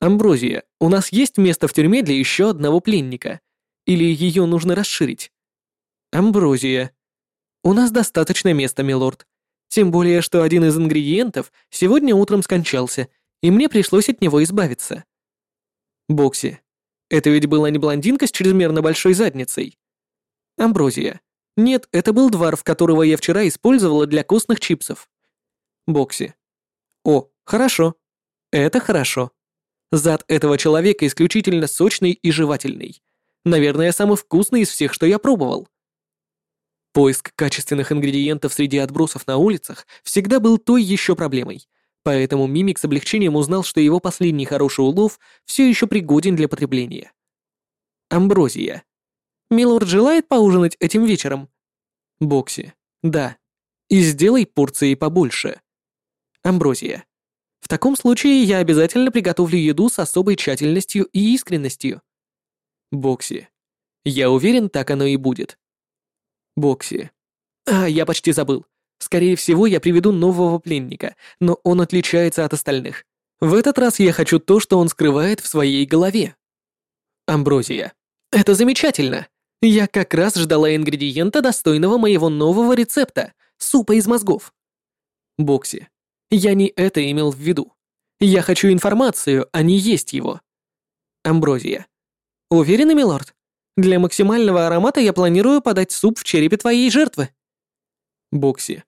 Амброзия, у нас есть место в тюрьме для еще одного пленника? Или ее нужно расширить? Амброзия. У нас достаточно места, милорд. Тем более, что один из ингредиентов сегодня утром скончался, и мне пришлось от него избавиться. Бокси. Это ведь была не блондинка с чрезмерно большой задницей. Амброзия. Нет, это был дварф, которого я вчера использовала для костных чипсов. Бокси. О, хорошо. Это хорошо. Зад этого человека исключительно сочный и жевательный. Наверное, самый вкусный из всех, что я пробовал. Поиск качественных ингредиентов среди отбросов на улицах всегда был той еще проблемой, поэтому Мимик с облегчением узнал, что его последний хороший улов все еще пригоден для потребления. Амброзия. Милорд желает поужинать этим вечером? Бокси. Да. И сделай порции побольше. Амброзия. В таком случае я обязательно приготовлю еду с особой тщательностью и искренностью. Бокси. Я уверен, так оно и будет. Бокси. А, я почти забыл. Скорее всего, я приведу нового пленника, но он отличается от остальных. В этот раз я хочу то, что он скрывает в своей голове. Амброзия. Это замечательно. Я как раз ждала ингредиента, достойного моего нового рецепта — супа из мозгов. Бокси. Я не это имел в виду. Я хочу информацию, а не есть его. Амброзия. Уверены, милорд? Для максимального аромата я планирую подать суп в черепе твоей жертвы. Бокси.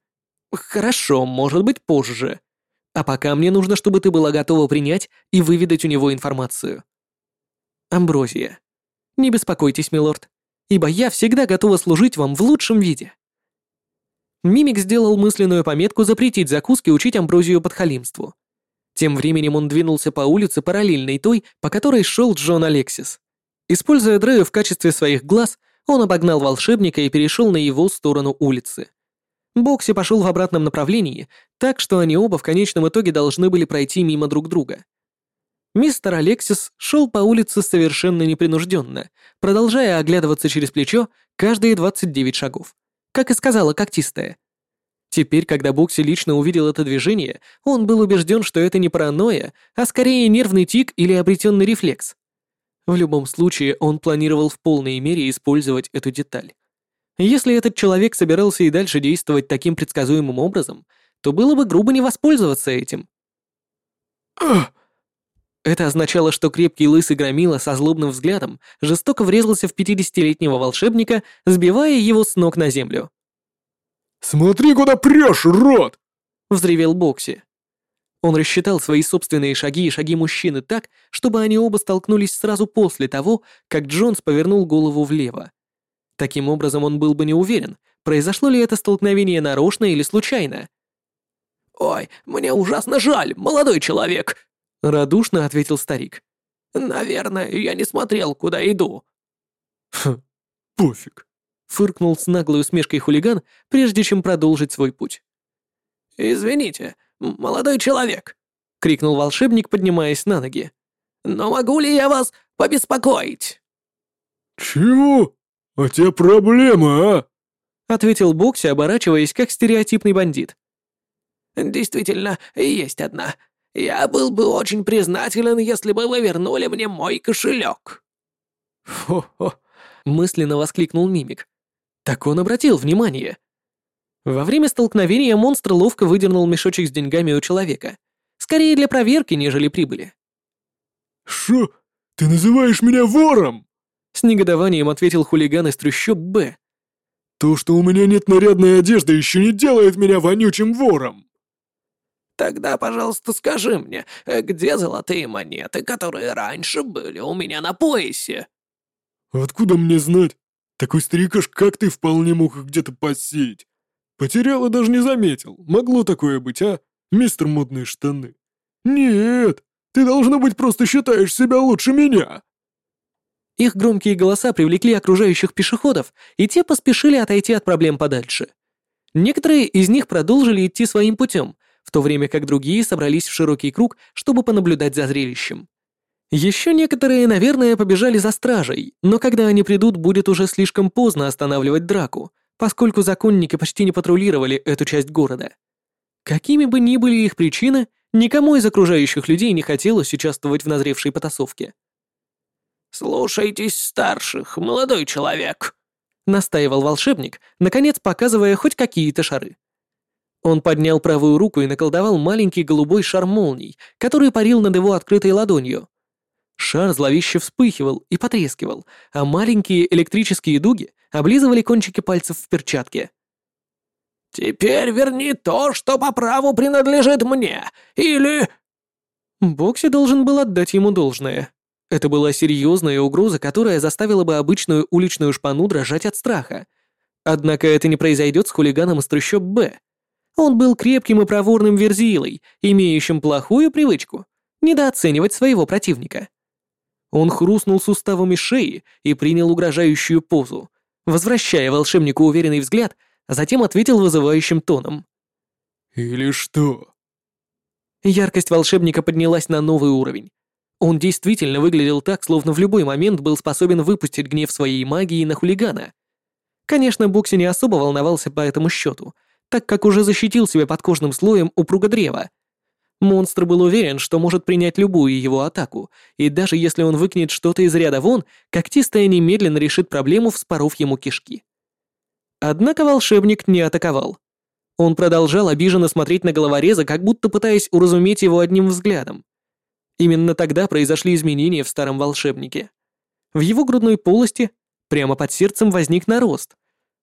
Хорошо, может быть, позже. А пока мне нужно, чтобы ты была готова принять и выведать у него информацию. Амброзия. Не беспокойтесь, милорд, ибо я всегда готова служить вам в лучшем виде. Мимик сделал мысленную пометку запретить закуски учить Амброзию подхалимству. Тем временем он двинулся по улице параллельной той, по которой шел Джон Алексис. Используя Дрею в качестве своих глаз, он обогнал волшебника и перешел на его сторону улицы. Бокси пошел в обратном направлении, так что они оба в конечном итоге должны были пройти мимо друг друга. Мистер Алексис шел по улице совершенно непринужденно, продолжая оглядываться через плечо каждые 29 шагов, как и сказала когтистая. Теперь, когда Бокси лично увидел это движение, он был убежден, что это не паранойя, а скорее нервный тик или обретенный рефлекс. В любом случае, он планировал в полной мере использовать эту деталь. Если этот человек собирался и дальше действовать таким предсказуемым образом, то было бы грубо не воспользоваться этим. Это означало, что крепкий лысый громила со злобным взглядом жестоко врезался в пятидесятилетнего волшебника, сбивая его с ног на землю. «Смотри, куда прешь, рот!» — взревел Бокси. Он рассчитал свои собственные шаги и шаги мужчины так, чтобы они оба столкнулись сразу после того, как Джонс повернул голову влево. Таким образом, он был бы не уверен, произошло ли это столкновение нарочно или случайно. «Ой, мне ужасно жаль, молодой человек!» — радушно ответил старик. «Наверное, я не смотрел, куда иду». «Хм, пофиг», — фыркнул с наглой усмешкой хулиган, прежде чем продолжить свой путь. «Извините, молодой человек!» — крикнул волшебник, поднимаясь на ноги. «Но могу ли я вас побеспокоить?» «Чего? А те проблемы, а?» — ответил Бокси, оборачиваясь как стереотипный бандит. «Действительно, есть одна. Я был бы очень признателен, если бы вы вернули мне мой кошелек». «Хо-хо!» — мысленно воскликнул Мимик. «Так он обратил внимание. Во время столкновения монстр ловко выдернул мешочек с деньгами у человека. Скорее для проверки, нежели прибыли. «Шо? Ты называешь меня вором?» С негодованием ответил хулиган из трущоб Б. «То, что у меня нет нарядной одежды, еще не делает меня вонючим вором!» «Тогда, пожалуйста, скажи мне, где золотые монеты, которые раньше были у меня на поясе?» «Откуда мне знать? Такой старикаш, как ты, вполне мог их где-то посеять. Потерял и даже не заметил. Могло такое быть, а, мистер модные штаны? Нет, ты, должно быть, просто считаешь себя лучше меня. Их громкие голоса привлекли окружающих пешеходов, и те поспешили отойти от проблем подальше. Некоторые из них продолжили идти своим путем, в то время как другие собрались в широкий круг, чтобы понаблюдать за зрелищем. Еще некоторые, наверное, побежали за стражей, но когда они придут, будет уже слишком поздно останавливать драку, поскольку законники почти не патрулировали эту часть города. Какими бы ни были их причины, никому из окружающих людей не хотелось участвовать в назревшей потасовке. «Слушайтесь старших, молодой человек», — настаивал волшебник, наконец показывая хоть какие-то шары. Он поднял правую руку и наколдовал маленький голубой шар молний, который парил над его открытой ладонью. Шар зловеще вспыхивал и потрескивал, а маленькие электрические дуги облизывали кончики пальцев в перчатке. «Теперь верни то, что по праву принадлежит мне, или...» Бокси должен был отдать ему должное. Это была серьезная угроза, которая заставила бы обычную уличную шпану дрожать от страха. Однако это не произойдет с хулиганом из трущоб Б. Он был крепким и проворным верзилой, имеющим плохую привычку недооценивать своего противника. Он хрустнул суставами шеи и принял угрожающую позу, возвращая волшебнику уверенный взгляд, а затем ответил вызывающим тоном. «Или что?» Яркость волшебника поднялась на новый уровень. Он действительно выглядел так, словно в любой момент был способен выпустить гнев своей магии на хулигана. Конечно, Бокси не особо волновался по этому счету, так как уже защитил себя подкожным слоем упруга древа. Монстр был уверен, что может принять любую его атаку, и даже если он выкинет что-то из ряда вон, когтистая немедленно решит проблему, вспоров ему кишки. Однако волшебник не атаковал. Он продолжал обиженно смотреть на головореза, как будто пытаясь уразуметь его одним взглядом. Именно тогда произошли изменения в старом волшебнике. В его грудной полости, прямо под сердцем, возник нарост.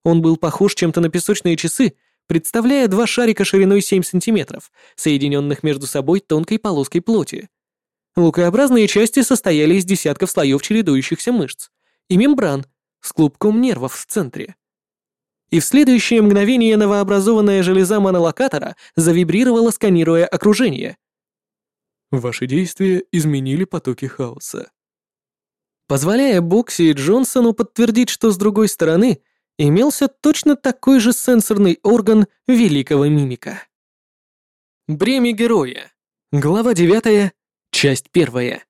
Он был похож чем-то на песочные часы, представляя два шарика шириной 7 сантиметров, соединенных между собой тонкой полоской плоти. Лукообразные части состояли из десятков слоев чередующихся мышц и мембран с клубком нервов в центре и в следующее мгновение новообразованная железа монолокатора завибрировала, сканируя окружение. Ваши действия изменили потоки хаоса. Позволяя Бокси и Джонсону подтвердить, что с другой стороны имелся точно такой же сенсорный орган великого мимика. Бремя героя. Глава 9, часть 1.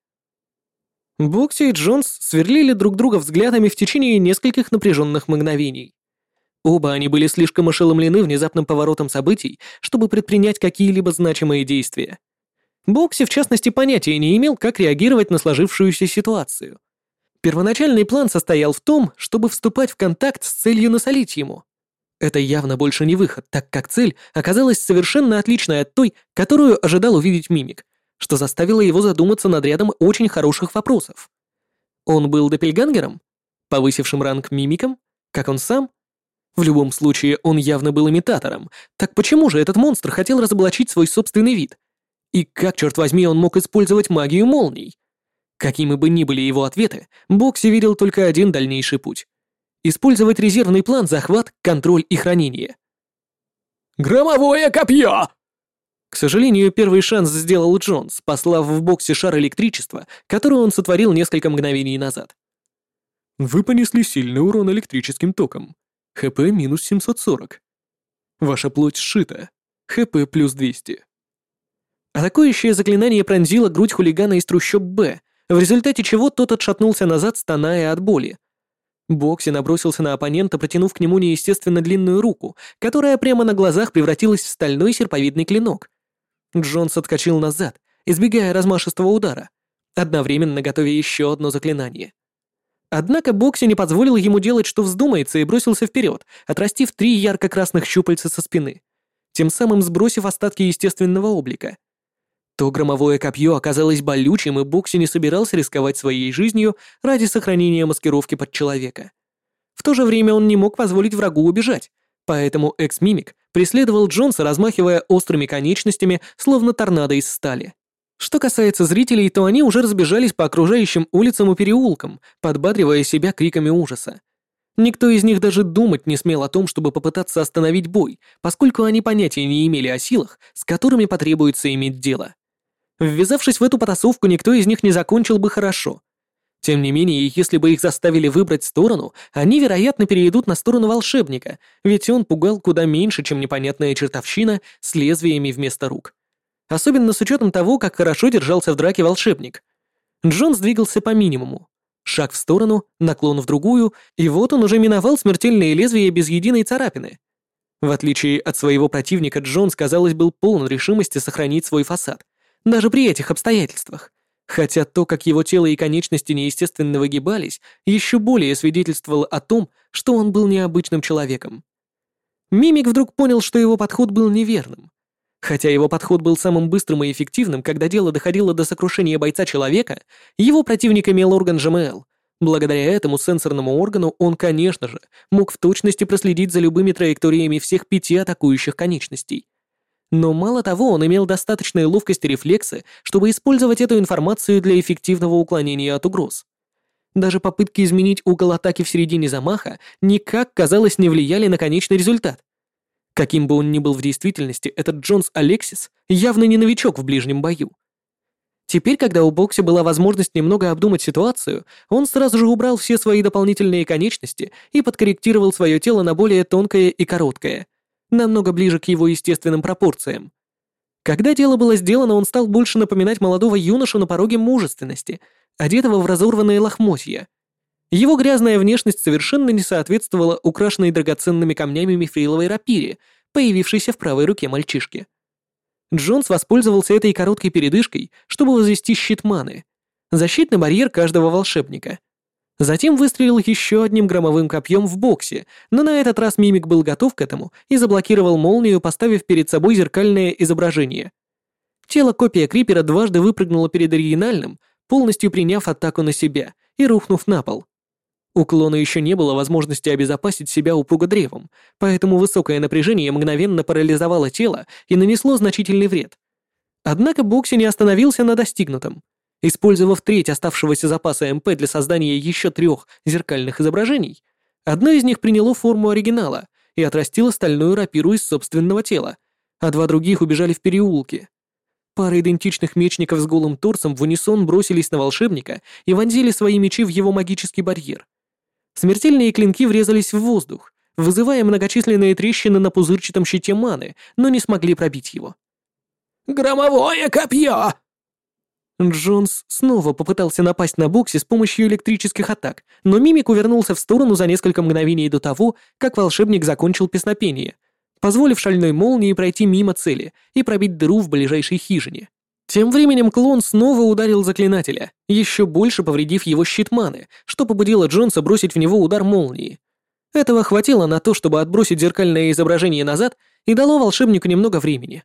Бокси и Джонс сверлили друг друга взглядами в течение нескольких напряженных мгновений. Оба они были слишком ошеломлены внезапным поворотом событий, чтобы предпринять какие-либо значимые действия. Бокси, в частности, понятия не имел, как реагировать на сложившуюся ситуацию. Первоначальный план состоял в том, чтобы вступать в контакт с целью насолить ему. Это явно больше не выход, так как цель оказалась совершенно отличной от той, которую ожидал увидеть мимик, что заставило его задуматься над рядом очень хороших вопросов. Он был допельгангером? Повысившим ранг мимиком? Как он сам? В любом случае, он явно был имитатором. Так почему же этот монстр хотел разоблачить свой собственный вид? И как, черт возьми, он мог использовать магию молний? Какими бы ни были его ответы, Бокси видел только один дальнейший путь. Использовать резервный план захват, контроль и хранение. «Громовое копье!» К сожалению, первый шанс сделал Джонс, послав в боксе шар электричества, который он сотворил несколько мгновений назад. Вы понесли сильный урон электрическим током. ХП минус 740. Ваша плоть сшита. ХП плюс 200. Атакующее заклинание пронзило грудь хулигана из трущоб Б, в результате чего тот отшатнулся назад, стоная от боли. Бокси набросился на оппонента, протянув к нему неестественно длинную руку, которая прямо на глазах превратилась в стальной серповидный клинок. Джонс отскочил назад, избегая размашистого удара, одновременно готовя еще одно заклинание. Однако Бокси не позволил ему делать, что вздумается, и бросился вперед, отрастив три ярко-красных щупальца со спины, тем самым сбросив остатки естественного облика. То громовое копье оказалось болючим, и Бокси не собирался рисковать своей жизнью ради сохранения маскировки под человека. В то же время он не мог позволить врагу убежать, поэтому экс-мимик преследовал Джонса, размахивая острыми конечностями, словно торнадо из стали. Что касается зрителей, то они уже разбежались по окружающим улицам и переулкам, подбадривая себя криками ужаса. Никто из них даже думать не смел о том, чтобы попытаться остановить бой, поскольку они понятия не имели о силах, с которыми потребуется иметь дело. Ввязавшись в эту потасовку, никто из них не закончил бы хорошо. Тем не менее, если бы их заставили выбрать сторону, они, вероятно, перейдут на сторону волшебника, ведь он пугал куда меньше, чем непонятная чертовщина с лезвиями вместо рук особенно с учетом того, как хорошо держался в драке волшебник. Джон сдвигался по минимуму. Шаг в сторону, наклон в другую, и вот он уже миновал смертельные лезвия без единой царапины. В отличие от своего противника, Джонс, казалось, был полон решимости сохранить свой фасад, даже при этих обстоятельствах. Хотя то, как его тело и конечности неестественно выгибались, еще более свидетельствовало о том, что он был необычным человеком. Мимик вдруг понял, что его подход был неверным. Хотя его подход был самым быстрым и эффективным, когда дело доходило до сокрушения бойца-человека, его противник имел орган ЖМЛ. Благодаря этому сенсорному органу он, конечно же, мог в точности проследить за любыми траекториями всех пяти атакующих конечностей. Но мало того, он имел достаточную ловкость и рефлексы, чтобы использовать эту информацию для эффективного уклонения от угроз. Даже попытки изменить угол атаки в середине замаха никак, казалось, не влияли на конечный результат. Каким бы он ни был в действительности, этот Джонс Алексис явно не новичок в ближнем бою. Теперь, когда у Бокси была возможность немного обдумать ситуацию, он сразу же убрал все свои дополнительные конечности и подкорректировал свое тело на более тонкое и короткое, намного ближе к его естественным пропорциям. Когда дело было сделано, он стал больше напоминать молодого юношу на пороге мужественности, одетого в разорванные лохмотья. Его грязная внешность совершенно не соответствовала украшенной драгоценными камнями мифриловой рапире, появившейся в правой руке мальчишки. Джонс воспользовался этой короткой передышкой, чтобы возвести щит маны, защитный барьер каждого волшебника. Затем выстрелил еще одним громовым копьем в боксе, но на этот раз мимик был готов к этому и заблокировал молнию, поставив перед собой зеркальное изображение. Тело копия Крипера дважды выпрыгнуло перед оригинальным, полностью приняв атаку на себя и рухнув на пол. У клона еще не было возможности обезопасить себя упругодревом, поэтому высокое напряжение мгновенно парализовало тело и нанесло значительный вред. Однако Бокси не остановился на достигнутом. Использовав треть оставшегося запаса МП для создания еще трех зеркальных изображений, одно из них приняло форму оригинала и отрастило стальную рапиру из собственного тела, а два других убежали в переулке. Пара идентичных мечников с голым торсом в унисон бросились на волшебника и вонзили свои мечи в его магический барьер. Смертельные клинки врезались в воздух, вызывая многочисленные трещины на пузырчатом щите маны, но не смогли пробить его. «Громовое копье!» Джонс снова попытался напасть на Бокси с помощью электрических атак, но мимик увернулся в сторону за несколько мгновений до того, как волшебник закончил песнопение, позволив шальной молнии пройти мимо цели и пробить дыру в ближайшей хижине. Тем временем клон снова ударил заклинателя, еще больше повредив его щит маны, что побудило Джонса бросить в него удар молнии. Этого хватило на то, чтобы отбросить зеркальное изображение назад и дало волшебнику немного времени.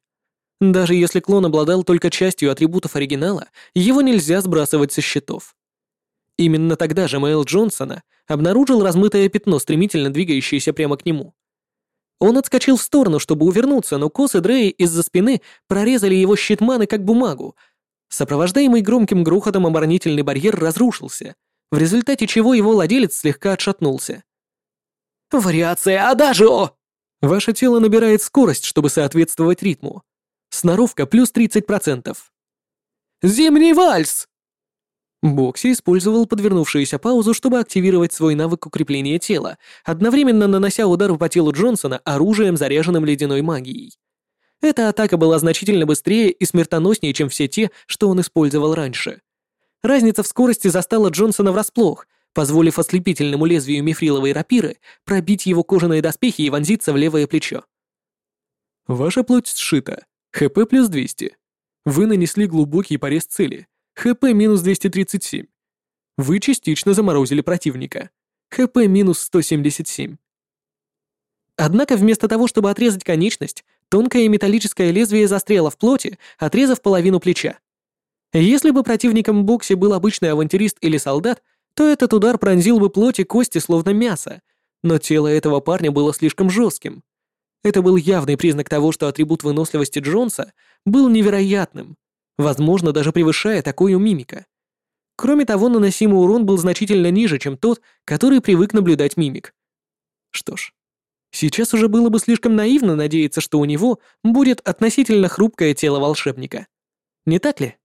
Даже если клон обладал только частью атрибутов оригинала, его нельзя сбрасывать со счетов. Именно тогда же Мэйл Джонсона обнаружил размытое пятно, стремительно двигающееся прямо к нему. Он отскочил в сторону, чтобы увернуться, но косы Дреи из-за спины прорезали его щит маны как бумагу. Сопровождаемый громким грохотом оборонительный барьер разрушился, в результате чего его владелец слегка отшатнулся. «Вариация Адажио!» Ваше тело набирает скорость, чтобы соответствовать ритму. Сноровка плюс 30%. «Зимний вальс!» Бокси использовал подвернувшуюся паузу, чтобы активировать свой навык укрепления тела, одновременно нанося удар по телу Джонсона оружием, заряженным ледяной магией. Эта атака была значительно быстрее и смертоноснее, чем все те, что он использовал раньше. Разница в скорости застала Джонсона врасплох, позволив ослепительному лезвию мифриловой рапиры пробить его кожаные доспехи и вонзиться в левое плечо. Ваша плоть сшита. ХП плюс 200. Вы нанесли глубокий порез цели. ХП минус 237. Вы частично заморозили противника. ХП минус 177. Однако вместо того, чтобы отрезать конечность, тонкое металлическое лезвие застряло в плоти, отрезав половину плеча. Если бы противником боксе был обычный авантюрист или солдат, то этот удар пронзил бы плоть и кости словно мясо, но тело этого парня было слишком жестким. Это был явный признак того, что атрибут выносливости Джонса был невероятным, возможно, даже превышая такой у мимика. Кроме того, наносимый урон был значительно ниже, чем тот, который привык наблюдать мимик. Что ж, сейчас уже было бы слишком наивно надеяться, что у него будет относительно хрупкое тело волшебника. Не так ли?